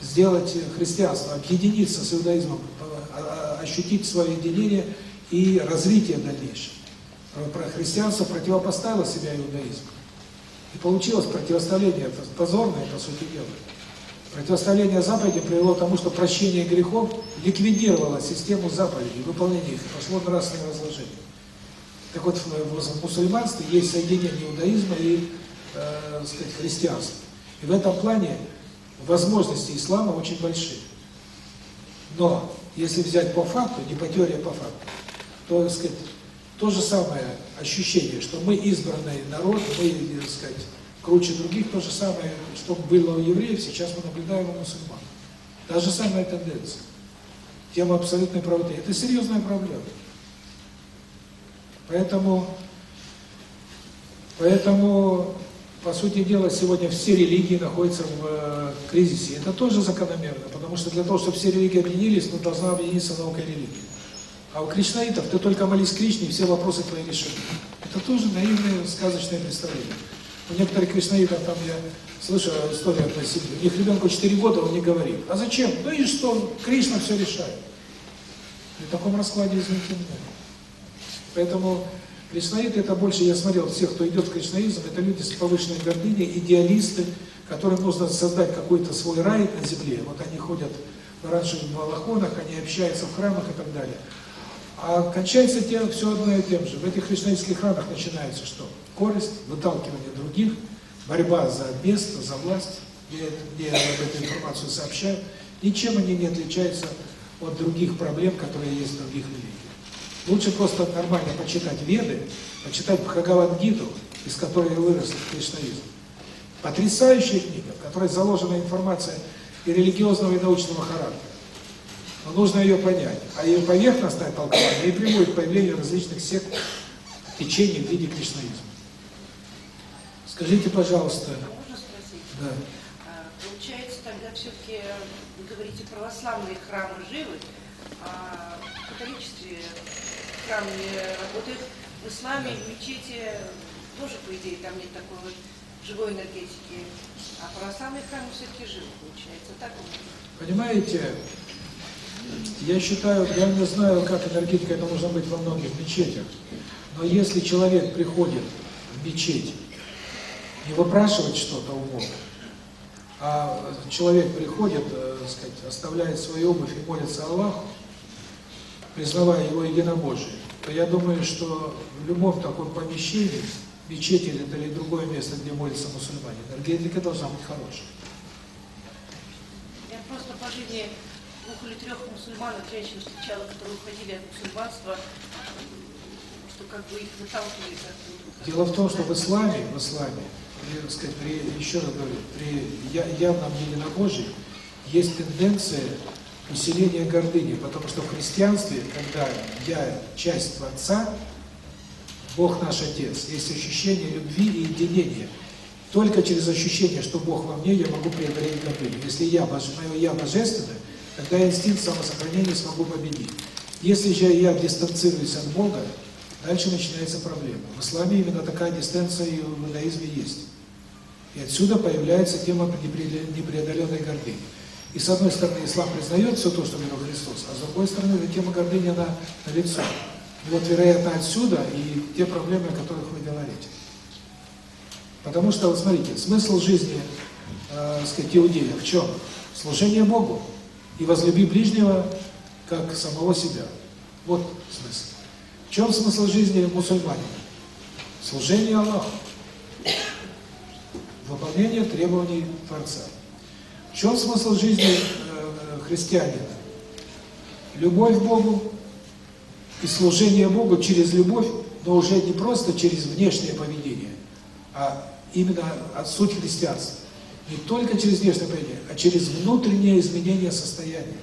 сделать христианство, объединиться с иудаизмом, а, а, ощутить свое единение и развитие дальнейшее. Про христианство противопоставило себя иудаизму. И получилось противостояние позорное, по сути дела. Противостояние заповеди привело к тому, что прощение грехов ликвидировало систему заповедей, выполнение их, пошло нравственное разложение. Так вот, в мусульманстве есть соединение иудаизма и, э, сказать, христианства. И в этом плане возможности ислама очень большие. Но, если взять по факту, не по теории, а по факту, то, сказать, то же самое ощущение, что мы избранный народ, мы, сказать, круче других, то же самое, что было у евреев, сейчас мы наблюдаем у мусульман. Та же самая тенденция. Тема абсолютной правоты. Это серьезная проблема. Поэтому, поэтому, по сути дела, сегодня все религии находятся в э, кризисе. Это тоже закономерно, потому что для того, чтобы все религии объединились, ну, должна объединиться наука и религия. А у кришнаитов ты только молись Кришне, и все вопросы твои решены. Это тоже наивное сказочное представление. У некоторых кришнаитов, там я слышу историю одной семьи, у них ребенку 4 года, он не говорит. А зачем? Ну и что? Кришна все решает. При таком раскладе, извините меня. Поэтому кришнаиты это больше, я смотрел, всех, кто идет в кришнаизм, это люди с повышенной гордыней, идеалисты, которым нужно создать какой-то свой рай на земле. Вот они ходят в оранжевых балахонах, они общаются в храмах и так далее. А кончается тем, все одно и тем же. В этих кришнаитских храмах начинается что? Корость, выталкивание других, борьба за место, за власть. Я, я об эту информацию сообщаю. Ничем они не отличаются от других проблем, которые есть в других религиях. Лучше просто нормально почитать Веды, почитать Бхагавангиту, из которой вырос кришнаизм. Потрясающая книга, в которой заложена информация и религиозного, и научного характера. Но нужно ее понять. А ее поверхностное толкование и приводит к появлению различных сект, течений в виде кришнаизма. Скажите, пожалуйста. Можно спросить? Да. А, получается, тогда все-таки, вы говорите, православные храмы живы, а в католичестве храм не работает. В исламе, в мечети тоже, по идее, там нет такой вот живой энергетики. А православные храмы все-таки живы, получается. Так Понимаете, я считаю, я не знаю, как энергетика это должна быть во многих мечетях, но если человек приходит в мечеть, не выпрашивать что-то у Бога, а человек приходит, э, сказать, оставляет свою обувь и молится Аллаху, признавая его единобожие, то я думаю, что в любом таком помещении, мечети или другое место, где молятся мусульмане, энергетика должна быть хорошая. Я просто по жизни двух или трех мусульманок, женщин встречала, которые уходили от мусульманства, что как бы их выталкивали. Дело в том, что в исламе, в исламе, при, сказать, при, еще раз говорю, при явном единобожии есть тенденция усиления гордыни, потому что в христианстве, когда я часть Творца, Бог наш Отец, есть ощущение любви и единения. Только через ощущение, что Бог во мне, я могу преодолеть гордыню. Если я, мое я божественное, тогда инстинкт самосохранения смогу победить. Если же я дистанцируюсь от Бога, дальше начинается проблема. В исламе именно такая дистанция и в иудаизме есть. И отсюда появляется тема непреодоленной гордыни. И с одной стороны, ислам признает все то, что говорил Христос, а с другой стороны, эта тема гордыни, она на лицо. И вот, вероятно, отсюда и те проблемы, о которых вы говорите. Потому что, вот смотрите, смысл жизни, э, сказать, иудея в чем? Служение Богу. И возлюби ближнего, как самого себя. Вот смысл. В чем смысл жизни мусульманина? Служение Аллаху. Выполнение требований Творца. В чем смысл жизни э, христианина? Любовь к Богу и служение Богу через любовь, но уже не просто через внешнее поведение, а именно от суть христианства. Не только через внешнее поведение, а через внутреннее изменение состояния.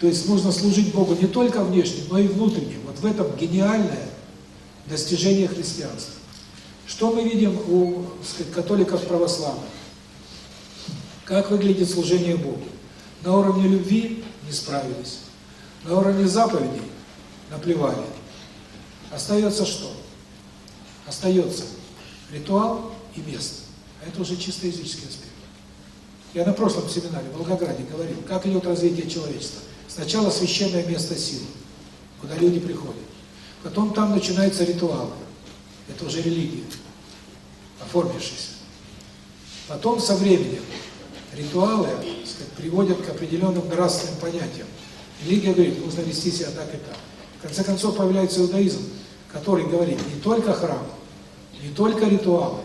То есть нужно служить Богу не только внешне, но и внутренне. Вот в этом гениальное достижение христианства. Что мы видим у сказать, католиков православных? Как выглядит служение Богу? На уровне любви не справились. На уровне заповедей наплевали. Остается что? Остается ритуал и место. А это уже чисто языческий аспект. Я на прошлом семинаре в Волгограде говорил, как идет развитие человечества. Сначала священное место силы, куда люди приходят. Потом там начинаются ритуалы. Это уже религия, оформившаяся. Потом со временем ритуалы сказать, приводят к определенным нравственным понятиям. Религия говорит, нужно вести себя так и так. В конце концов появляется иудаизм, который говорит не только храм, не только ритуалы,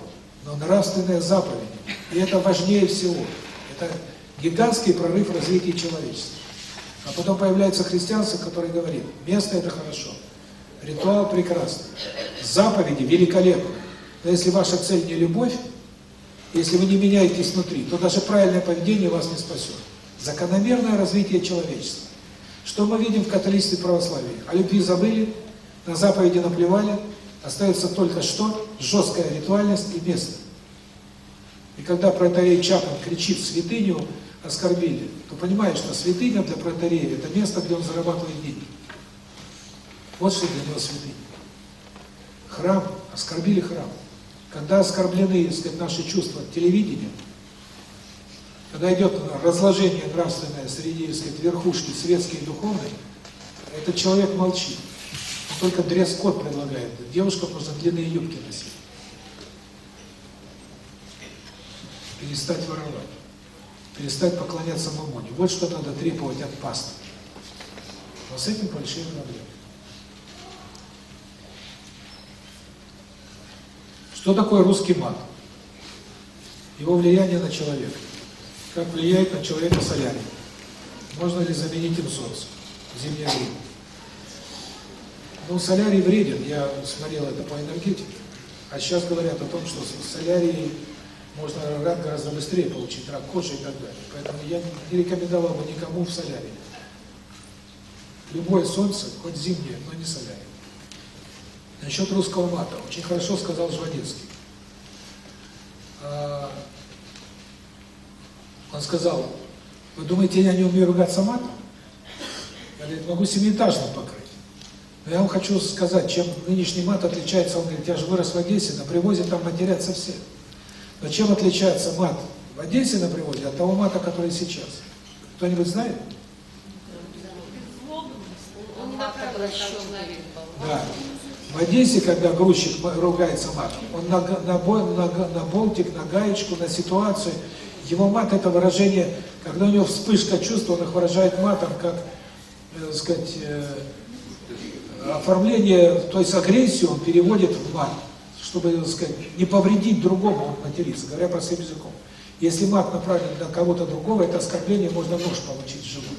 но нравственные заповеди. И это важнее всего. Это гигантский прорыв развития человечества. А потом появляется христианство, которое говорит, место это хорошо, ритуал прекрасный, заповеди великолепны. Но если ваша цель не любовь, если вы не меняетесь внутри, то даже правильное поведение вас не спасет. Закономерное развитие человечества. Что мы видим в католичестве православии? О любви забыли, на заповеди наплевали, остается только что? Жесткая ритуальность и место. И когда протарей Чапман кричит святыню, оскорбили, то понимаешь, что святыня для протарея – это место, где он зарабатывает деньги. Вот что для него святыня. Храм, оскорбили храм. Когда оскорблены, так сказать, наши чувства телевидением, когда идет разложение нравственное среди, так сказать, верхушки светской и духовной, этот человек молчит. Он только дресс-код предлагает. Девушкам нужно длинные юбки носить. Перестать воровать. Перестать поклоняться мамоне. Вот что надо требовать от пастора. Но с этим большие проблемы. Что такое русский мат? Его влияние на человека. Как влияет на человека солярий? Можно ли заменить им солнце зимнее время? Ну, солярий вреден, я смотрел это по энергетике. А сейчас говорят о том, что солярий можно рак гораздо быстрее получить, рак кожи и так далее. Поэтому я не рекомендовал бы никому в солярий. Любое солнце, хоть зимнее, но не солярий. Насчет русского мата. Очень хорошо сказал Жванецкий. Он сказал, вы думаете, я не умею ругаться матом? Я говорит, могу семиэтажным покрыть. Но я вам хочу сказать, чем нынешний мат отличается. Он говорит, я же вырос в Одессе, на привозе там матерятся все. Но чем отличается мат в Одессе на привозе от того мата, который сейчас? Кто-нибудь знает? Да. В Одессе, когда грузчик ругается матом, он на, на, на, на болтик, на гаечку, на ситуацию. Его мат – это выражение, когда у него вспышка чувства, он их выражает матом, как, э, сказать, э, оформление, то есть агрессию он переводит в мат, чтобы, так сказать, не повредить другому, он матерится, говоря простым языком. Если мат направлен на кого-то другого, это оскорбление, можно нож получить в живот.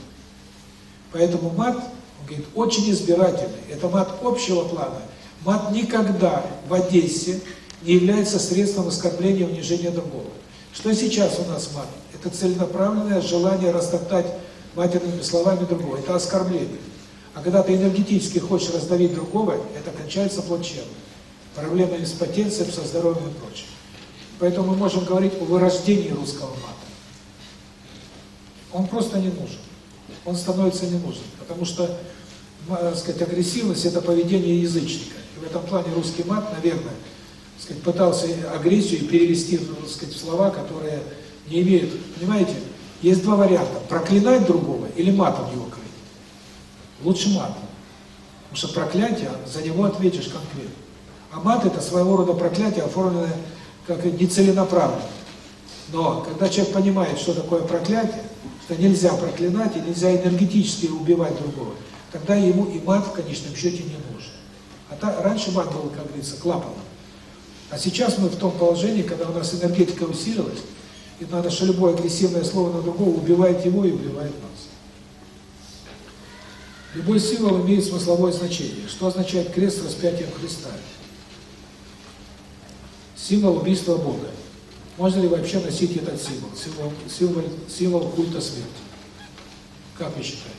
Поэтому мат, он говорит, очень избирательный. Это мат общего плана. Мат никогда в Одессе не является средством оскорбления и унижения другого. Что сейчас у нас мат? Это целенаправленное желание растоптать матерными словами другого. Это оскорбление. А когда ты энергетически хочешь раздавить другого, это кончается плачевно. Проблемами с потенцией, со здоровьем и прочее. Поэтому мы можем говорить о вырождении русского мата. Он просто не нужен. Он становится не нужен. Потому что, так сказать, агрессивность – это поведение язычника. В этом плане русский мат, наверное, сказать, пытался агрессию перевести так сказать, в слова, которые не имеют... Понимаете, есть два варианта. Проклинать другого или матом его крыть. Лучше матом. Потому что проклятие, за него ответишь конкретно. А мат – это своего рода проклятие, оформленное как нецеленаправленно. Но когда человек понимает, что такое проклятие, что нельзя проклинать и нельзя энергетически убивать другого, тогда ему и мат в конечном счете не нужен. А та, раньше мат был, как говорится, клапаном. А сейчас мы в том положении, когда у нас энергетика усилилась, и надо, что любое агрессивное слово на другого убивает его и убивает нас. Любой символ имеет смысловое значение. Что означает крест с распятием Христа? Символ убийства Бога. Можно ли вообще носить этот символ? Символ, символ, символ культа смерти. Как вы считаете?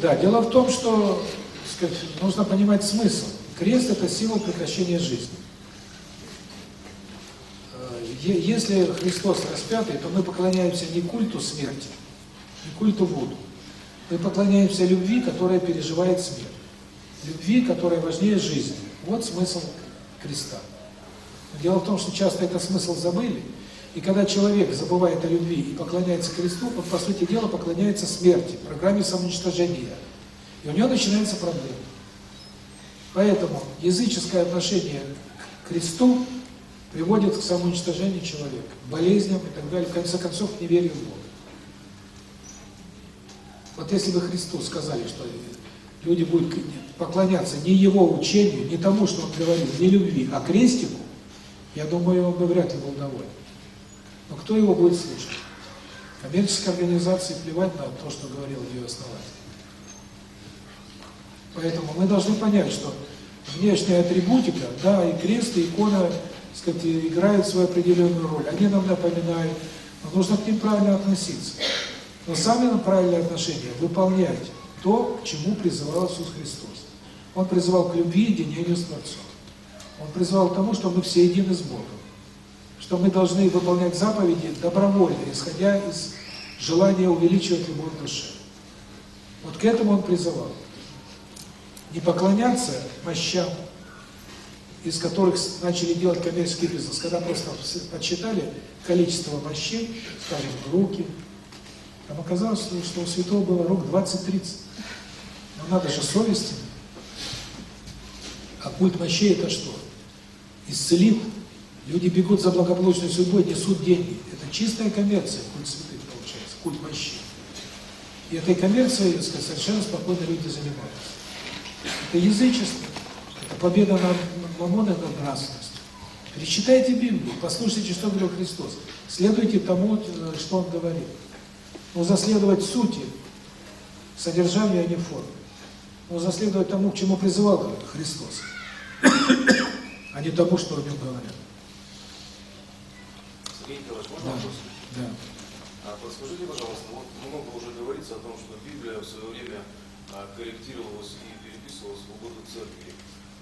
Да, дело в том, что сказать, нужно понимать смысл. Крест – это символ прекращения жизни. Э, если Христос распятый, то мы поклоняемся не культу смерти, не культу Будду. Мы поклоняемся любви, которая переживает смерть. Любви, которая важнее жизни. Вот смысл креста. Дело в том, что часто этот смысл забыли, и когда человек забывает о любви и поклоняется кресту, он, по сути дела, поклоняется смерти, программе самоуничтожения. И у него начинается проблема. Поэтому языческое отношение к кресту приводит к самоуничтожению человека, болезням и так далее, в конце концов, к неверию в Бога. Вот если бы Христу сказали, что люди будут поклоняться не Его учению, не тому, что Он говорил, не любви, а крестику, я думаю, он бы вряд ли был доволен. Но кто его будет слушать? Коммерческие организации плевать на то, что говорил ее основатель. Поэтому мы должны понять, что внешняя атрибутика, да, и крест, и икона, сказать, играют свою определенную роль. Они нам напоминают, но нужно к ним правильно относиться. Но самое правильное отношение – выполнять то, к чему призывал Иисус Христос. Он призывал к любви и единению с Творцом. Он призывал к тому, что мы все едины с Богом. Что мы должны выполнять заповеди добровольно, исходя из желания увеличивать любовь в душе. Вот к этому он призывал. Не поклоняться мощам, из которых начали делать коммерческий бизнес, когда просто подсчитали количество мощей, скажем, руки, там оказалось, что у святого было рук 20-30. Но надо же совести. А культ мощей это что? Исцелит. Люди бегут за благополучной судьбой, несут деньги. Это чистая коммерция, культ святых получается, культ мощей. И этой коммерцией, так сказать, совершенно спокойно люди занимаются. Это язычество, это победа над мамоной, над нравственностью. Перечитайте Библию, послушайте, что говорил Христос. Следуйте тому, э, что Он говорил. Но заследовать сути, содержанию, а не форме. Но заследовать тому, к чему призывал Христос, а не тому, что о нем говорят. Николаевич, можно Да. вопрос? Да. А, подскажите, пожалуйста, вот много уже говорится о том, что Библия в свое время а, корректировалась и переписывалась в угоду церкви,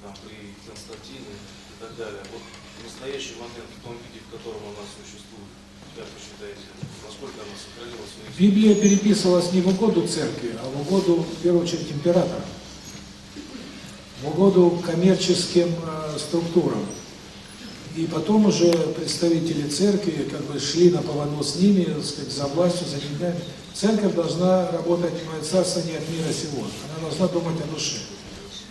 там, при Константине и так далее. Вот в настоящий момент, в том виде, в котором она существует, как вы считаете, насколько она сохранила свою Библия переписывалась не в угоду церкви, а в угоду, в первую очередь, императора. В угоду коммерческим э, структурам. И потом уже представители церкви как бы шли на поводу с ними, так сказать, за властью, за деньгами. Церковь должна работать, мое царство не от мира сего. Она должна думать о душе.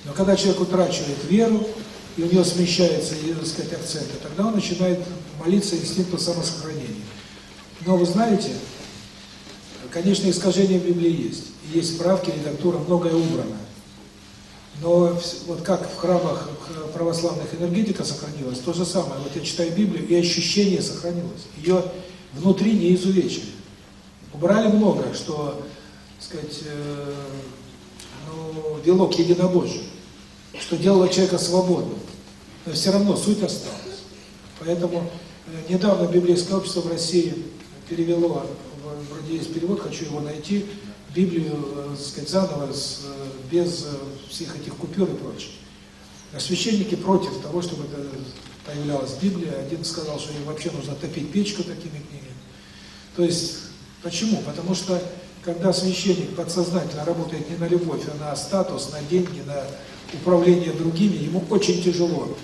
Но когда человек утрачивает веру, и у него смещается, так сказать, акценты, тогда он начинает молиться инстинкту самосохранения. Но вы знаете, конечно, искажения в Библии есть. Есть справки, редактура, многое убрано. Но вот как в храмах православных энергетика сохранилась, то же самое. Вот я читаю Библию, и ощущение сохранилось. Ее внутри не изувечили. Убрали много, что, так сказать, э, ну, вело к единобожию, что делало человека свободным. Но все равно суть осталась. Поэтому э, недавно библейское общество в России перевело, вроде есть перевод, хочу его найти, Библию, э, так сказать, заново, э, без э, всех этих купюр и прочее. А священники против того, чтобы появлялась Библия. Один сказал, что им вообще нужно топить печку такими книгами. То есть, почему? Потому что, когда священник подсознательно работает не на любовь, а на статус, на деньги, на управление другими, ему очень тяжело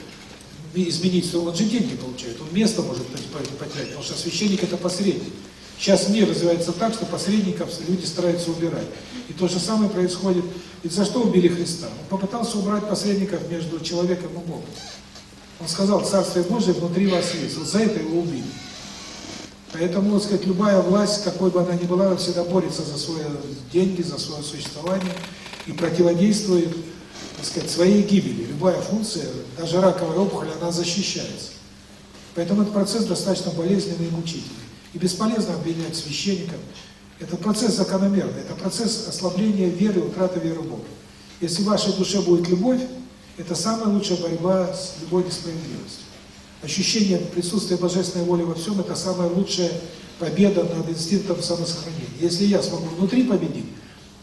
изменить, он же деньги получает, он место может потерять, потому что священник это посредник. Сейчас мир развивается так, что посредников люди стараются убирать. И то же самое происходит. И за что убили Христа? Он попытался убрать посредников между человеком и Богом. Он сказал, Царствие Божие внутри вас есть. Вот за это его убили. Поэтому, так сказать, любая власть, какой бы она ни была, всегда борется за свои деньги, за свое существование и противодействует, так сказать, своей гибели. Любая функция, даже раковая опухоль, она защищается. Поэтому этот процесс достаточно болезненный и мучительный. И бесполезно обвинять священников. Это процесс закономерный, это процесс ослабления веры, утраты веры в Бога. Если в вашей душе будет любовь, это самая лучшая борьба с любой несправедливостью. Ощущение присутствия божественной воли во всем – это самая лучшая победа над инстинктом самосохранения. Если я смогу внутри победить,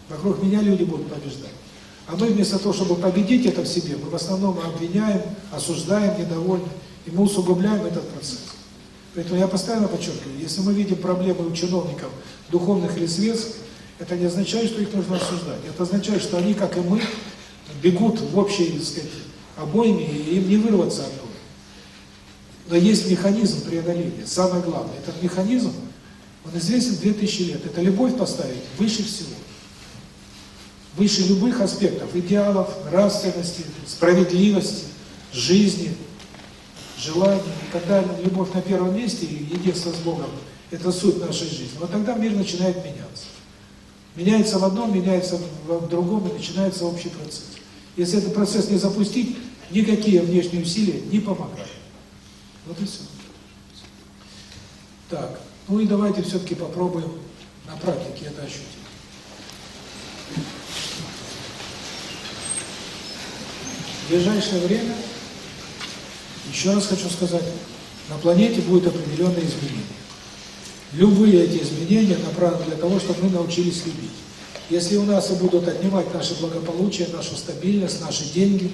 вокруг меня люди будут побеждать. А мы вместо того, чтобы победить это в себе, мы в основном обвиняем, осуждаем, недовольны, и мы усугубляем этот процесс. Поэтому я постоянно подчеркиваю, если мы видим проблемы у чиновников, духовных или светских, это не означает, что их нужно осуждать. Это означает, что они, как и мы, бегут в общей, так сказать, обойме, и им не вырваться оттуда. Но есть механизм преодоления. Самое главное, этот механизм, он известен 2000 лет. Это любовь поставить выше всего. Выше любых аспектов, идеалов, нравственности, справедливости, жизни, желаний далее. Любовь на первом месте и единство с Богом – это суть нашей жизни. Вот тогда мир начинает меняться. Меняется в одном, меняется в другом, и начинается общий процесс. Если этот процесс не запустить, никакие внешние усилия не помогают. Вот и все. Так, ну и давайте все-таки попробуем на практике это ощутить. В ближайшее время, еще раз хочу сказать, на планете будут определенные изменения. Любые эти изменения направлены для того, чтобы мы научились любить. Если у нас будут отнимать наше благополучие, нашу стабильность, наши деньги,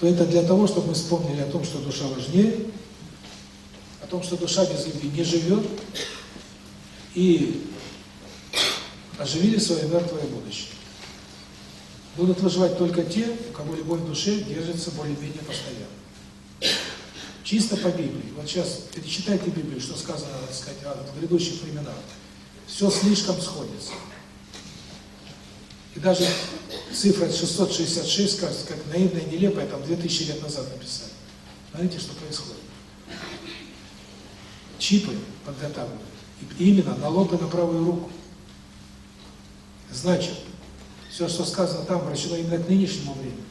то это для того, чтобы мы вспомнили о том, что душа важнее, о том, что душа без любви не живет, и оживили свое мертвое будущее. Будут выживать только те, у кого любовь в душе держится более-менее постоянно. Чисто по Библии. Вот сейчас перечитайте Библию, что сказано, так сказать, в грядущих временах. Все слишком сходится. И даже цифра 666, кажется, как наивная и нелепая, там 2000 лет назад написали. Смотрите, что происходит. Чипы подготавливают. И именно налога на правую руку. Значит, все, что сказано там, обращено именно к нынешнему времени.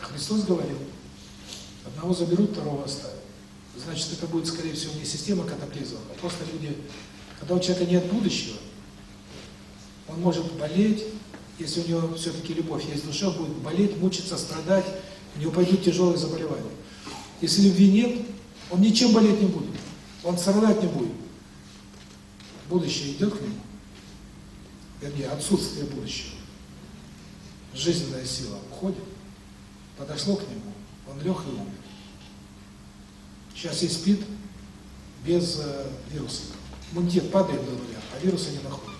А Христос говорил, одного заберут, второго оставят. Значит, это будет, скорее всего, не система катаклизмов, а просто люди, когда у человека нет будущего, он может болеть, если у него все-таки любовь есть в душе, будет болеть, мучиться, страдать, у него пойдут тяжелые заболевания. Если любви нет, он ничем болеть не будет, он страдать не будет. Будущее идет к нему, вернее, отсутствие будущего. Жизненная сила уходит, подошло к нему, он лег и умер. Сейчас и спит без э, вируса. Иммунитет падает до нуля, а вируса не находит.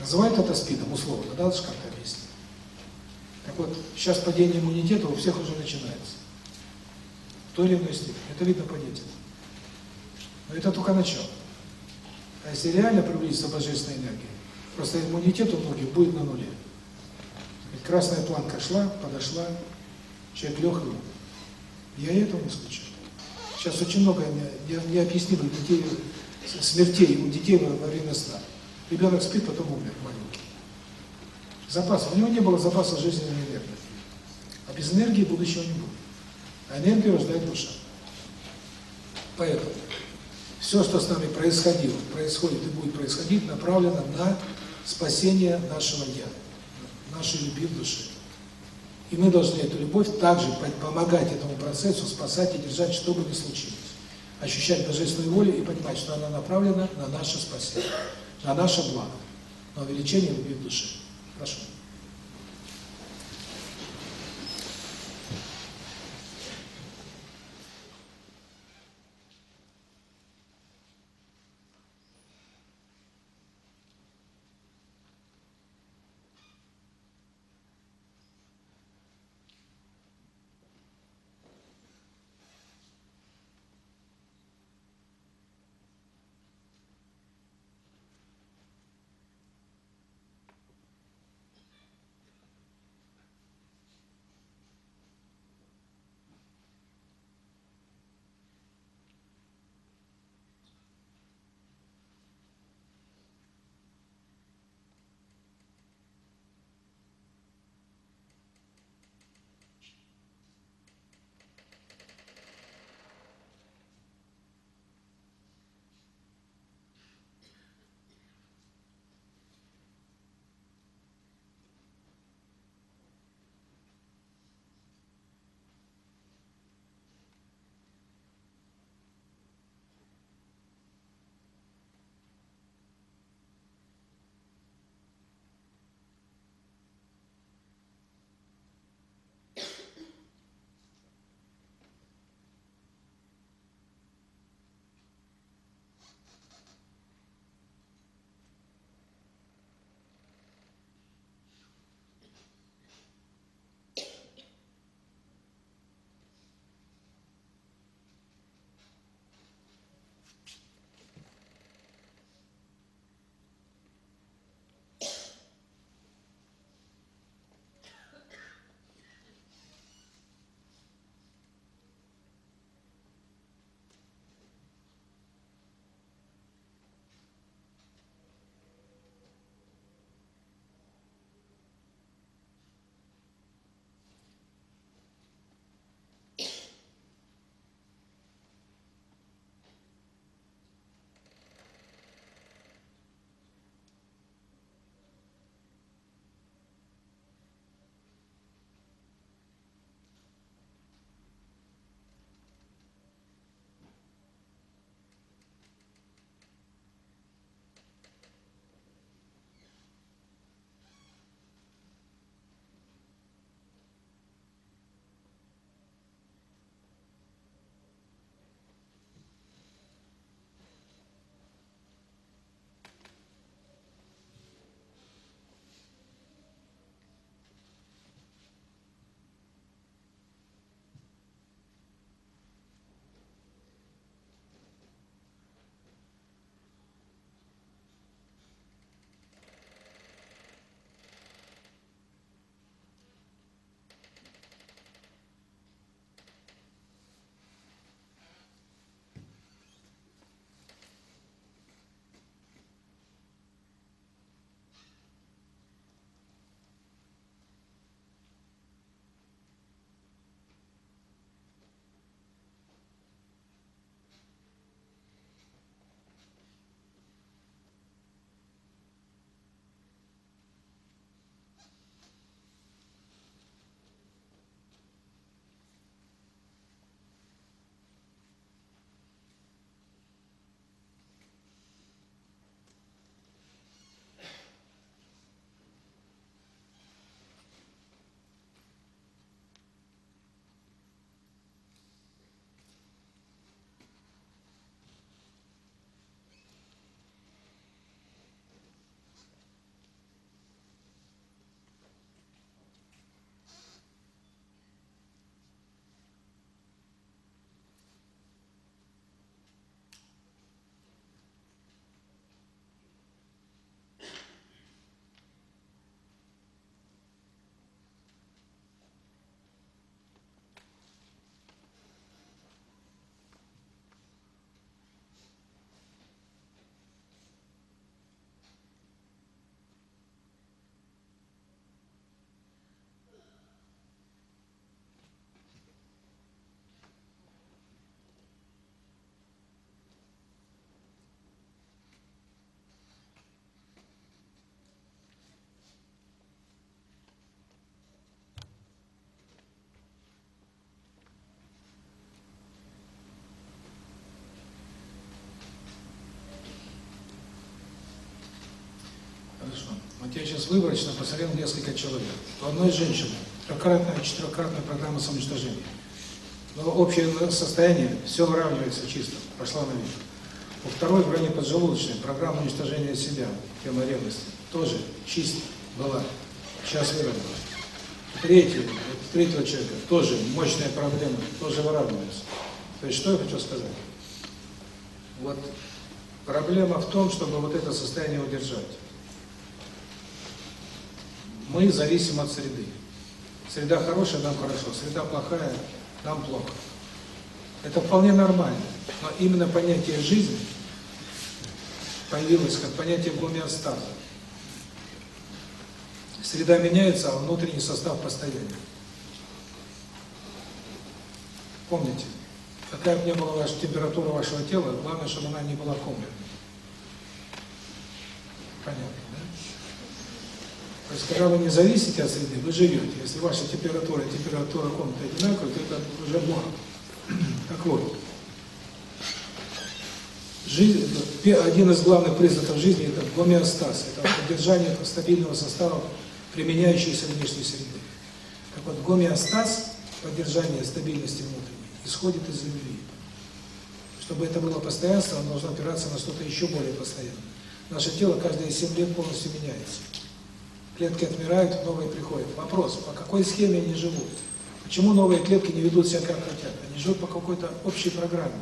Называют это СПИДом условно, да, же как-то объяснить. Так вот, сейчас падение иммунитета у всех уже начинается. В той или иной степени. Это видно по детям. Но это только начало. А если реально приблизиться божественной энергии, просто иммунитет у многих будет на нуле. Красная планка шла, подошла, человек лег умер. Я этого не исключаю. Сейчас очень много необъяснимых детей, смертей у детей во время сна. Ребенок спит, потом умер маленький. Запас. У него не было запаса жизненной энергии. А без энергии будущего не будет. А энергию рождает душа. Поэтому все, что с нами происходило, происходит и будет происходить, направлено на спасение нашего «я», нашей любви в душе. И мы должны эту любовь также помогать этому процессу, спасать и держать, что бы ни случилось. Ощущать божественную волю и понимать, что она направлена на наше спасение на наше благо, на увеличение любви в душе. Прошу. Вот я сейчас выборочно посмотрел несколько человек. У одной женщины трехкратная, четырехкратная программа самоуничтожения. Но общее состояние все выравнивается чисто, пошла наверх. У второй в районе поджелудочной программа уничтожения себя, тема ревности, тоже чисто была, сейчас выровнялась. Третий, третьего человека тоже мощная проблема, тоже выравнивается. То есть что я хочу сказать? Вот проблема в том, чтобы вот это состояние удержать. Мы зависим от среды. Среда хорошая, нам хорошо, среда плохая, нам плохо. Это вполне нормально. Но именно понятие жизни появилось как понятие гомеостаза. Среда меняется, а внутренний состав постоянный. Помните, какая бы ни была ваша температура вашего тела, главное, чтобы она не была комнатной. Понятно? То есть, когда вы не зависите от среды, вы живете. Если ваша температура и температура комнаты одинаковые, то это уже плохо. Так вот, жизнь, один из главных признаков жизни – это гомеостаз, это поддержание стабильного состава, применяющейся внешней среды. Так вот, гомеостаз, поддержание стабильности внутренней, исходит из любви. Чтобы это было постоянство, оно должно опираться на что-то еще более постоянное. Наше тело каждые 7 лет полностью меняется. Клетки отмирают, новые приходят. Вопрос, по какой схеме они живут? Почему новые клетки не ведут себя как хотят? Они живут по какой-то общей программе.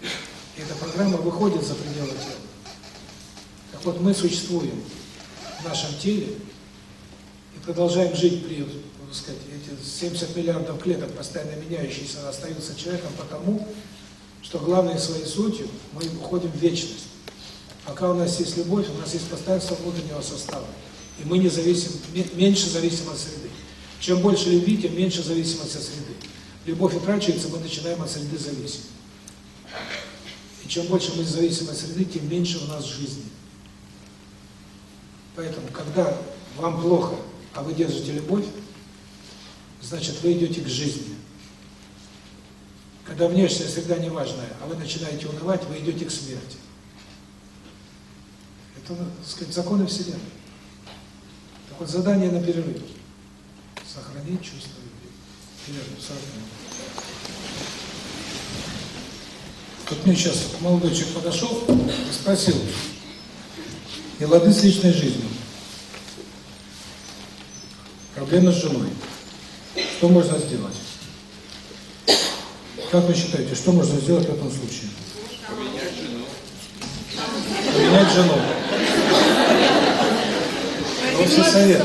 И эта программа выходит за пределы тела. Так вот, мы существуем в нашем теле и продолжаем жить при, так сказать, эти 70 миллиардов клеток, постоянно меняющиеся, остаются человеком потому, что главной своей сутью мы уходим в вечность. Пока у нас есть любовь, у нас есть постоянство внутреннего состава. И мы не зависим, меньше зависим от среды. Чем больше любви, тем меньше зависимость от среды. Любовь утрачивается, мы начинаем от среды зависеть. И чем больше мы зависим от среды, тем меньше у нас жизни. Поэтому, когда вам плохо, а вы держите любовь, значит, вы идете к жизни. Когда внешняя среда неважная, а вы начинаете унывать, вы идете к смерти. Это, так сказать, законы Вселенной. Так вот, задание на перерыв. Сохранить чувство любви. 40 минут. Вот мне сейчас молодой человек подошел и спросил, не лады с личной жизнью. Проблема с женой. Что можно сделать? Как вы считаете, что можно сделать в этом случае? Поменять жену. Лучший совет.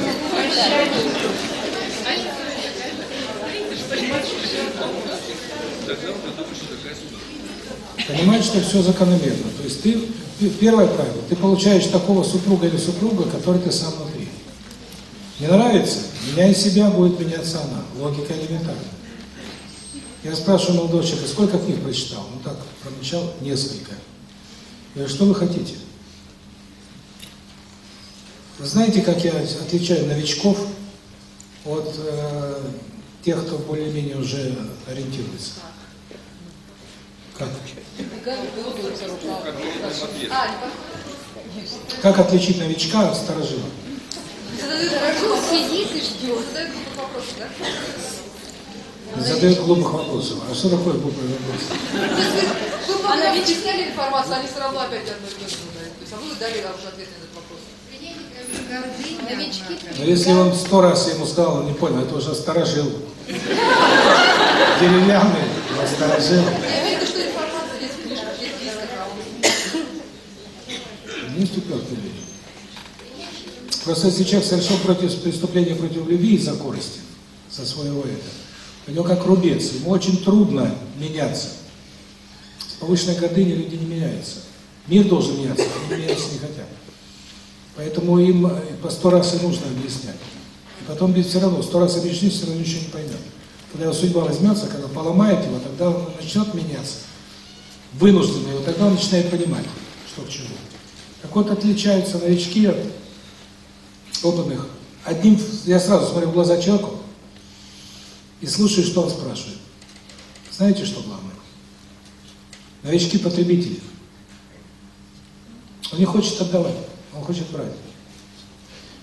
Понимать, что все закономерно. То есть ты, первое правило, ты получаешь такого супруга или супруга, который ты сам внутри. Не нравится? Меняй себя, будет меняться она. Логика элементарная. Я спрашиваю молодого человека, сколько книг прочитал? Он так промечал несколько. Я говорю, что вы хотите? Вы знаете, как я отличаю новичков от э, тех, кто более-менее уже ориентируется? Как? Как отличить новичка от старожила? Задает глупых вопросов. А что такое глупый вопрос? Пока объясняли информацию, они все опять одно и то же задают. То есть, а вы дали уже ответ на этот вопрос. Но если он сто раз ему сказал, он не понял, это уже старожил. Деревянный, но информация есть. Есть упертые люди. Просто если человек совершил против, преступление против любви из-за корости, со своего этого, у него как рубец, ему очень трудно меняться. С повышенной гордыней люди не меняются. Мир должен меняться, они меняться не хотят. Поэтому им по сто раз и нужно объяснять. И потом без все равно, сто раз объяснить, все равно ничего не поймет. Когда его судьба возьмется, когда поломает его, тогда он начнет меняться. Вынужденно его, тогда он начинает понимать, что к чему. Так вот, отличаются новички от опытных. Одним, я сразу смотрю в глаза человеку и слушаю, что он спрашивает. Знаете, что главное? Новички-потребители. Он не хочет отдавать, он хочет брать.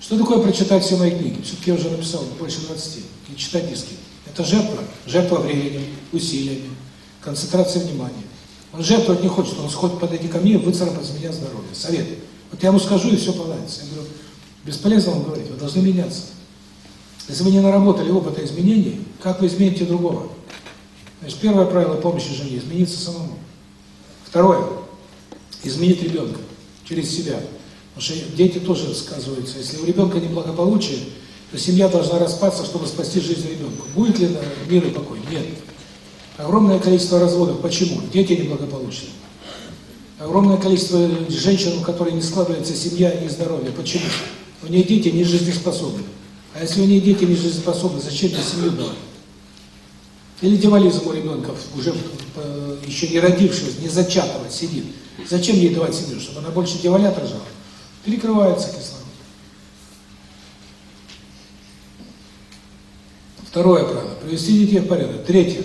Что такое прочитать все мои книги? Все-таки я уже написал больше 20. И читать диски. Это жертва. Жертва временем, усилиями, концентрацией внимания. Он жертвовать не хочет, он хочет подойти ко мне и выцарапать меня здоровье. Совет. Вот я ему скажу, и все поладится. Я говорю, бесполезно вам говорить, вы должны меняться. Если вы не наработали опыта изменений, как вы измените другого? Значит, первое правило помощи жене – измениться самому. Второе – изменить ребенка через себя. Потому что дети тоже сказываются. Если у ребенка неблагополучие, то семья должна распаться, чтобы спасти жизнь ребенку. Будет ли мир и покой? Нет. Огромное количество разводов. Почему? Дети неблагополучны. Огромное количество женщин, у которых не складывается семья и здоровье. Почему? У нее дети не жизнеспособны. А если у нее дети не жизнеспособны, зачем мне семью давать? Или дивализм у ребенка, уже еще не родившегося, не зачатого, сидит. Зачем ей давать семью? Чтобы она больше дивалят рожала? Перекрывается кислород. Второе правило. Привести детей в порядок. Третье.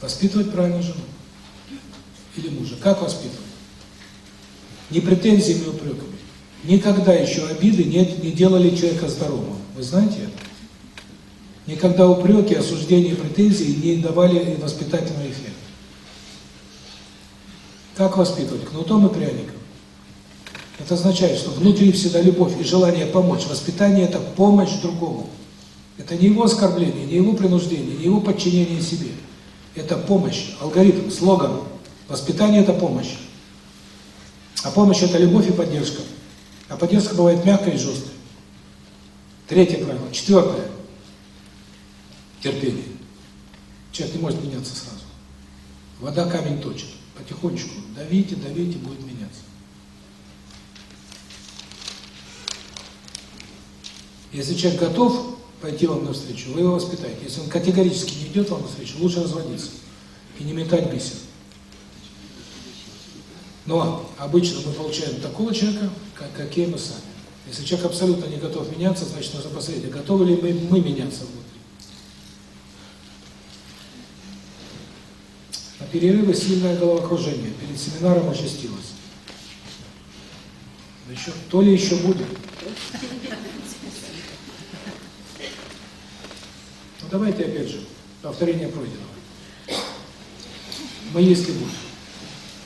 Воспитывать правильно жену. Или мужа. Как воспитывать? Не претензиями и упреками. Никогда еще обиды не, не делали человека здоровым. Вы знаете это? Никогда упреки, осуждения и претензии не давали воспитательного эффекта. Как воспитывать? Кнутом и пряником. Это означает, что внутри всегда любовь и желание помочь. Воспитание – это помощь другому. Это не его оскорбление, не его принуждение, не его подчинение себе. Это помощь, алгоритм, слоган. Воспитание – это помощь. А помощь – это любовь и поддержка. А поддержка бывает мягкой и жесткой. Третье правило. Четвертое. Терпение. Человек не может меняться сразу. Вода камень точит. Потихонечку давите, давите, будет меняться. Если человек готов пойти вам навстречу, вы его воспитаете. Если он категорически не идет вам навстречу, лучше разводиться и не метать бисер. Но обычно мы получаем такого человека, как, какие мы сами. Если человек абсолютно не готов меняться, значит нужно посмотреть, готовы ли мы, мы меняться внутри. На перерывы сильное головокружение. Перед семинаром очастилось. Еще, то ли еще будет. Ну давайте опять же, повторение пройденного. Мы если будем.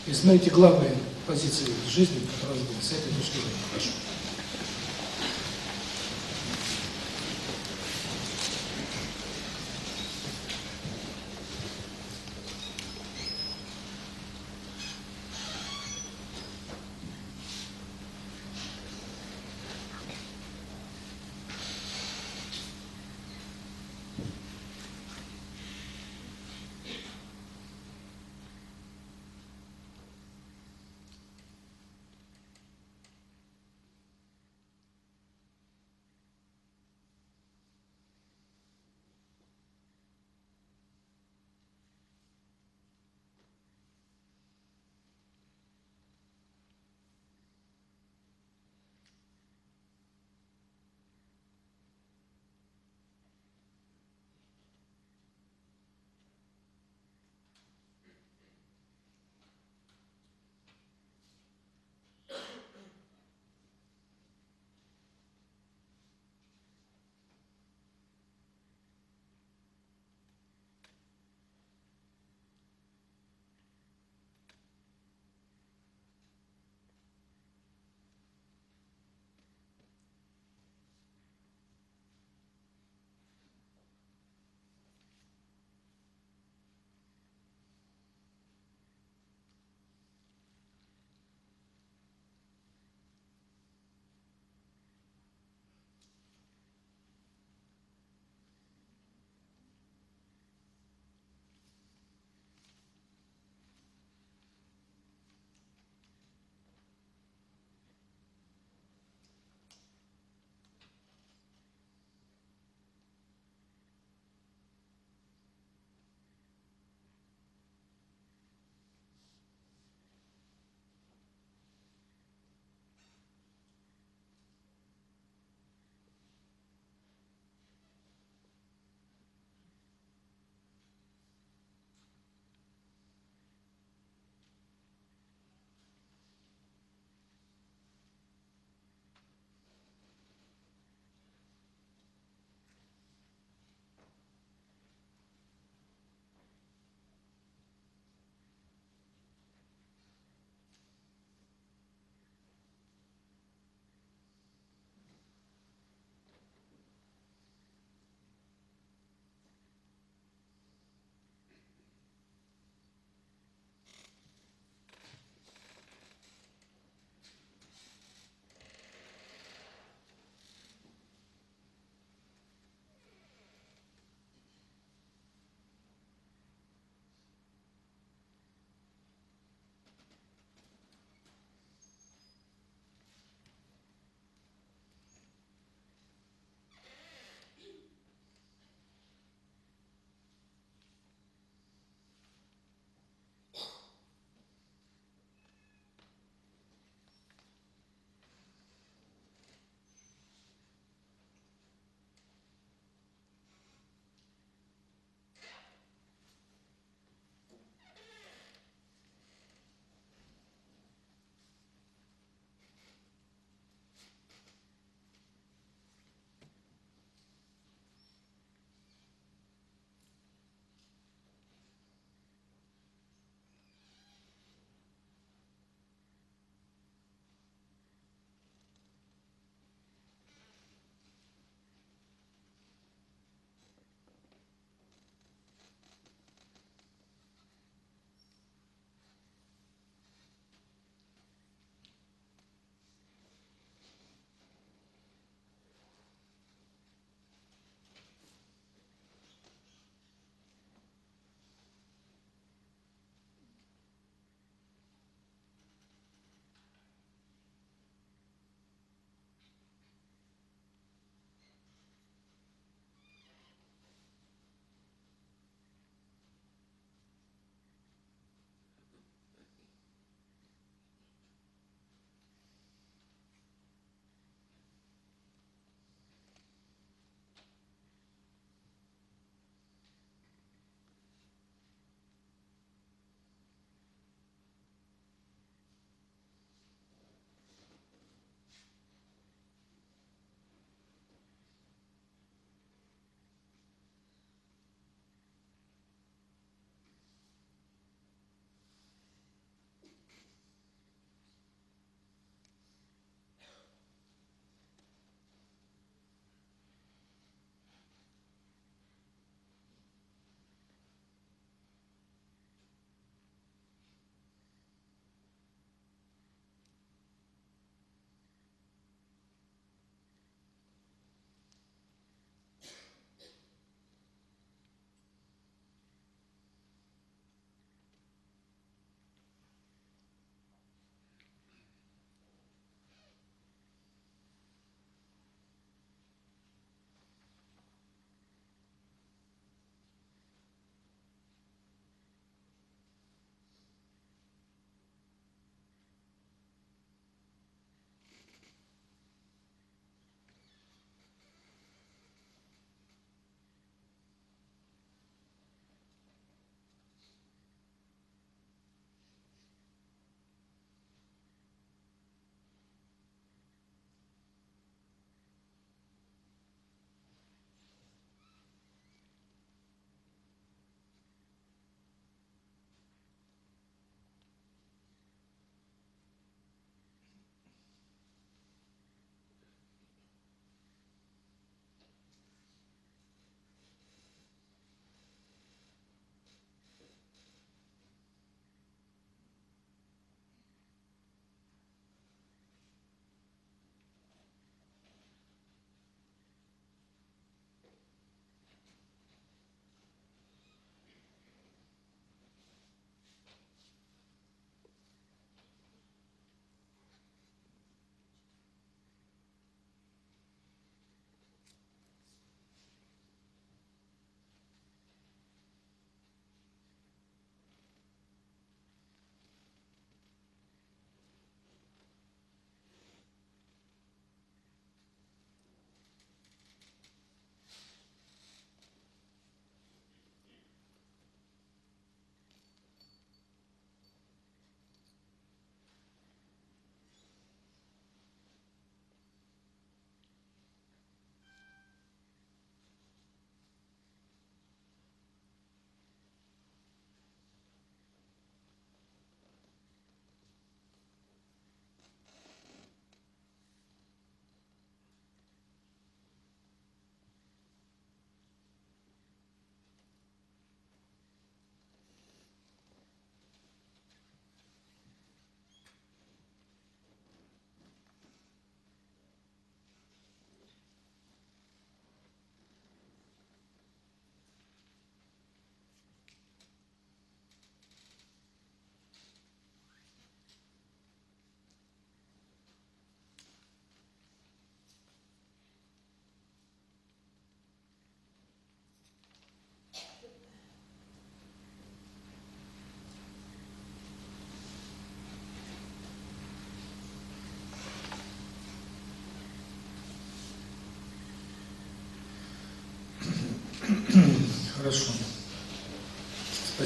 И смотрите главные позиции жизни, которые были с этой точки зрения.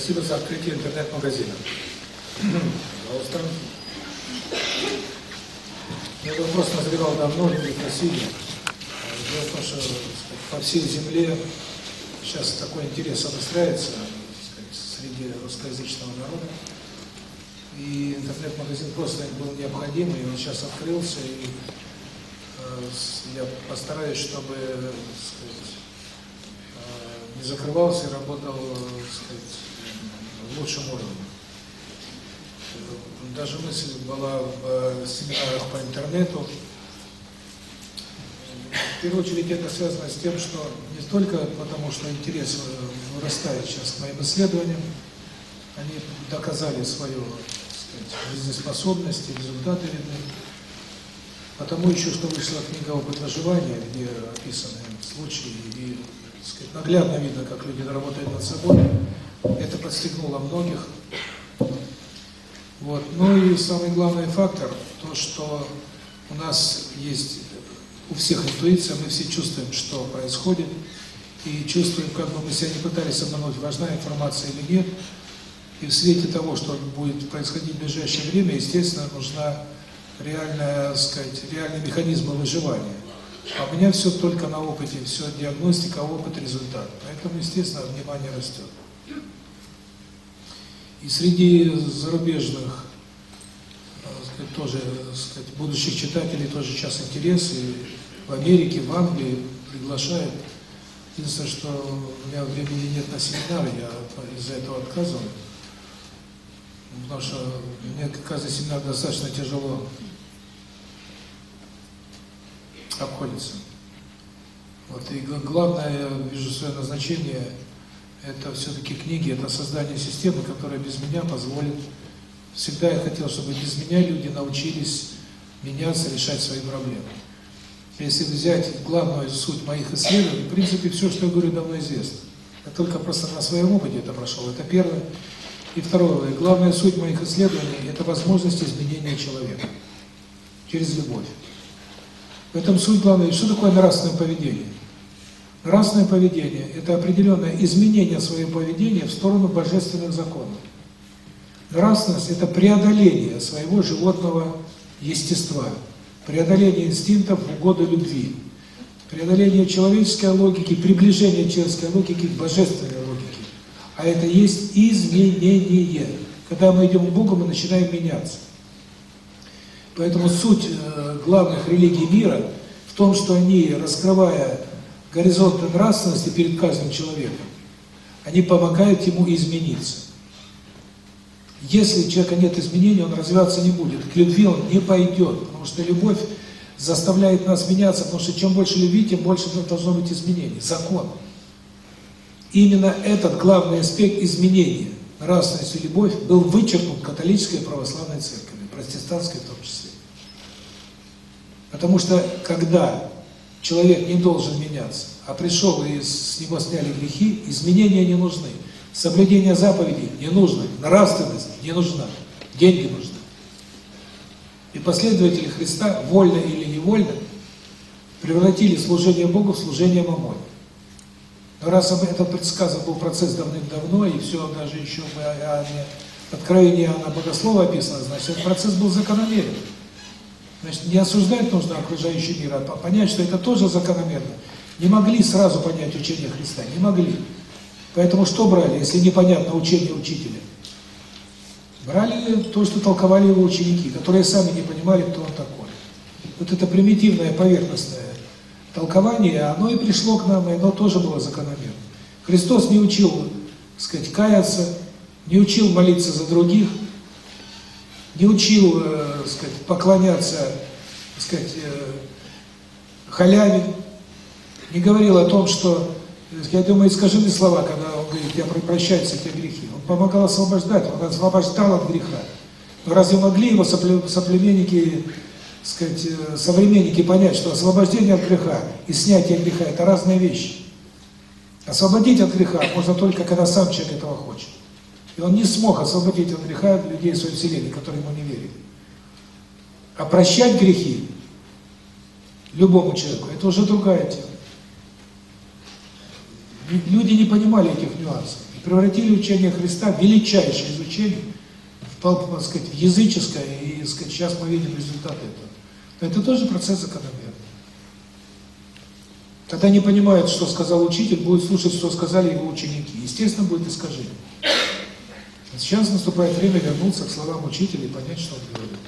Спасибо за открытие интернет-магазина. Пожалуйста. Этот вопрос назревал давно, люди просили. Дело в том, что сказать, по всей земле сейчас такой интерес обостряется сказать, среди русскоязычного народа. И интернет-магазин просто был необходим, и он сейчас открылся, и э, я постараюсь, чтобы сказать, э, не закрывался и работал сказать, в лучшем уровне. Даже мысль была в семинарах по интернету. В первую очередь это связано с тем, что не только потому, что интерес вырастает сейчас к моим исследованиям, они доказали свою сказать, жизнеспособность, результаты видны. Потому еще, что вышла книга «Опыт выживания», где описаны случаи, и сказать, наглядно видно, как люди работают над собой. Это подстегнуло многих. Вот. Ну и самый главный фактор, то, что у нас есть у всех интуиция, мы все чувствуем, что происходит, и чувствуем, как бы мы себя не пытались обмануть, важна информация или нет. И в свете того, что будет происходить в ближайшее время, естественно, нужна реальная, сказать, реальный механизм выживания. А у меня все только на опыте, все диагностика, опыт, результат. Поэтому, естественно, внимание растет. И среди зарубежных сказать, тоже сказать, будущих читателей тоже сейчас интерес, и в Америке, в Англии приглашают. Единственное, что у меня времени нет на семинары, я из-за этого отказываю. Потому что мне каждый семинар достаточно тяжело обходится. Вот, и главное, я вижу свое назначение, это все-таки книги, это создание системы, которая без меня позволит... Всегда я хотел, чтобы без меня люди научились меняться, решать свои проблемы. Если взять главную суть моих исследований, в принципе, все, что я говорю, давно известно. Я только просто на своем опыте это прошел. Это первое. И второе. Главная суть моих исследований – это возможность изменения человека через любовь. В этом суть главная. Что такое нравственное поведение? Нравственное поведение – это определенное изменение своего поведения в сторону божественных законов. Нравственность – это преодоление своего животного естества, преодоление инстинктов в угоду любви, преодоление человеческой логики, приближение человеческой логики к божественной логике. А это есть изменение. Когда мы идем к Богу, мы начинаем меняться. Поэтому суть э, главных религий мира в том, что они, раскрывая горизонты нравственности перед каждым человеком, они помогают ему измениться. Если у человека нет изменений, он развиваться не будет. К любви он не пойдет, потому что любовь заставляет нас меняться, потому что чем больше любви, тем больше должно быть изменений. Закон. Именно этот главный аспект изменения, нравственность и любовь, был вычеркнут католической и православной церковью, протестантской в том числе. Потому что когда человек не должен меняться, а пришел и с него сняли грехи, изменения не нужны. Соблюдение заповедей не нужно, нравственность не нужна, деньги нужны. И последователи Христа, вольно или невольно, превратили служение Богу в служение Мамоне. Но раз это предсказан был процесс давным-давно, и все даже еще в Иоанне, Откровение Иоанна Богослова описано, значит, этот процесс был закономерен. Значит, не осуждать нужно окружающий мир, а понять, что это тоже закономерно. Не могли сразу понять учение Христа, не могли. Поэтому что брали, если непонятно учение учителя? Брали то, что толковали его ученики, которые сами не понимали, кто он такой. Вот это примитивное, поверхностное толкование, оно и пришло к нам, и оно тоже было закономерно. Христос не учил, так сказать, каяться, не учил молиться за других, не учил, э, сказать, поклоняться, так сказать, э, халяве, не говорил о том, что я думаю, искажены слова, когда он говорит, я прощаю все те грехи. Он помогал освобождать, он освобождал от греха. Но разве могли его соплеменники, сказать, э, современники понять, что освобождение от греха и снятие греха – это разные вещи? Освободить от греха можно только, когда сам человек этого хочет. И он не смог освободить от греха людей в своей вселенной, которые ему не верили. А прощать грехи любому человеку – это уже другая тема. Люди не понимали этих нюансов и превратили учение Христа в величайшее из учений, в, так сказать, в языческое, и так сказать, сейчас мы видим результаты этого. Это тоже процесс закономерный. Когда не понимают, что сказал учитель, будет слушать, что сказали его ученики. Естественно, будет искажение. Сейчас наступает время вернуться к словам учителя и понять, что он говорит.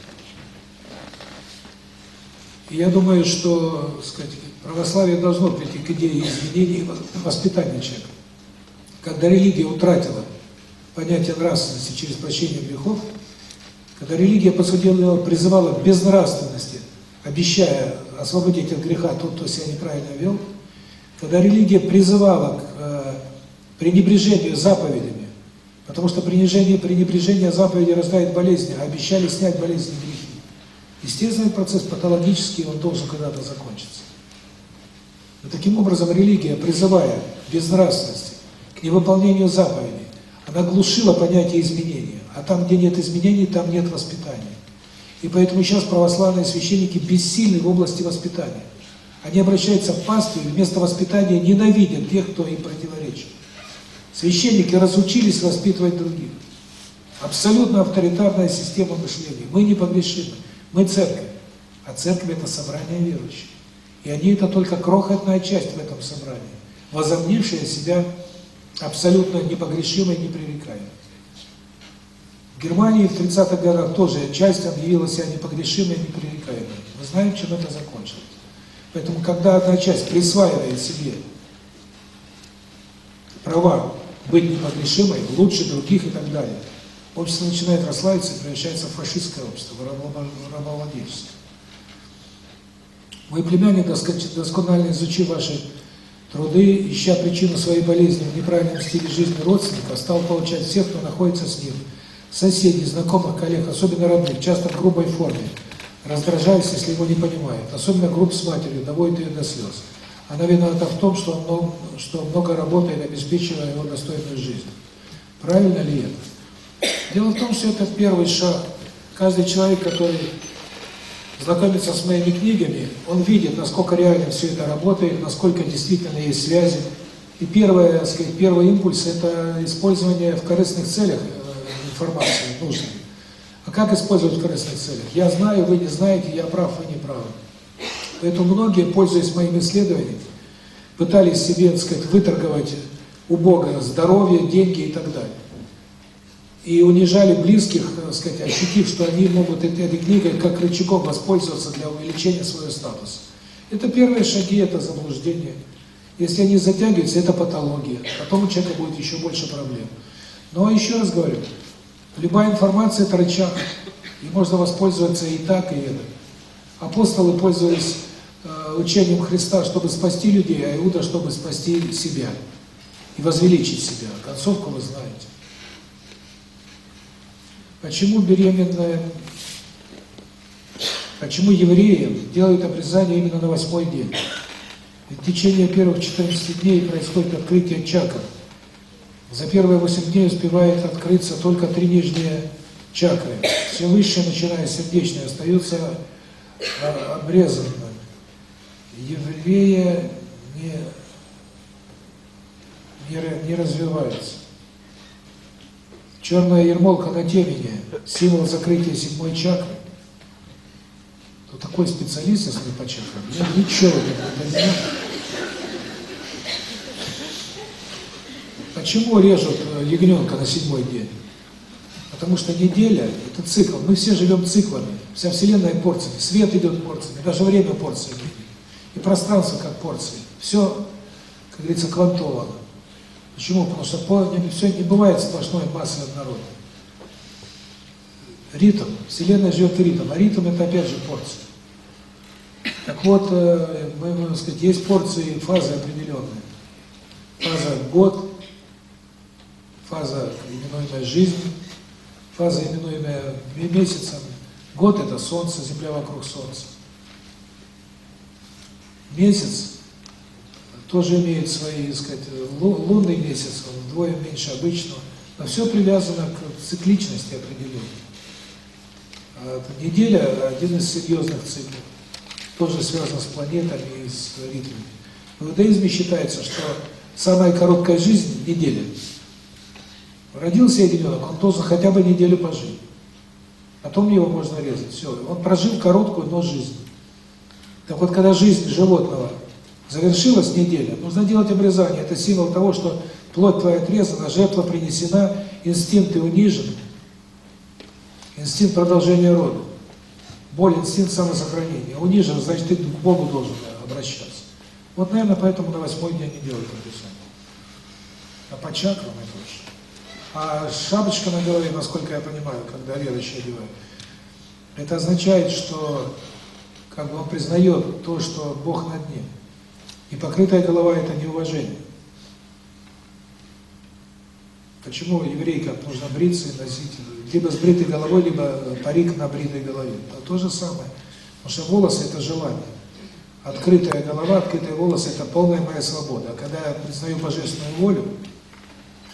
И я думаю, что, сказать, православие должно прийти к идее изменения воспитания человека. Когда религия утратила понятие нравственности через прощение грехов, когда религия, по сути дела, призывала к безнравственности, обещая освободить от греха тот, кто себя неправильно вел, когда религия призывала к э, пренебрежению заповедями, потому что пренебрежение, пренебрежение заповеди рождает болезни, а обещали снять болезни и грехи. Естественный процесс патологический, он должен когда-то закончиться. И таким образом религия, призывая безнравственности, к невыполнению заповедей, она глушила понятие изменения. А там, где нет изменений, там нет воспитания. И поэтому сейчас православные священники бессильны в области воспитания. Они обращаются в паству и вместо воспитания ненавидят тех, кто им противоречит. Священники разучились воспитывать других. Абсолютно авторитарная система мышления. Мы непогрешимы. Мы церковь. А церковь – это собрание верующих. И они – это только крохотная часть в этом собрании, возомнившая себя абсолютно непогрешимой, непререкаемой. В Германии в 30-х годах тоже часть объявила себя непогрешимой, непререкаемой. Мы знаем, чем это закончилось. Поэтому, когда одна часть присваивает себе права быть непогрешимой, лучше других и так далее, общество начинает расслабиться и превращается в фашистское общество, в рабовладельческое. Мой племянник, досконально изучив ваши труды, ища причину своей болезни в неправильном стиле жизни родственника, стал получать всех, кто находится с ним, соседей, знакомых, коллег, особенно родных, часто в грубой форме, раздражаясь, если его не понимают, особенно груб с матерью, доводит ее до слез. Она виновата в том, что он много, что много работает, обеспечивая его достойную жизнь. Правильно ли это? Дело в том, что это первый шаг. Каждый человек, который знакомится с моими книгами, он видит, насколько реально все это работает, насколько действительно есть связи. И первое, так сказать, первый импульс – это использование в корыстных целях э, информации нужной. А как использовать в корыстных целях? Я знаю, вы не знаете, я прав, вы не правы. Поэтому многие, пользуясь моим исследованием, пытались себе, так сказать, выторговать у Бога здоровье, деньги и так далее. И унижали близких, так сказать, ощутив, что они могут этой книгой как рычагом воспользоваться для увеличения своего статуса. Это первые шаги, это заблуждение. Если они затягиваются, это патология. Потом у человека будет еще больше проблем. Но еще раз говорю, любая информация – это рычаг. И можно воспользоваться и так, и это. Апостолы пользовались учением Христа, чтобы спасти людей, а Иуда, чтобы спасти себя и возвеличить себя. Концовку вы знаете. Почему беременная, почему евреям делают обрезание именно на восьмой день? в течение первых 14 дней происходит открытие чакр. За первые 8 дней успевает открыться только три нижние чакры. Все высшие, начиная с сердечной, остаются а, обрезанными. Еврея не, не, не развивается. Черная ермолка на темени, символ закрытия седьмой чакры. Кто такой специалист, если по чакрам? Я ничего не понимаю. Почему режут э, ягненка на седьмой день? Потому что неделя – это цикл. Мы все живем циклами. Вся Вселенная порциями. Свет идет порциями, даже время порциями. И пространство как порции. Все, как говорится, квантовано. Почему? Потому что по, не, все не бывает сплошной массы однородной. Ритм. Вселенная живет ритм. А ритм – это опять же порции. Так вот, э, мы, можно сказать, есть порции, фазы определенные. Фаза год, фаза, именуемая жизнь, фаза, именуемая месяцем. Год – это Солнце, Земля вокруг Солнца. Месяц тоже имеет свои, так сказать, лунный месяц, он вдвое меньше обычного. Но все привязано к цикличности определенной. А неделя – один из серьезных циклов. Тоже связан с планетами и с ритмами. В иудаизме считается, что самая короткая жизнь – неделя. Родился ребенок, он должен хотя бы неделю пожить. Потом его можно резать. Все. Он прожил короткую, но жизнь. Так вот, когда жизнь животного завершилась неделя, нужно делать обрезание. Это символ того, что плоть твоя отрезана, жертва принесена, инстинкты унижены. Инстинкт продолжения рода. Боль, инстинкт самосохранения. Унижен, значит, ты к Богу должен обращаться. Вот, наверное, поэтому на восьмой день не делают обрезание. А по чакрам это уж. А шапочка на голове, насколько я понимаю, когда верующие одевают, это означает, что как бы он признает то, что Бог над ним. И покрытая голова – это неуважение. Почему еврейкам нужно бриться и носить либо с бритой головой, либо парик на бритой голове? Это то же самое. Потому что волосы – это желание. Открытая голова, открытые волосы – это полная моя свобода. А когда я признаю божественную волю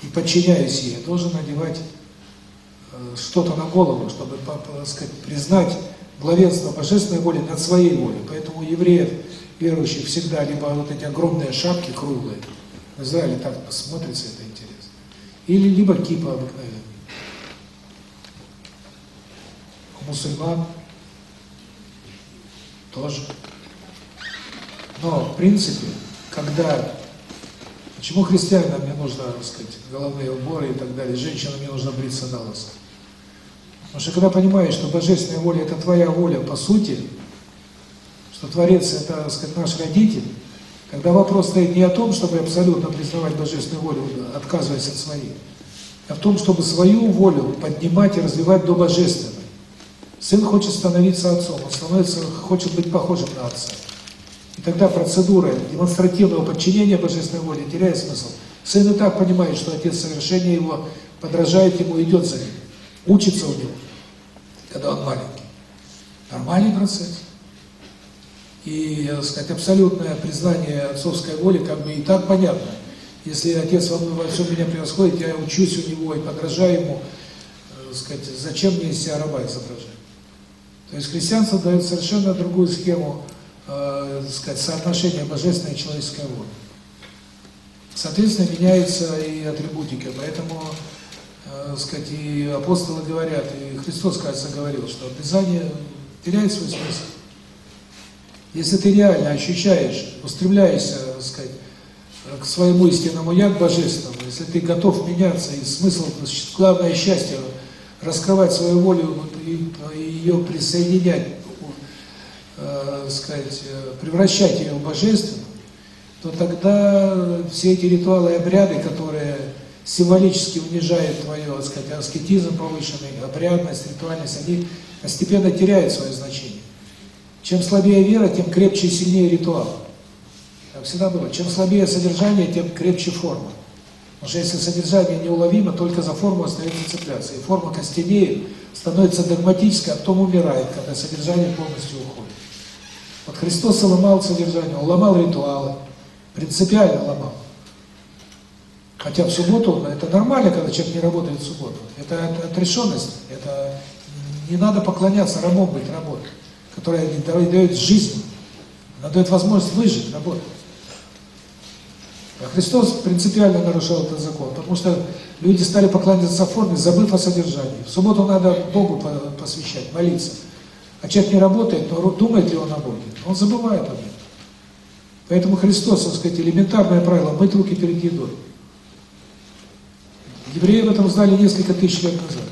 и подчиняюсь ей, я должен надевать э, что-то на голову, чтобы, так сказать, признать главенство божественной воли над своей волей. Поэтому у евреев, верующих, всегда либо вот эти огромные шапки круглые, в Израиле так смотрится это интересно, или либо кипа обыкновенная. У мусульман тоже. Но, в принципе, когда... Почему христианам не нужно, так сказать, головные уборы и так далее, женщинам не нужно бриться на лысо? Потому что когда понимаешь, что божественная воля – это твоя воля по сути, что Творец – это, так сказать, наш родитель, когда вопрос стоит не о том, чтобы абсолютно признавать божественную волю, отказываясь от своей, а в том, чтобы свою волю поднимать и развивать до божественной. Сын хочет становиться отцом, он становится, хочет быть похожим на отца. И тогда процедура демонстративного подчинения божественной воле теряет смысл. Сын и так понимает, что отец совершение его подражает ему, идет за ним, учится у него, когда он маленький. Нормальный процесс. И, так сказать, абсолютное признание отцовской воли как бы и так понятно. Если отец во, всем меня превосходит, я учусь у него и подражаю ему, так сказать, зачем мне из себя раба изображать? То есть христианство дает совершенно другую схему э, сказать, соотношения божественной и человеческой воли. Соответственно, меняется и атрибутика, поэтому, э, сказать, и апостолы говорят, и Христос, кажется, говорил, что обрезание теряет свой смысл. Если ты реально ощущаешь, устремляешься, сказать, к своему истинному я, к божественному, если ты готов меняться, и смысл, главное счастье, раскрывать свою волю и, и ее присоединять э, сказать, э, превращать ее в божественную, то тогда все эти ритуалы и обряды, которые символически унижают твое, так сказать, аскетизм повышенный, обрядность, ритуальность, они постепенно теряют свое значение. Чем слабее вера, тем крепче и сильнее ритуал. Так всегда было. Чем слабее содержание, тем крепче форма. Потому что если содержание неуловимо, только за форму остается цепляться. И форма костенеет, становится догматической, а потом умирает, когда содержание полностью уходит. Вот Христос ломал содержание, он ломал ритуалы, принципиально ломал. Хотя в субботу, это нормально, когда человек не работает в субботу. Это отрешенность, это не надо поклоняться рабом быть работой, которая дает жизнь, она дает возможность выжить, работать. А Христос принципиально нарушал этот закон, потому что люди стали поклоняться форме, забыв о содержании. В субботу надо Богу посвящать, молиться. А человек не работает, но думает ли он о Боге? Он забывает об этом. Поэтому Христос, так сказать, элементарное правило – мыть руки перед едой. Евреи об этом знали несколько тысяч лет назад.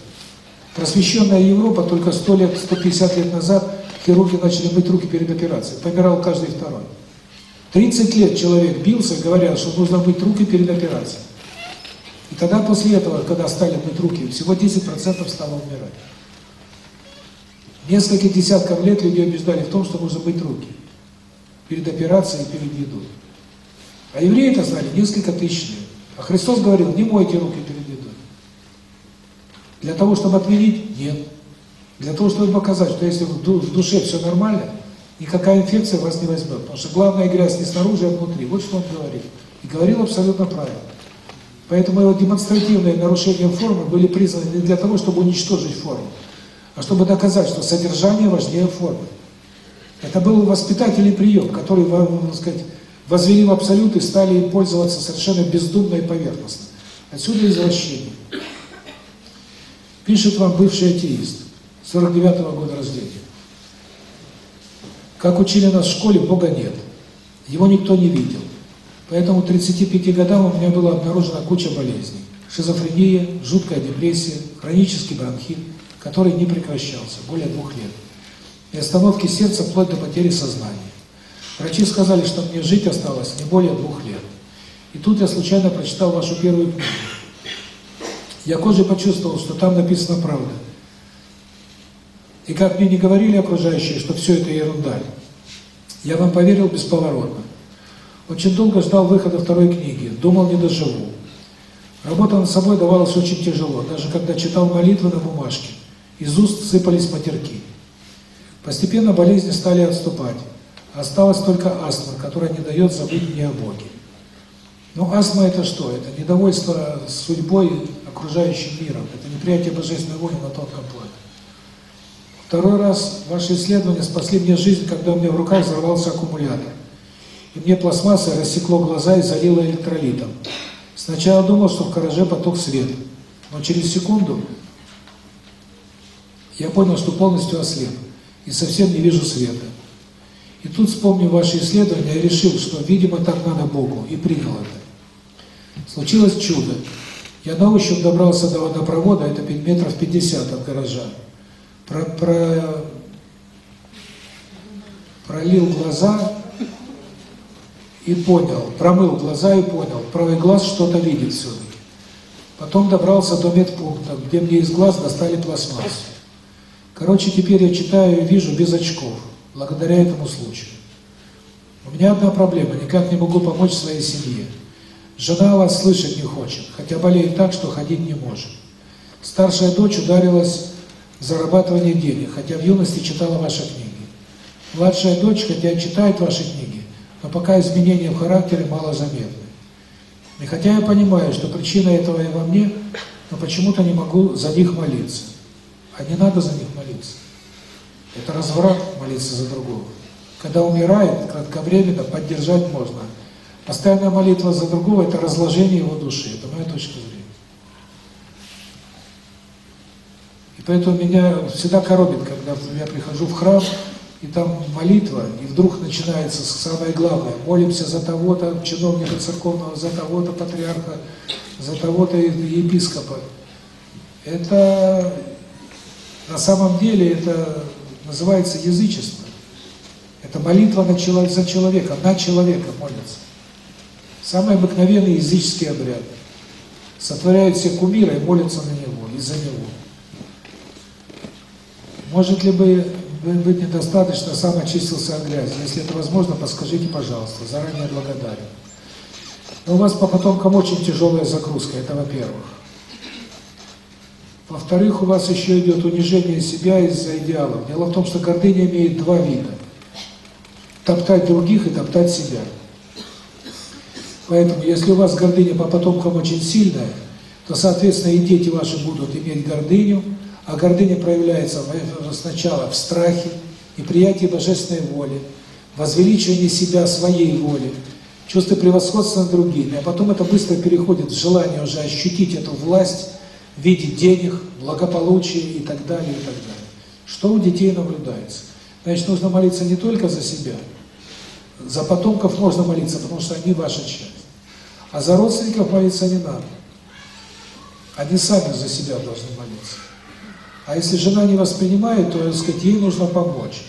Просвещенная Европа только 100 лет, 150 лет назад хирурги начали мыть руки перед операцией. Помирал каждый второй. 30 лет человек бился, говоря, что нужно мыть руки перед операцией. И тогда после этого, когда стали мыть руки, всего 10% стало умирать. Несколько десятков лет людей убеждали в том, что нужно мыть руки перед операцией и перед едой. А евреи это знали несколько тысяч лет. А Христос говорил, не мойте руки перед. Для того, чтобы отменить? Нет. Для того, чтобы показать, что если в душе все нормально, никакая инфекция вас не возьмет. Потому что главная грязь не снаружи, а внутри. Вот что он говорил. И говорил абсолютно правильно. Поэтому его демонстративные нарушения формы были признаны не для того, чтобы уничтожить форму, а чтобы доказать, что содержание важнее формы. Это был воспитательный прием, который, так сказать, возвели в абсолют и стали им пользоваться совершенно бездумно и поверхностно. Отсюда извращение. Пишет вам бывший атеист, 49-го года рождения. Как учили нас в школе, Бога нет. Его никто не видел. Поэтому к 35 годам у меня была обнаружена куча болезней. Шизофрения, жуткая депрессия, хронический бронхит, который не прекращался более двух лет. И остановки сердца вплоть до потери сознания. Врачи сказали, что мне жить осталось не более двух лет. И тут я случайно прочитал вашу первую книгу. Я кожей почувствовал, что там написана правда. И как мне не говорили окружающие, что все это ерунда, я вам поверил бесповоротно. Очень долго ждал выхода второй книги, думал, не доживу. Работа над собой давалась очень тяжело, даже когда читал молитвы на бумажке. Из уст сыпались матерки. Постепенно болезни стали отступать. Осталась только астма, которая не дает забыть мне о Боге. Ну, астма это что? Это недовольство судьбой, окружающим миром. Это неприятие божественной воли на тонком плане. Второй раз ваши исследования спасли мне жизнь, когда у меня в руках взорвался аккумулятор. И мне пластмассой рассекло глаза и залило электролитом. Сначала думал, что в гараже поток свет, но через секунду я понял, что полностью ослеп и совсем не вижу света. И тут, вспомнив ваши исследования, я решил, что, видимо, так надо Богу, и принял это. Случилось чудо. Я на ощупь добрался до водопровода, это метров 50 от гаража. Про, про, пролил глаза и понял, промыл глаза и понял, правый глаз что-то видит все-таки. Потом добрался до медпункта, где мне из глаз достали пластмассу. Короче, теперь я читаю и вижу без очков благодаря этому случаю. У меня одна проблема, никак не могу помочь своей семье. Жена вас слышать не хочет, хотя болеет так, что ходить не может. Старшая дочь ударилась в зарабатывание денег, хотя в юности читала ваши книги. Младшая дочь, хотя читает ваши книги, но пока изменения в характере мало заметны. И хотя я понимаю, что причина этого и во мне, но почему-то не могу за них молиться. А не надо за них молиться. Это разврат молиться за другого. Когда умирает, кратковременно поддержать можно. Постоянная молитва за другого – это разложение его души. Это моя точка зрения. И поэтому меня всегда коробит, когда я прихожу в храм, и там молитва, и вдруг начинается самое главное. Молимся за того-то чиновника церковного, за того-то патриарха, за того-то епископа. Это на самом деле это называется язычество. Это молитва за человека, на человека молится. Самый обыкновенный языческий обряд. Сотворяют все кумира и молятся на него, из-за него. Может ли бы быть недостаточно, сам очистился от грязи? Если это возможно, подскажите, пожалуйста. Заранее благодарен. Но у вас по потомкам очень тяжелая загрузка, это во-первых. Во-вторых, у вас еще идет унижение себя из-за идеалов. Дело в том, что гордыня имеет два вида. Топтать других и топтать себя. Поэтому, если у вас гордыня по потомкам очень сильная, то, соответственно, и дети ваши будут иметь гордыню, а гордыня проявляется сначала в страхе, неприятии божественной воли, возвеличивании себя своей воли, чувство превосходства над другими, а потом это быстро переходит в желание уже ощутить эту власть, в виде денег, благополучия и так далее, и так далее. Что у детей наблюдается? Значит, нужно молиться не только за себя. За потомков можно молиться, потому что они ваша часть. А за родственников молиться не надо. Они сами за себя должны молиться. А если жена не воспринимает, то, так сказать, ей нужно помочь.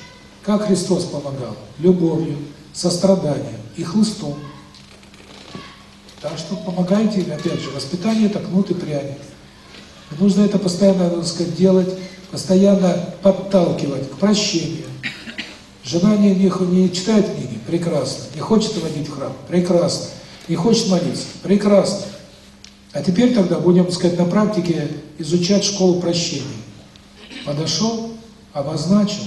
Как Христос помогал? Любовью, состраданием и хлыстом. Так что помогайте, опять же, воспитание – это кнут и пряник. Нужно это постоянно, так сказать, делать, постоянно подталкивать к прощению. Жена не, не, не читает книги? Прекрасно. Не хочет водить в храм? Прекрасно. Не хочет молиться? Прекрасно. А теперь тогда будем, так сказать, на практике изучать школу прощения. Подошел, обозначил,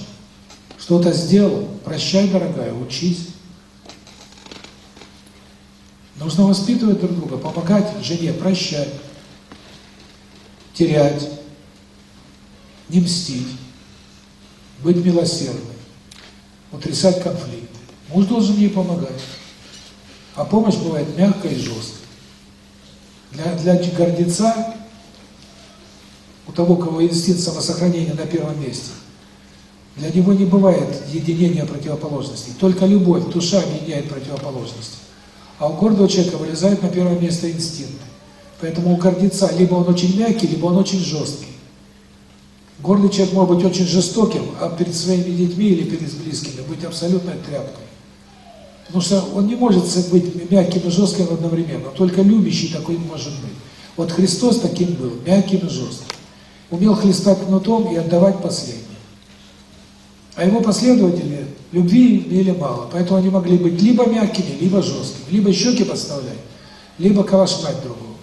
что-то сделал, прощай, дорогая, учись. Нужно воспитывать друг друга, помогать жене, прощать терять, не мстить, быть милосердным, утрясать конфликты. Муж должен ей помогать. А помощь бывает мягкая и жесткая. Для, для гордеца, у того, у кого инстинкт самосохранения на первом месте, для него не бывает единения противоположностей. Только любовь, душа объединяет противоположности. А у гордого человека вылезает на первое место инстинкты. Поэтому у гордеца либо он очень мягкий, либо он очень жесткий. Гордый человек может быть очень жестоким, а перед своими детьми или перед близкими быть абсолютной тряпкой. Потому что он не может быть мягким и жестким одновременно, только любящий такой может быть. Вот Христос таким был, мягким и жестким. Умел хлестать кнутом и отдавать последнее. А его последователи любви имели мало, поэтому они могли быть либо мягкими, либо жесткими, либо щеки подставлять, либо калашмать другого.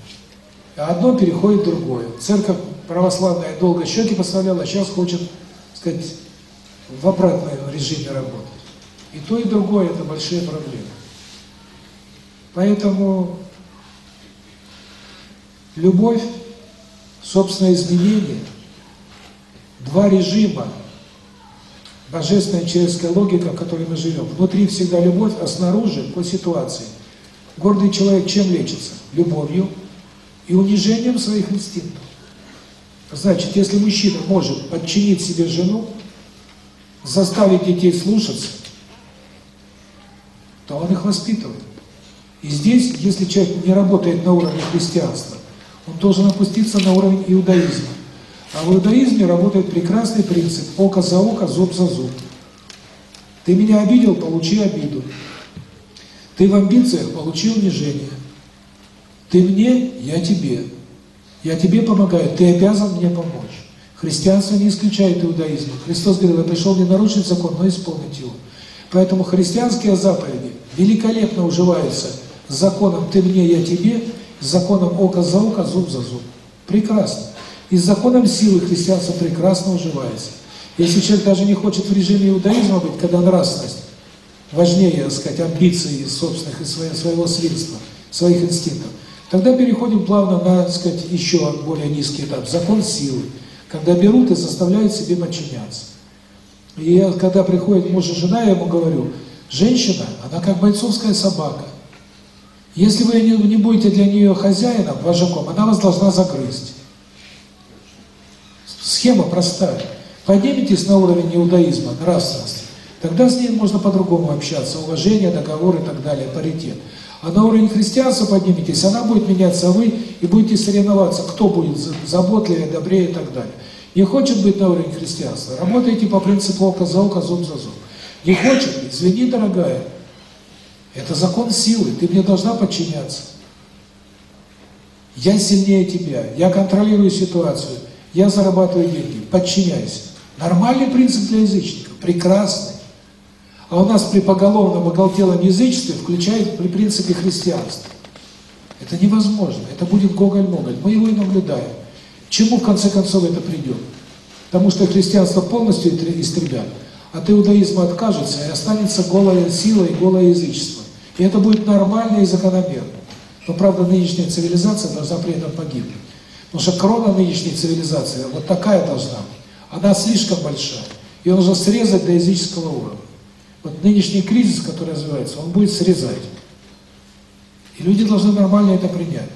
А одно переходит в другое. Церковь православная долго щеки подставляла, а сейчас хочет, сказать, в обратном режиме работать. И то, и другое – это большие проблемы. Поэтому любовь, собственное изменение, два режима, божественная и человеческая логика, в которой мы живем. Внутри всегда любовь, а снаружи – по ситуации. Гордый человек чем лечится? Любовью и унижением своих инстинктов. Значит, если мужчина может подчинить себе жену, заставить детей слушаться, то он их воспитывает. И здесь, если человек не работает на уровне христианства, он должен опуститься на уровень иудаизма. А в иудаизме работает прекрасный принцип «око за око, зуб за зуб». Ты меня обидел – получи обиду. Ты в амбициях – получи унижение. Ты мне – я тебе. Я тебе помогаю, ты обязан мне помочь. Христианство не исключает иудаизм. Христос говорил, я пришел не нарушить закон, но исполнить его. Поэтому христианские заповеди великолепно уживаются с законом «ты мне, я тебе», с законом «око за око, зуб за зуб». Прекрасно. И с законом силы христианство прекрасно уживается. Если человек даже не хочет в режиме иудаизма быть, когда нравственность важнее, так сказать, амбиций собственных и своего, свинства, своих инстинктов, тогда переходим плавно на, так сказать, еще более низкий этап, закон силы, когда берут и заставляют себе подчиняться. И я, когда приходит муж и жена, я ему говорю, женщина, она как бойцовская собака. Если вы не, не будете для нее хозяином, вожаком, она вас должна загрызть. Схема простая. Подниметесь на уровень иудаизма, нравственности, тогда с ней можно по-другому общаться, уважение, договор и так далее, паритет. А на уровень христианства подниметесь, она будет меняться, а вы и будете соревноваться, кто будет заботливее, добрее и так далее. Не хочет быть на уровень христианства, работайте по принципу око за око, зуб за зуб. Не хочет, извини, дорогая, это закон силы, ты мне должна подчиняться. Я сильнее тебя, я контролирую ситуацию, я зарабатываю деньги, подчиняйся. Нормальный принцип для язычников, прекрасный. А у нас при поголовном оголтелом язычестве включает при принципе христианства. Это невозможно, это будет гоголь-моголь, мы его и наблюдаем. Чему в конце концов это придет? Потому что христианство полностью истребят, от иудаизма откажется и останется голая сила и голое язычество. И это будет нормально и закономерно. Но, правда, нынешняя цивилизация должна при этом погибнуть. Потому что крона нынешней цивилизации вот такая должна быть. Она слишком большая. Ее нужно срезать до языческого уровня. Вот нынешний кризис, который развивается, он будет срезать. И люди должны нормально это принять.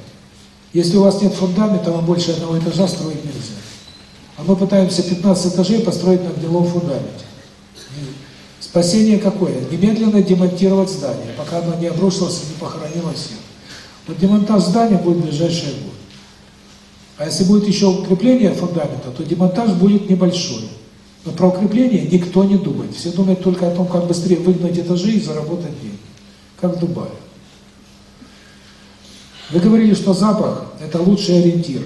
Если у вас нет фундамента, вам больше одного этажа строить нельзя. А мы пытаемся 15 этажей построить на гнилом фундаменте. Спасение какое? Немедленно демонтировать здание, пока оно не обрушилось и не похоронило всех. Вот демонтаж здания будет в ближайшие годы. А если будет еще укрепление фундамента, то демонтаж будет небольшой. Но про укрепление никто не думает. Все думают только о том, как быстрее выгнать этажи и заработать деньги. Как в Дубае. Вы говорили, что запах – это лучший ориентир,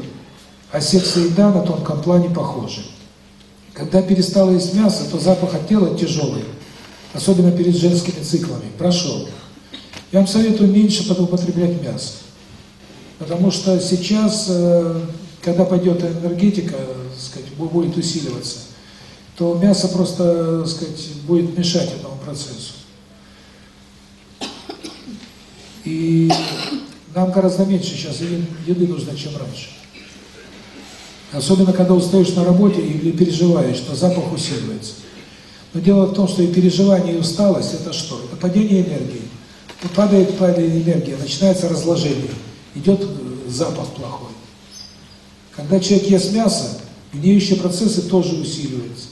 а и еда на тонком плане похожи. Когда перестала есть мясо, то запах от тела тяжелый, особенно перед женскими циклами, прошел. Я вам советую меньше употреблять мясо. Потому что сейчас, э, когда пойдет энергетика, сказать, будет усиливаться, то мясо просто, сказать, будет мешать этому процессу. И нам гораздо меньше сейчас еды нужно, чем раньше. Особенно, когда устаешь на работе или переживаешь, что запах усиливается. Но дело в том, что и переживание, и усталость – это что? Это падение энергии. падает, падает энергия, начинается разложение, идет э, запах плохой. Когда человек ест мясо, гниющие процессы тоже усиливаются.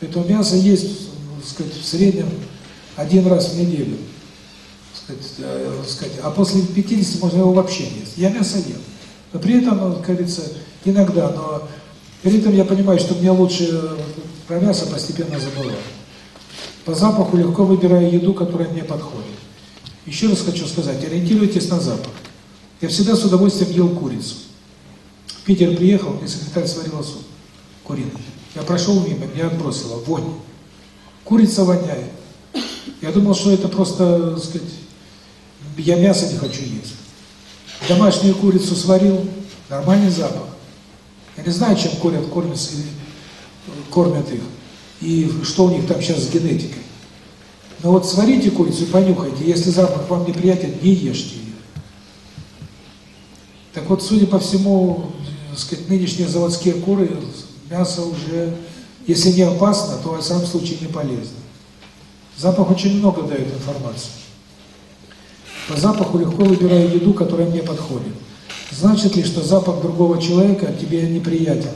Поэтому мясо есть, так сказать, в среднем один раз в неделю. Так э, сказать, а после 50 можно его вообще не есть. Я мясо ем. Но при этом, ну, как говорится, иногда, но при этом я понимаю, что мне лучше э, про мясо постепенно забывать. По запаху легко выбираю еду, которая мне подходит. Еще раз хочу сказать, ориентируйтесь на запах. Я всегда с удовольствием ел курицу. В Питер приехал, мне секретарь сварила суп куриный. Я прошел мимо, меня отбросило, вонь. Курица воняет. Я думал, что это просто, так сказать, я мясо не хочу есть. Домашнюю курицу сварил, нормальный запах. Я не знаю, чем курят, кормятся или кормят их, и что у них там сейчас с генетикой. Но вот сварите курицу и понюхайте, если запах вам неприятен, не ешьте ее. Так вот, судя по всему, так сказать, нынешние заводские куры, мясо уже, если не опасно, то в самом случае не полезно. Запах очень много дает информации. По запаху легко выбираю еду, которая мне подходит. Значит ли, что запах другого человека тебе неприятен?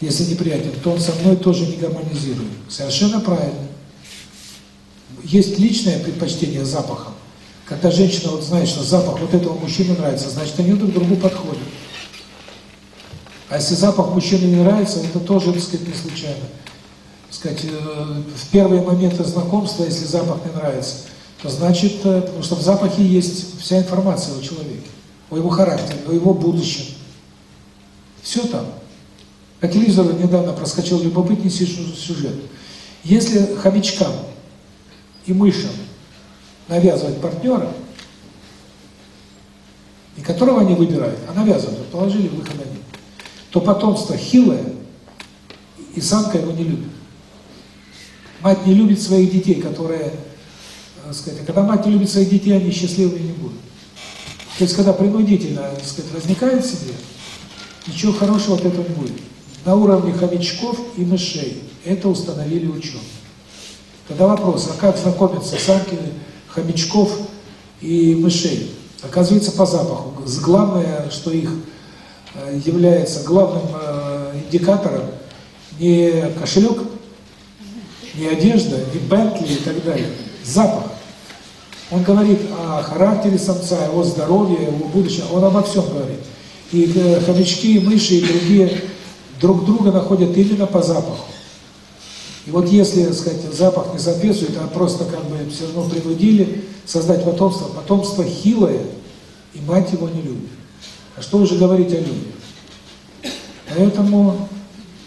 Если неприятен, то он со мной тоже не гармонизирует. Совершенно правильно. Есть личное предпочтение запахом. Когда женщина вот знает, что запах вот этого мужчины нравится, значит, они друг другу подходят. А если запах мужчины не нравится, это тоже, так сказать, не случайно. Так сказать, э, в первые моменты знакомства, если запах не нравится, значит, э, потому что в запахе есть вся информация о человеке, о его характере, о его будущем. Все там. По телевизору недавно проскочил любопытный сюжет. Если хомячкам и мышам навязывать партнера, и которого они выбирают, а навязывают, положили, выхода нет, то потомство хилое, и самка его не любит. Мать не любит своих детей, которые, сказать, когда мать не любит своих детей, они счастливыми не будут. То есть, когда принудительно, так сказать, возникает в себе, ничего хорошего от этого не будет. На уровне хомячков и мышей это установили ученые. Тогда вопрос, а как знакомиться самки хомячков и мышей? Оказывается, по запаху. Главное, что их является главным индикатором не кошелек, не одежда, не Бентли и так далее. Запах. Он говорит о характере самца, его здоровье, его будущем, он обо всем говорит. И хомячки, и мыши, и другие друг друга находят именно по запаху. И вот если, так сказать, запах не соответствует, а просто как бы все равно принудили создать потомство, потомство хилое, и мать его не любит. А что уже говорить о людях? Поэтому,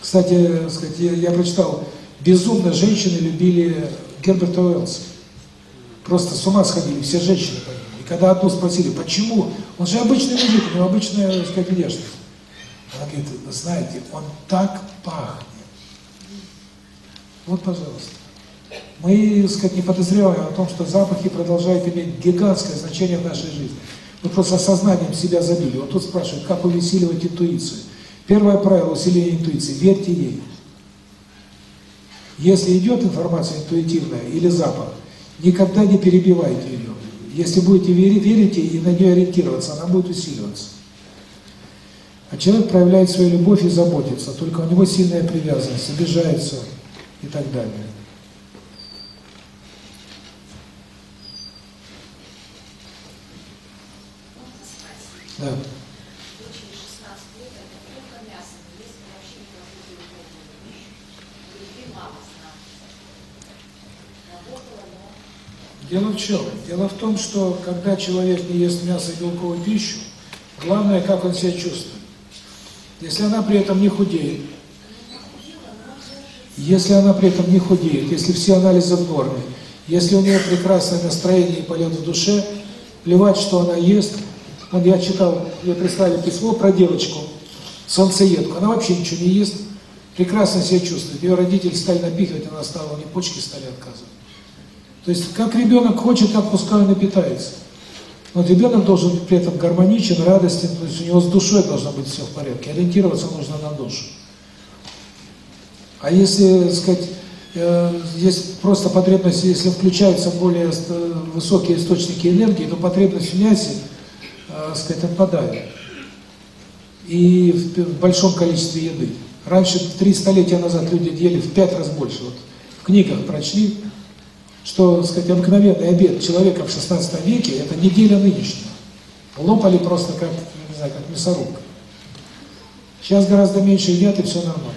кстати, сказать, я, я прочитал, безумно женщины любили Герберта Уэллса. Просто с ума сходили, все женщины по нему. И когда одну спросили, почему? Он же обычный мужик, у него обычная, так сказать, внешность. Она говорит, вы знаете, он так пахнет. Вот, пожалуйста. Мы, так сказать, не подозреваем о том, что запахи продолжают иметь гигантское значение в нашей жизни. Мы просто сознанием себя забили. Вот тут спрашивают, как усиливать интуицию. Первое правило усиления интуиции – верьте ей. Если идет информация интуитивная или запах, никогда не перебивайте ее. Если будете верить, верите и на нее ориентироваться, она будет усиливаться. А человек проявляет свою любовь и заботится, только у него сильная привязанность, обижается и так далее. Да. Дело в чем? Дело в том, что когда человек не ест мясо и белковую пищу, главное, как он себя чувствует. Если она при этом не худеет, если она при этом не худеет, если все анализы в норме, если у нее прекрасное настроение и полет в душе, плевать, что она ест. Вот я читал, мне прислали письмо про девочку, солнцеедку, она вообще ничего не ест, прекрасно себя чувствует. Ее родители стали напихивать, она стала, у нее почки стали отказывать. То есть, как ребенок хочет, так пускай он и питается. Но ребенок должен быть при этом гармоничен, радостен, то есть у него с душой должно быть все в порядке. Ориентироваться нужно на душу. А если, так сказать, э, есть просто потребность, если включаются более э, высокие источники энергии, то потребность в мясе, э, сказать, отпадает. И в большом количестве еды. Раньше, три столетия назад, люди ели в пять раз больше. Вот в книгах прочли, что, сказать, обыкновенный обед человека в 16 веке – это неделя нынешняя. Лопали просто как, не знаю, как мясорубка. Сейчас гораздо меньше едят, и все нормально.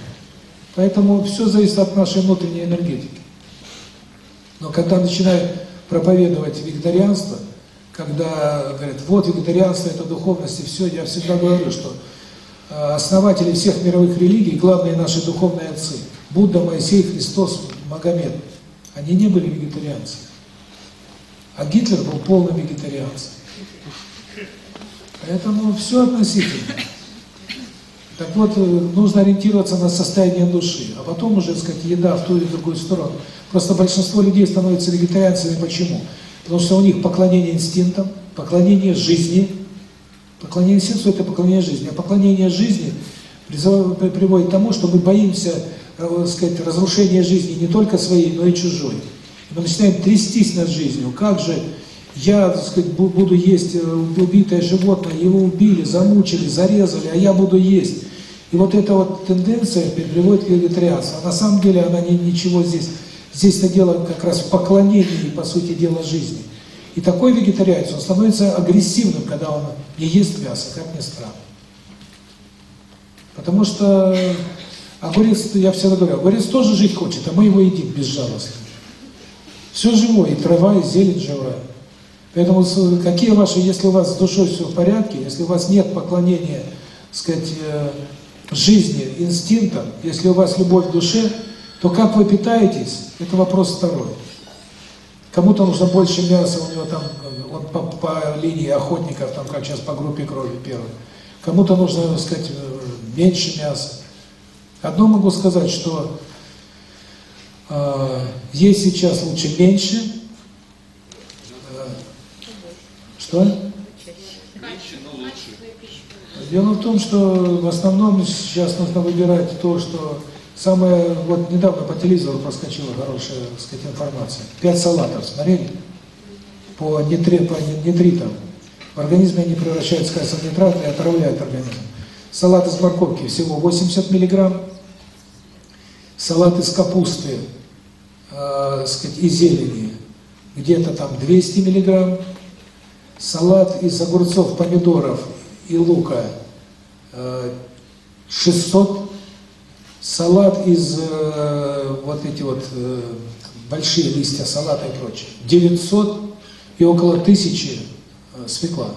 Поэтому все зависит от нашей внутренней энергетики. Но когда начинают проповедовать вегетарианство, когда говорят, вот вегетарианство – это духовность, и все, я всегда говорю, что э, основатели всех мировых религий, главные наши духовные отцы, Будда, Моисей, Христос, Магомед, они не были вегетарианцами. А Гитлер был полным вегетарианцем. Поэтому все относительно. Так вот, э, нужно ориентироваться на состояние души, а потом уже, так сказать, еда в ту или другую сторону. Просто большинство людей становятся вегетарианцами. Почему? Потому что у них поклонение инстинктам, поклонение жизни. Поклонение инстинкту – это поклонение жизни. А поклонение жизни приводит к тому, что мы боимся, э, так сказать, разрушения жизни не только своей, но и чужой. И мы начинаем трястись над жизнью. Как же я, так сказать, буду есть э, убитое животное, его убили, замучили, зарезали, а я буду есть. И вот эта вот тенденция приводит к вегетарианству. А на самом деле она не, ничего здесь. Здесь-то дело как раз в поклонении, по сути дела, жизни. И такой вегетарианец, он становится агрессивным, когда он не ест мясо, как ни странно. Потому что огурец, я всегда говорю, огурец тоже жить хочет, а мы его едим безжалостно. Все живое, и трава, и зелень живая. Поэтому какие ваши, если у вас с душой все в порядке, если у вас нет поклонения, сказать, э, жизни, инстинктам, если у вас любовь в душе, то как вы питаетесь, это вопрос второй. Кому-то нужно больше мяса, у него там, он по, по линии охотников, там как сейчас по группе крови первый. Кому-то нужно, так сказать, э, меньше мяса. Одно могу сказать, что э, есть сейчас лучше меньше, что? Дело в том, что в основном сейчас нужно выбирать то, что самое, вот недавно по телевизору проскочила хорошая, так сказать, информация. Пять салатов, смотрели? По, нитри, по нитритам. В организме они превращаются, кажется, в нитраты и отравляют организм. Салат из морковки всего 80 миллиграмм. Салат из капусты, э, сказать, и зелени где-то там 200 миллиграмм салат из огурцов, помидоров и лука 600, салат из э, вот эти вот э, большие листья салата и прочее 900 и около тысячи э, свекла.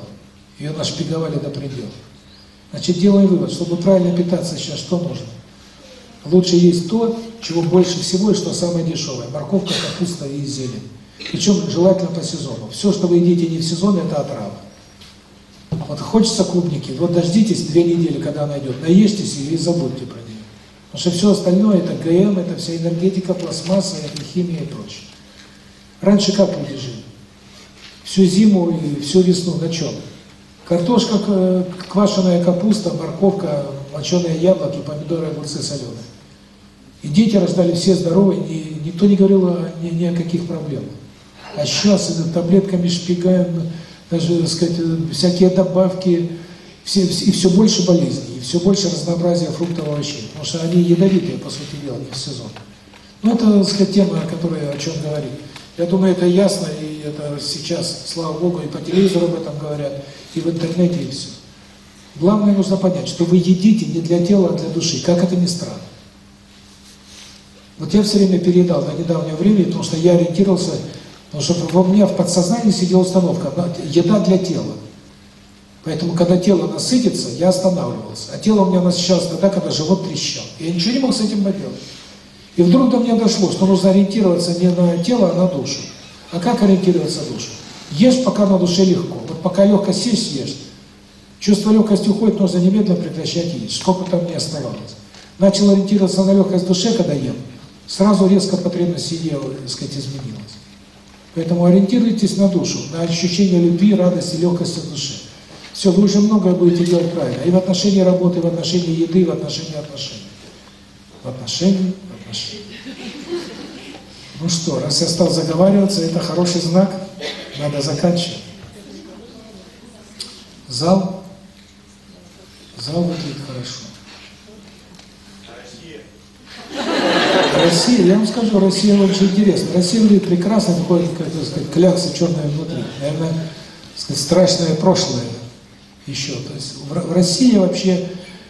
Ее нашпиговали до предела. Значит, делаем вывод, чтобы правильно питаться сейчас, что нужно? Лучше есть то, чего больше всего и что самое дешевое. Морковка, капуста и зелень. Причем желательно по сезону. Все, что вы едите не в сезон, это отрава. Вот хочется клубники, вот дождитесь две недели, когда она идет, наешьтесь и забудьте про нее. Потому что все остальное, это ГМ, это вся энергетика, пластмасса, это химия и прочее. Раньше как люди жили? Всю зиму и всю весну на чем? Картошка, квашеная капуста, морковка, моченые яблоки, помидоры, огурцы соленые. И дети рождали все здоровые, и никто не говорил о, ни, ни о каких проблемах. А сейчас это таблетками шпигаем, даже, так сказать, всякие добавки, все, и все больше болезней, и все больше разнообразия фруктов и овощей, потому что они ядовитые, по сути дела, не в сезон. Ну, это, так сказать, тема, которая о чем говорит. Я думаю, это ясно, и это сейчас, слава Богу, и по телевизору об этом говорят, и в интернете, и все. Главное, нужно понять, что вы едите не для тела, а для души, как это ни странно. Вот я все время передал на недавнее время, потому что я ориентировался Потому что у меня в подсознании сидела установка, еда для тела. Поэтому, когда тело насытится, я останавливался. А тело у меня насыщалось тогда, когда живот трещал. Я ничего не мог с этим поделать. И вдруг до меня дошло, что нужно ориентироваться не на тело, а на душу. А как ориентироваться на душу? Ешь, пока на душе легко. Вот пока легкость сесть, ешь. Чувство легкости уходит, нужно немедленно прекращать есть, сколько там не оставалось. Начал ориентироваться на легкость душе, когда ем, сразу резко потребность еде, так сказать, изменилась. Поэтому ориентируйтесь на душу, на ощущение любви, радости, легкости в душе. Все, вы уже многое будете делать правильно. И в отношении работы, и в отношении еды, и в отношении отношений. В отношении, в отношении. Ну что, раз я стал заговариваться, это хороший знак, надо заканчивать. Зал? Зал выглядит хорошо. Россия, я вам скажу, Россия очень интересна. Россия выглядит прекрасно, такой, как так сказать, клякса черная внутри. Наверное, сказать, страшное прошлое еще. То есть в, в России вообще,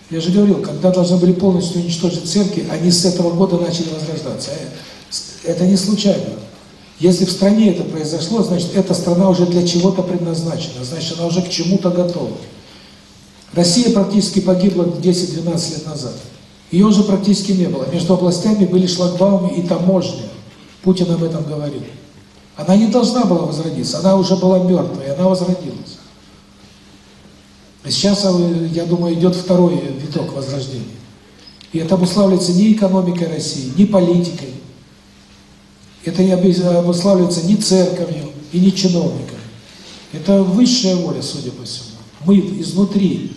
я же говорил, когда должны были полностью уничтожить церкви, они с этого года начали возрождаться. Э, Это не случайно. Если в стране это произошло, значит, эта страна уже для чего-то предназначена, значит, она уже к чему-то готова. Россия практически погибла 10-12 лет назад. Ее уже практически не было. Между областями были шлагбаумы и таможни. Путин об этом говорил. Она не должна была возродиться, она уже была мертвой, она возродилась. А сейчас, э, я думаю, идет второй виток возрождения. И это обуславливается не экономикой России, не политикой. Это не обуславливается ни церковью и ни чиновниками. Это высшая воля, судя по всему. Мы изнутри,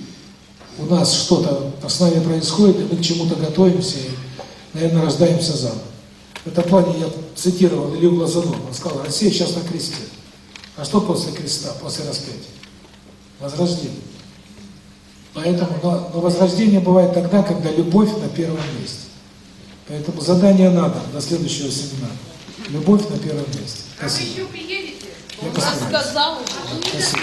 у нас что-то с нами происходит, и мы к чему-то готовимся, и, наверное, рождаемся заново. В этом плане я цитировал Илью Глазунова. Он сказал, Россия сейчас на кресте. А что после креста, после распятия? Возрождение. Поэтому, но, но возрождение бывает тогда, когда любовь на первом месте. Поэтому задание надо до следующего семинара. Любовь на первом месте. А вы Спасибо. еще приедете? Я Он посмотрю. сказал уже. Спасибо.